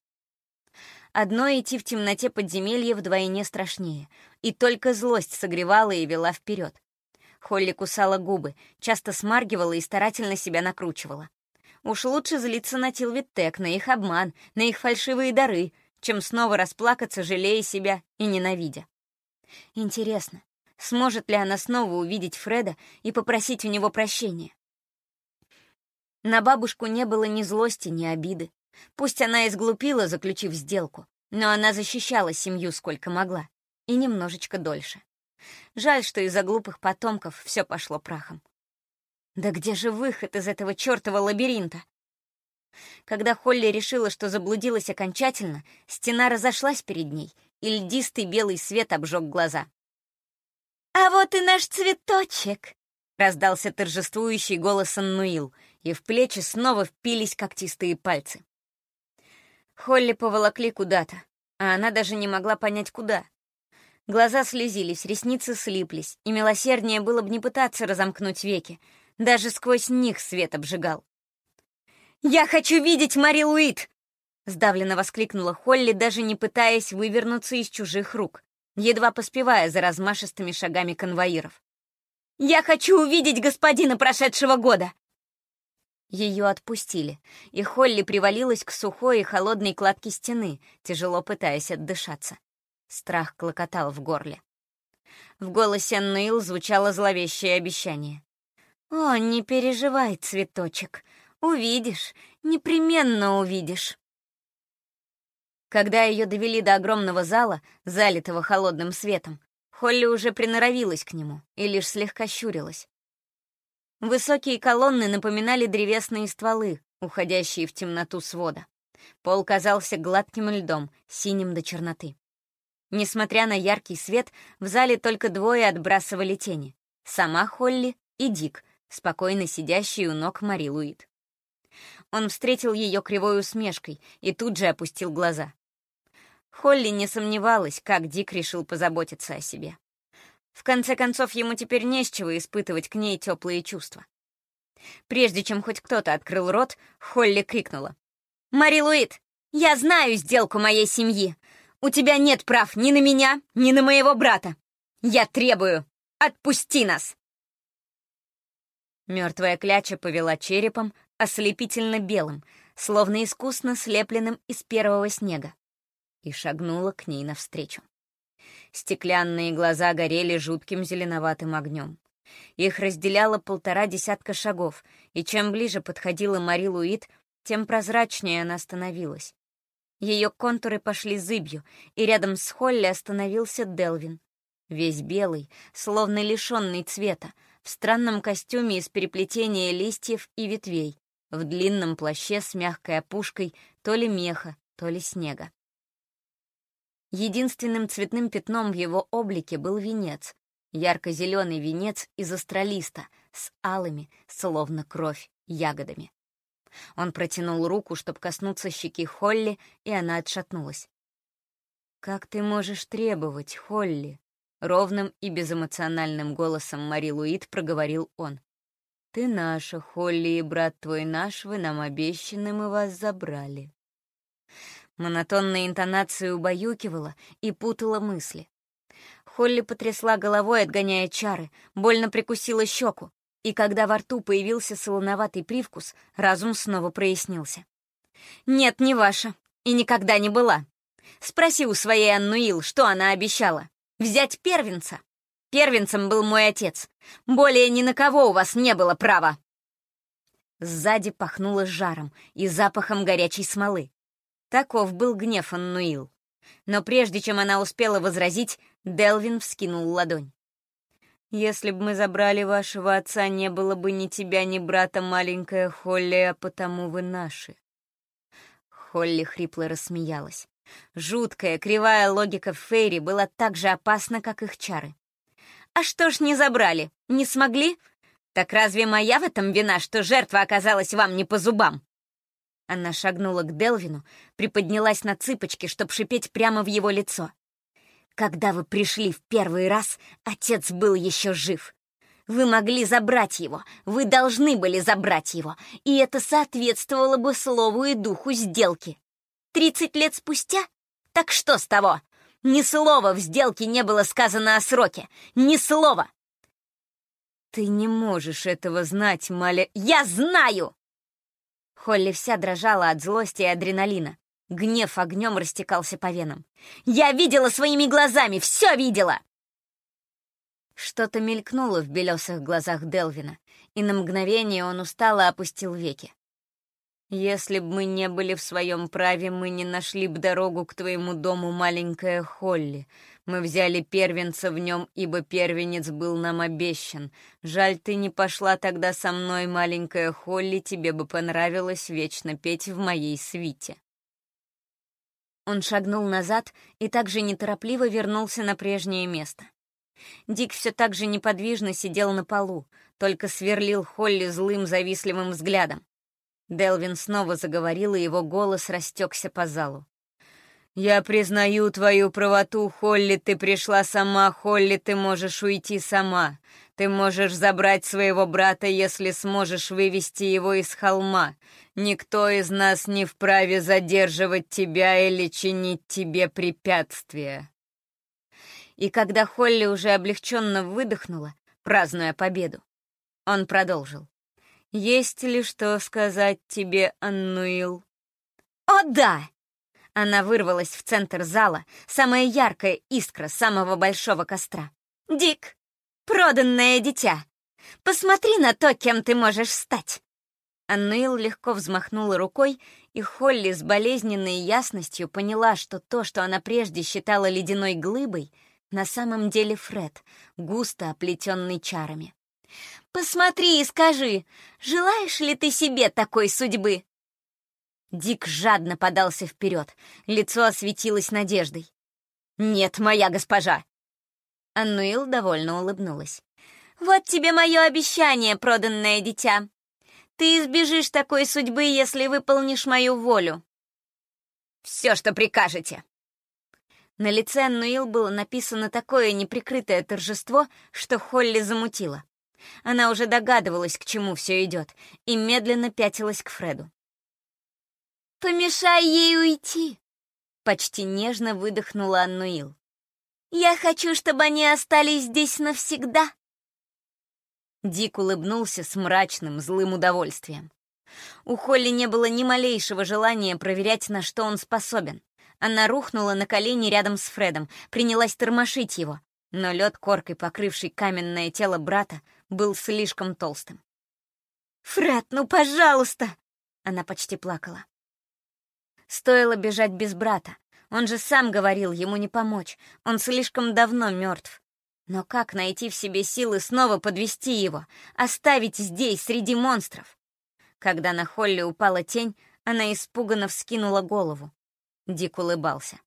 Одно идти в темноте подземелья вдвойне страшнее, и только злость согревала и вела вперед. Холли кусала губы, часто смаргивала и старательно себя накручивала. Уж лучше злиться на Тилвиттек, на их обман, на их фальшивые дары, чем снова расплакаться, жалея себя и ненавидя. Интересно, сможет ли она снова увидеть Фреда и попросить у него прощения? На бабушку не было ни злости, ни обиды. Пусть она и сглупила, заключив сделку, но она защищала семью сколько могла, и немножечко дольше. Жаль, что из-за глупых потомков все пошло прахом. Да где же выход из этого чертова лабиринта? Когда Холли решила, что заблудилась окончательно, стена разошлась перед ней, и льдистый белый свет обжег глаза. «А вот и наш цветочек!» — раздался торжествующий голос Аннуил, и в плечи снова впились когтистые пальцы. Холли поволокли куда-то, а она даже не могла понять, куда. Глаза слезились, ресницы слиплись, и милосерднее было бы не пытаться разомкнуть веки. Даже сквозь них свет обжигал. «Я хочу видеть Мари Луит!» Сдавленно воскликнула Холли, даже не пытаясь вывернуться из чужих рук, едва поспевая за размашистыми шагами конвоиров. «Я хочу увидеть господина прошедшего года! Ее отпустили, и Холли привалилась к сухой и холодной кладке стены, тяжело пытаясь отдышаться. Страх клокотал в горле. В голосе Нуил звучало зловещее обещание. «О, не переживай, цветочек. Увидишь, непременно увидишь». Когда ее довели до огромного зала, залитого холодным светом, Холли уже приноровилась к нему и лишь слегка щурилась. Высокие колонны напоминали древесные стволы, уходящие в темноту свода. Пол казался гладким льдом, синим до черноты. Несмотря на яркий свет, в зале только двое отбрасывали тени. Сама Холли и Дик, спокойно сидящий у ног Мари Луид. Он встретил ее кривой усмешкой и тут же опустил глаза. Холли не сомневалась, как Дик решил позаботиться о себе. В конце концов, ему теперь не с чего испытывать к ней теплые чувства. Прежде чем хоть кто-то открыл рот, Холли крикнула. «Мари Луит, Я знаю сделку моей семьи. У тебя нет прав ни на меня, ни на моего брата. Я требую, отпусти нас!» Мертвая кляча повела черепом, ослепительно белым, словно искусно слепленным из первого снега, и шагнула к ней навстречу. Стеклянные глаза горели жутким зеленоватым огнем. Их разделяло полтора десятка шагов, и чем ближе подходила Мари Луид, тем прозрачнее она становилась. Ее контуры пошли зыбью, и рядом с Холли остановился Делвин. Весь белый, словно лишенный цвета, в странном костюме из переплетения листьев и ветвей, в длинном плаще с мягкой опушкой то ли меха, то ли снега. Единственным цветным пятном в его облике был венец, ярко-зеленый венец из астролиста с алыми, словно кровь, ягодами. Он протянул руку, чтобы коснуться щеки Холли, и она отшатнулась. «Как ты можешь требовать, Холли?» Ровным и безэмоциональным голосом Мари Луид проговорил он. «Ты наша, Холли, и брат твой наш, вы нам обещаны, мы вас забрали». Монотонная интонация убаюкивала и путала мысли. Холли потрясла головой, отгоняя чары, больно прикусила щеку, и когда во рту появился солоноватый привкус, разум снова прояснился. «Нет, не ваша, и никогда не была. Спроси у своей Аннуил, что она обещала. Взять первенца? Первенцем был мой отец. Более ни на кого у вас не было права!» Сзади пахнуло жаром и запахом горячей смолы. Таков был гнев Аннуил. Но прежде чем она успела возразить, Делвин вскинул ладонь. «Если бы мы забрали вашего отца, не было бы ни тебя, ни брата, маленькая Холли, а потому вы наши». Холли хрипло рассмеялась. Жуткая, кривая логика Фейри была так же опасна, как их чары. «А что ж не забрали? Не смогли? Так разве моя в этом вина, что жертва оказалась вам не по зубам?» Она шагнула к Делвину, приподнялась на цыпочки, чтоб шипеть прямо в его лицо. «Когда вы пришли в первый раз, отец был еще жив. Вы могли забрать его, вы должны были забрать его, и это соответствовало бы слову и духу сделки. Тридцать лет спустя? Так что с того? Ни слова в сделке не было сказано о сроке. Ни слова!» «Ты не можешь этого знать, Маля...» «Я знаю!» Холли вся дрожала от злости и адреналина. Гнев огнем растекался по венам. «Я видела своими глазами! Все видела!» Что-то мелькнуло в белесых глазах Делвина, и на мгновение он устало опустил веки. «Если бы мы не были в своем праве, мы не нашли бы дорогу к твоему дому, маленькая Холли. Мы взяли первенца в нем, ибо первенец был нам обещан. Жаль, ты не пошла тогда со мной, маленькая Холли, тебе бы понравилось вечно петь в моей свите». Он шагнул назад и также неторопливо вернулся на прежнее место. Дик все так же неподвижно сидел на полу, только сверлил Холли злым завистливым взглядом. Делвин снова заговорил, и его голос растекся по залу. «Я признаю твою правоту, Холли, ты пришла сама, Холли, ты можешь уйти сама. Ты можешь забрать своего брата, если сможешь вывести его из холма. Никто из нас не вправе задерживать тебя или чинить тебе препятствия». И когда Холли уже облегченно выдохнула, празднуя победу, он продолжил. «Есть ли что сказать тебе, Аннуил?» «О, да!» Она вырвалась в центр зала, самая яркая искра самого большого костра. «Дик, проданное дитя! Посмотри на то, кем ты можешь стать!» Аннуил легко взмахнула рукой, и Холли с болезненной ясностью поняла, что то, что она прежде считала ледяной глыбой, на самом деле Фред, густо оплетенный чарами. «Посмотри и скажи, желаешь ли ты себе такой судьбы?» Дик жадно подался вперед, лицо осветилось надеждой. «Нет, моя госпожа!» Аннуил довольно улыбнулась. «Вот тебе мое обещание, проданное дитя. Ты избежишь такой судьбы, если выполнишь мою волю». «Все, что прикажете!» На лице Аннуил было написано такое неприкрытое торжество, что Холли замутила. Она уже догадывалась, к чему все идет, и медленно пятилась к Фреду. помешай ей уйти!» Почти нежно выдохнула Аннуил. «Я хочу, чтобы они остались здесь навсегда!» Дик улыбнулся с мрачным, злым удовольствием. У Холли не было ни малейшего желания проверять, на что он способен. Она рухнула на колени рядом с Фредом, принялась тормошить его, но лед, коркой покрывший каменное тело брата, был слишком толстым. «Фред, ну пожалуйста!» Она почти плакала. Стоило бежать без брата. Он же сам говорил, ему не помочь. Он слишком давно мертв. Но как найти в себе силы снова подвести его, оставить здесь, среди монстров? Когда на Холли упала тень, она испуганно вскинула голову. Дик улыбался.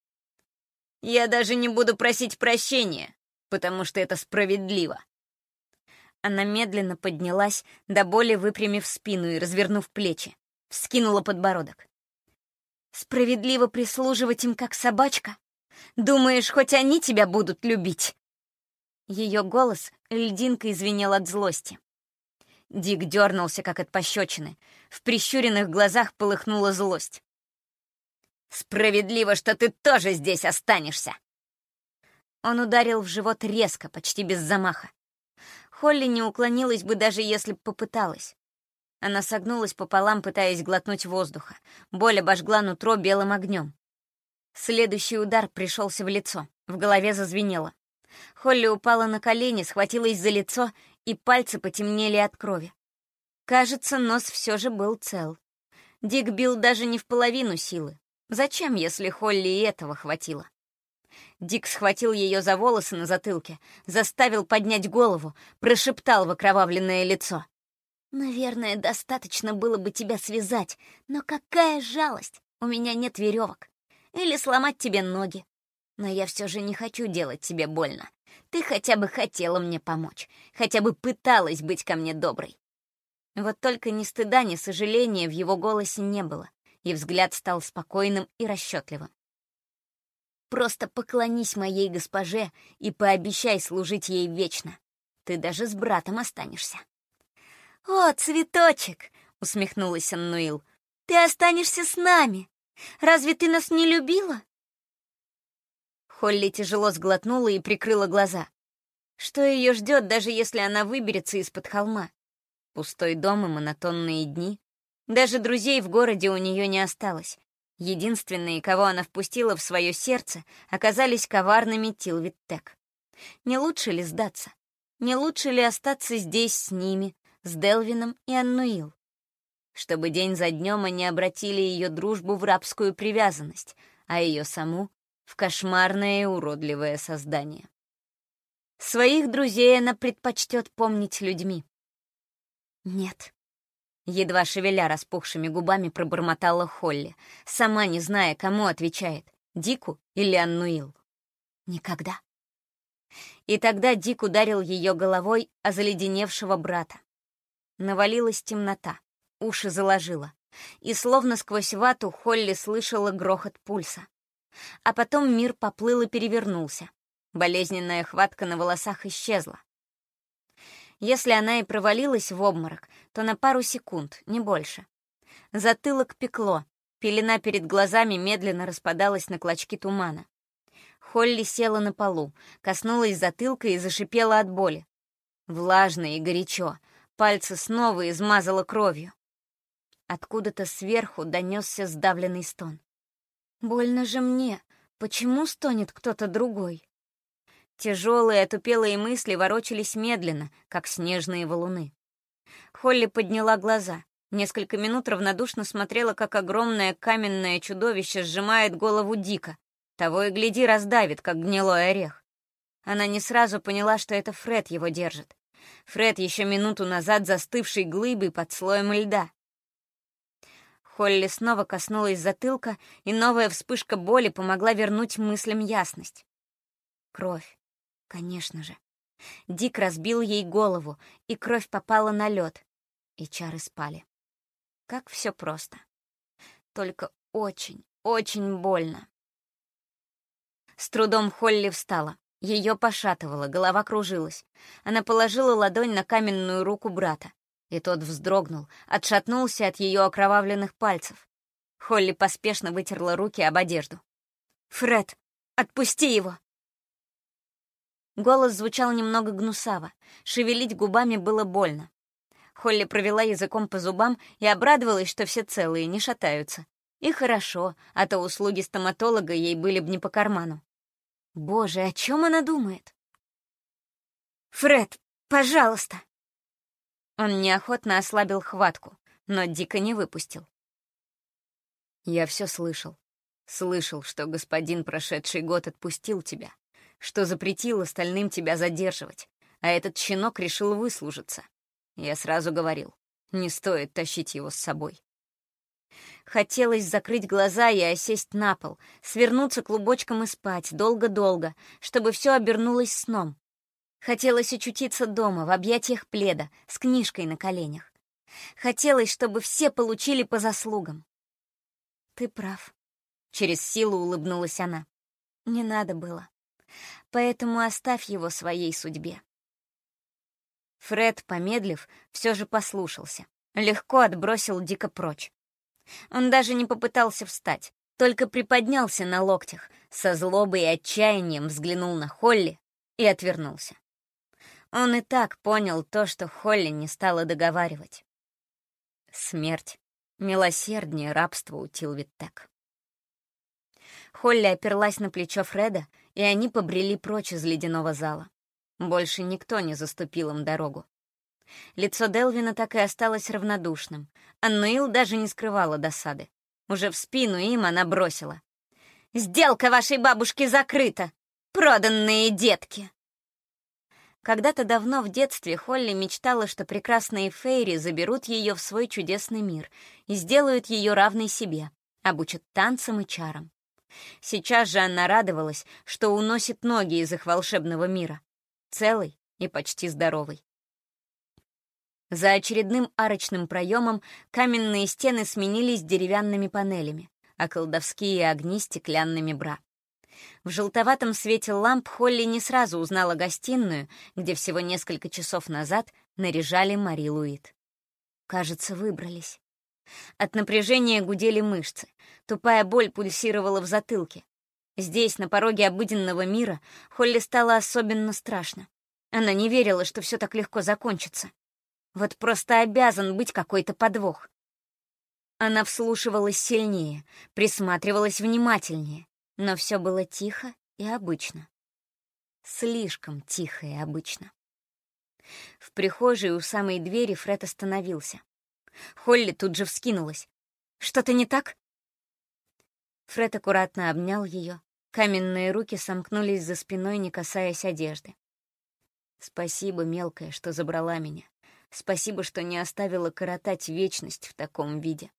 «Я даже не буду просить прощения, потому что это справедливо». Она медленно поднялась, до боли выпрямив спину и развернув плечи. Вскинула подбородок. «Справедливо прислуживать им, как собачка? Думаешь, хоть они тебя будут любить?» Ее голос льдинкой звенел от злости. Дик дернулся, как от пощечины. В прищуренных глазах полыхнула злость. «Справедливо, что ты тоже здесь останешься!» Он ударил в живот резко, почти без замаха. Холли не уклонилась бы, даже если бы попыталась. Она согнулась пополам, пытаясь глотнуть воздуха. Боль обожгла нутро белым огнем. Следующий удар пришелся в лицо. В голове зазвенело. Холли упала на колени, схватилась за лицо, и пальцы потемнели от крови. Кажется, нос все же был цел. Дик бил даже не в половину силы. Зачем, если Холли и этого хватило? Дик схватил ее за волосы на затылке, заставил поднять голову, прошептал в окровавленное лицо. «Наверное, достаточно было бы тебя связать, но какая жалость! У меня нет веревок. Или сломать тебе ноги. Но я все же не хочу делать тебе больно. Ты хотя бы хотела мне помочь, хотя бы пыталась быть ко мне доброй». Вот только ни стыда, ни сожаления в его голосе не было, и взгляд стал спокойным и расчетливым. Просто поклонись моей госпоже и пообещай служить ей вечно. Ты даже с братом останешься». «О, цветочек!» — усмехнулась Аннуил. «Ты останешься с нами. Разве ты нас не любила?» Холли тяжело сглотнула и прикрыла глаза. Что ее ждет, даже если она выберется из-под холма? Пустой дом и монотонные дни. Даже друзей в городе у нее не осталось. Единственные, кого она впустила в свое сердце, оказались коварными Тилвиттек. Не лучше ли сдаться? Не лучше ли остаться здесь с ними, с Делвином и Аннуил? Чтобы день за днем они обратили ее дружбу в рабскую привязанность, а ее саму — в кошмарное и уродливое создание. Своих друзей она предпочтет помнить людьми. Нет, Едва шевеля распухшими губами пробормотала Холли, сама не зная, кому отвечает, Дику или Аннуил. Никогда. И тогда Дик ударил ее головой о заледеневшего брата. Навалилась темнота, уши заложила, и словно сквозь вату Холли слышала грохот пульса. А потом мир поплыл и перевернулся. Болезненная хватка на волосах исчезла. Если она и провалилась в обморок, то на пару секунд, не больше. Затылок пекло, пелена перед глазами медленно распадалась на клочки тумана. Холли села на полу, коснулась затылка и зашипела от боли. Влажно и горячо, пальцы снова измазала кровью. Откуда-то сверху донесся сдавленный стон. «Больно же мне. Почему стонет кто-то другой?» Тяжелые, отупелые мысли ворочались медленно, как снежные валуны. Холли подняла глаза. Несколько минут равнодушно смотрела, как огромное каменное чудовище сжимает голову Дика. Того и гляди раздавит, как гнилой орех. Она не сразу поняла, что это Фред его держит. Фред еще минуту назад застывший глыбой под слоем льда. Холли снова коснулась затылка, и новая вспышка боли помогла вернуть мыслям ясность. Кровь. Конечно же. Дик разбил ей голову, и кровь попала на лед, и чары спали. Как все просто. Только очень, очень больно. С трудом Холли встала. Ее пошатывало, голова кружилась. Она положила ладонь на каменную руку брата, и тот вздрогнул, отшатнулся от ее окровавленных пальцев. Холли поспешно вытерла руки об одежду. «Фред, отпусти его!» Голос звучал немного гнусаво, шевелить губами было больно. Холли провела языком по зубам и обрадовалась, что все целые, не шатаются. И хорошо, а то услуги стоматолога ей были бы не по карману. Боже, о чем она думает? «Фред, пожалуйста!» Он неохотно ослабил хватку, но дико не выпустил. «Я все слышал. Слышал, что господин прошедший год отпустил тебя, что запретил остальным тебя задерживать, а этот щенок решил выслужиться. Я сразу говорил, не стоит тащить его с собой. Хотелось закрыть глаза и осесть на пол, свернуться клубочком и спать долго-долго, чтобы все обернулось сном. Хотелось очутиться дома, в объятиях пледа, с книжкой на коленях. Хотелось, чтобы все получили по заслугам. «Ты прав», — через силу улыбнулась она. «Не надо было. Поэтому оставь его своей судьбе». Фред, помедлив, все же послушался. Легко отбросил дико прочь. Он даже не попытался встать, только приподнялся на локтях, со злобой и отчаянием взглянул на Холли и отвернулся. Он и так понял то, что Холли не стала договаривать. Смерть. Милосерднее рабство у Тилвиттек. Холли оперлась на плечо Фреда, и они побрели прочь из ледяного зала. Больше никто не заступил им дорогу. Лицо Делвина так и осталось равнодушным, а Нейл даже не скрывала досады. Уже в спину им она бросила. «Сделка вашей бабушки закрыта! Проданные детки!» Когда-то давно в детстве Холли мечтала, что прекрасные фейри заберут ее в свой чудесный мир и сделают ее равной себе, обучат танцам и чарам. Сейчас же она радовалась, что уносит ноги из их волшебного мира, целый и почти здоровый. За очередным арочным проемом каменные стены сменились деревянными панелями, а колдовские огни — стеклянными бра. В желтоватом свете ламп Холли не сразу узнала гостиную, где всего несколько часов назад наряжали Мари Луит. Кажется, выбрались. От напряжения гудели мышцы, тупая боль пульсировала в затылке. Здесь, на пороге обыденного мира, Холли стало особенно страшно. Она не верила, что все так легко закончится. Вот просто обязан быть какой-то подвох. Она вслушивалась сильнее, присматривалась внимательнее, но все было тихо и обычно. Слишком тихо и обычно. В прихожей у самой двери Фред остановился. Холли тут же вскинулась. «Что-то не так?» Фред аккуратно обнял ее. Каменные руки сомкнулись за спиной, не касаясь одежды. «Спасибо, мелкая, что забрала меня. Спасибо, что не оставила коротать вечность в таком виде.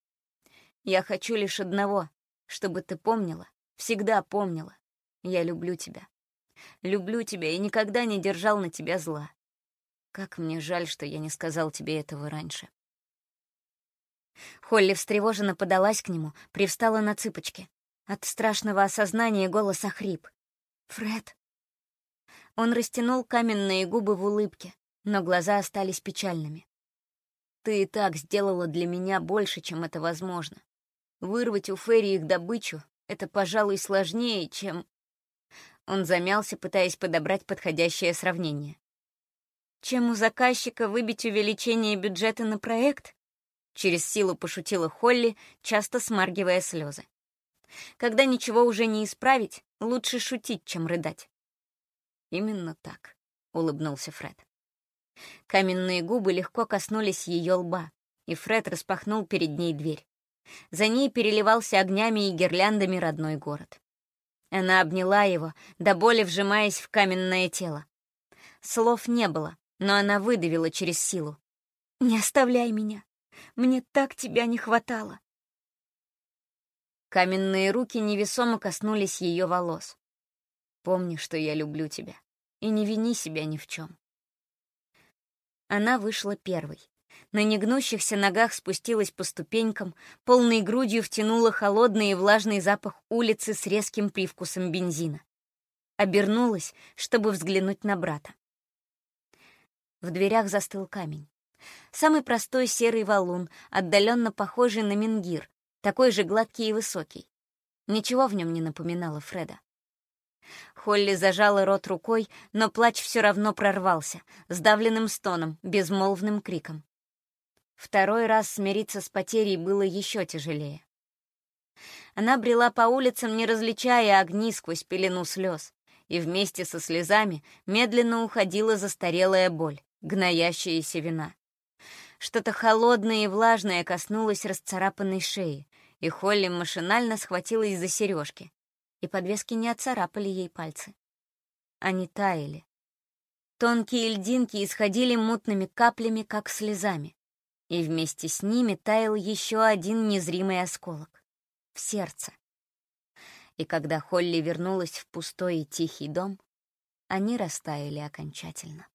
Я хочу лишь одного, чтобы ты помнила, всегда помнила. Я люблю тебя. Люблю тебя и никогда не держал на тебя зла. Как мне жаль, что я не сказал тебе этого раньше. Холли встревоженно подалась к нему, привстала на цыпочки. От страшного осознания голос охрип. «Фред!» Он растянул каменные губы в улыбке, но глаза остались печальными. «Ты и так сделала для меня больше, чем это возможно. Вырвать у Ферри их добычу — это, пожалуй, сложнее, чем...» Он замялся, пытаясь подобрать подходящее сравнение. «Чем у заказчика выбить увеличение бюджета на проект?» Через силу пошутила Холли, часто смаргивая слезы. «Когда ничего уже не исправить, лучше шутить, чем рыдать». «Именно так», — улыбнулся Фред. Каменные губы легко коснулись ее лба, и Фред распахнул перед ней дверь. За ней переливался огнями и гирляндами родной город. Она обняла его, до боли вжимаясь в каменное тело. Слов не было, но она выдавила через силу. «Не оставляй меня! Мне так тебя не хватало!» Каменные руки невесомо коснулись ее волос. «Помни, что я люблю тебя, и не вини себя ни в чем. Она вышла первой. На негнущихся ногах спустилась по ступенькам, полной грудью втянула холодный и влажный запах улицы с резким привкусом бензина. Обернулась, чтобы взглянуть на брата. В дверях застыл камень. Самый простой серый валун, отдаленно похожий на менгир, такой же гладкий и высокий. Ничего в нем не напоминало Фреда. Холли зажала рот рукой, но плач все равно прорвался, сдавленным стоном, безмолвным криком. Второй раз смириться с потерей было еще тяжелее. Она брела по улицам, не различая огни сквозь пелену слез, и вместе со слезами медленно уходила застарелая боль, гноящаяся вина. Что-то холодное и влажное коснулось расцарапанной шеи, и Холли машинально схватилась за сережки, и подвески не отцарапали ей пальцы. Они таяли. Тонкие льдинки исходили мутными каплями, как слезами, и вместе с ними таял еще один незримый осколок — в сердце. И когда Холли вернулась в пустой и тихий дом, они растаяли окончательно.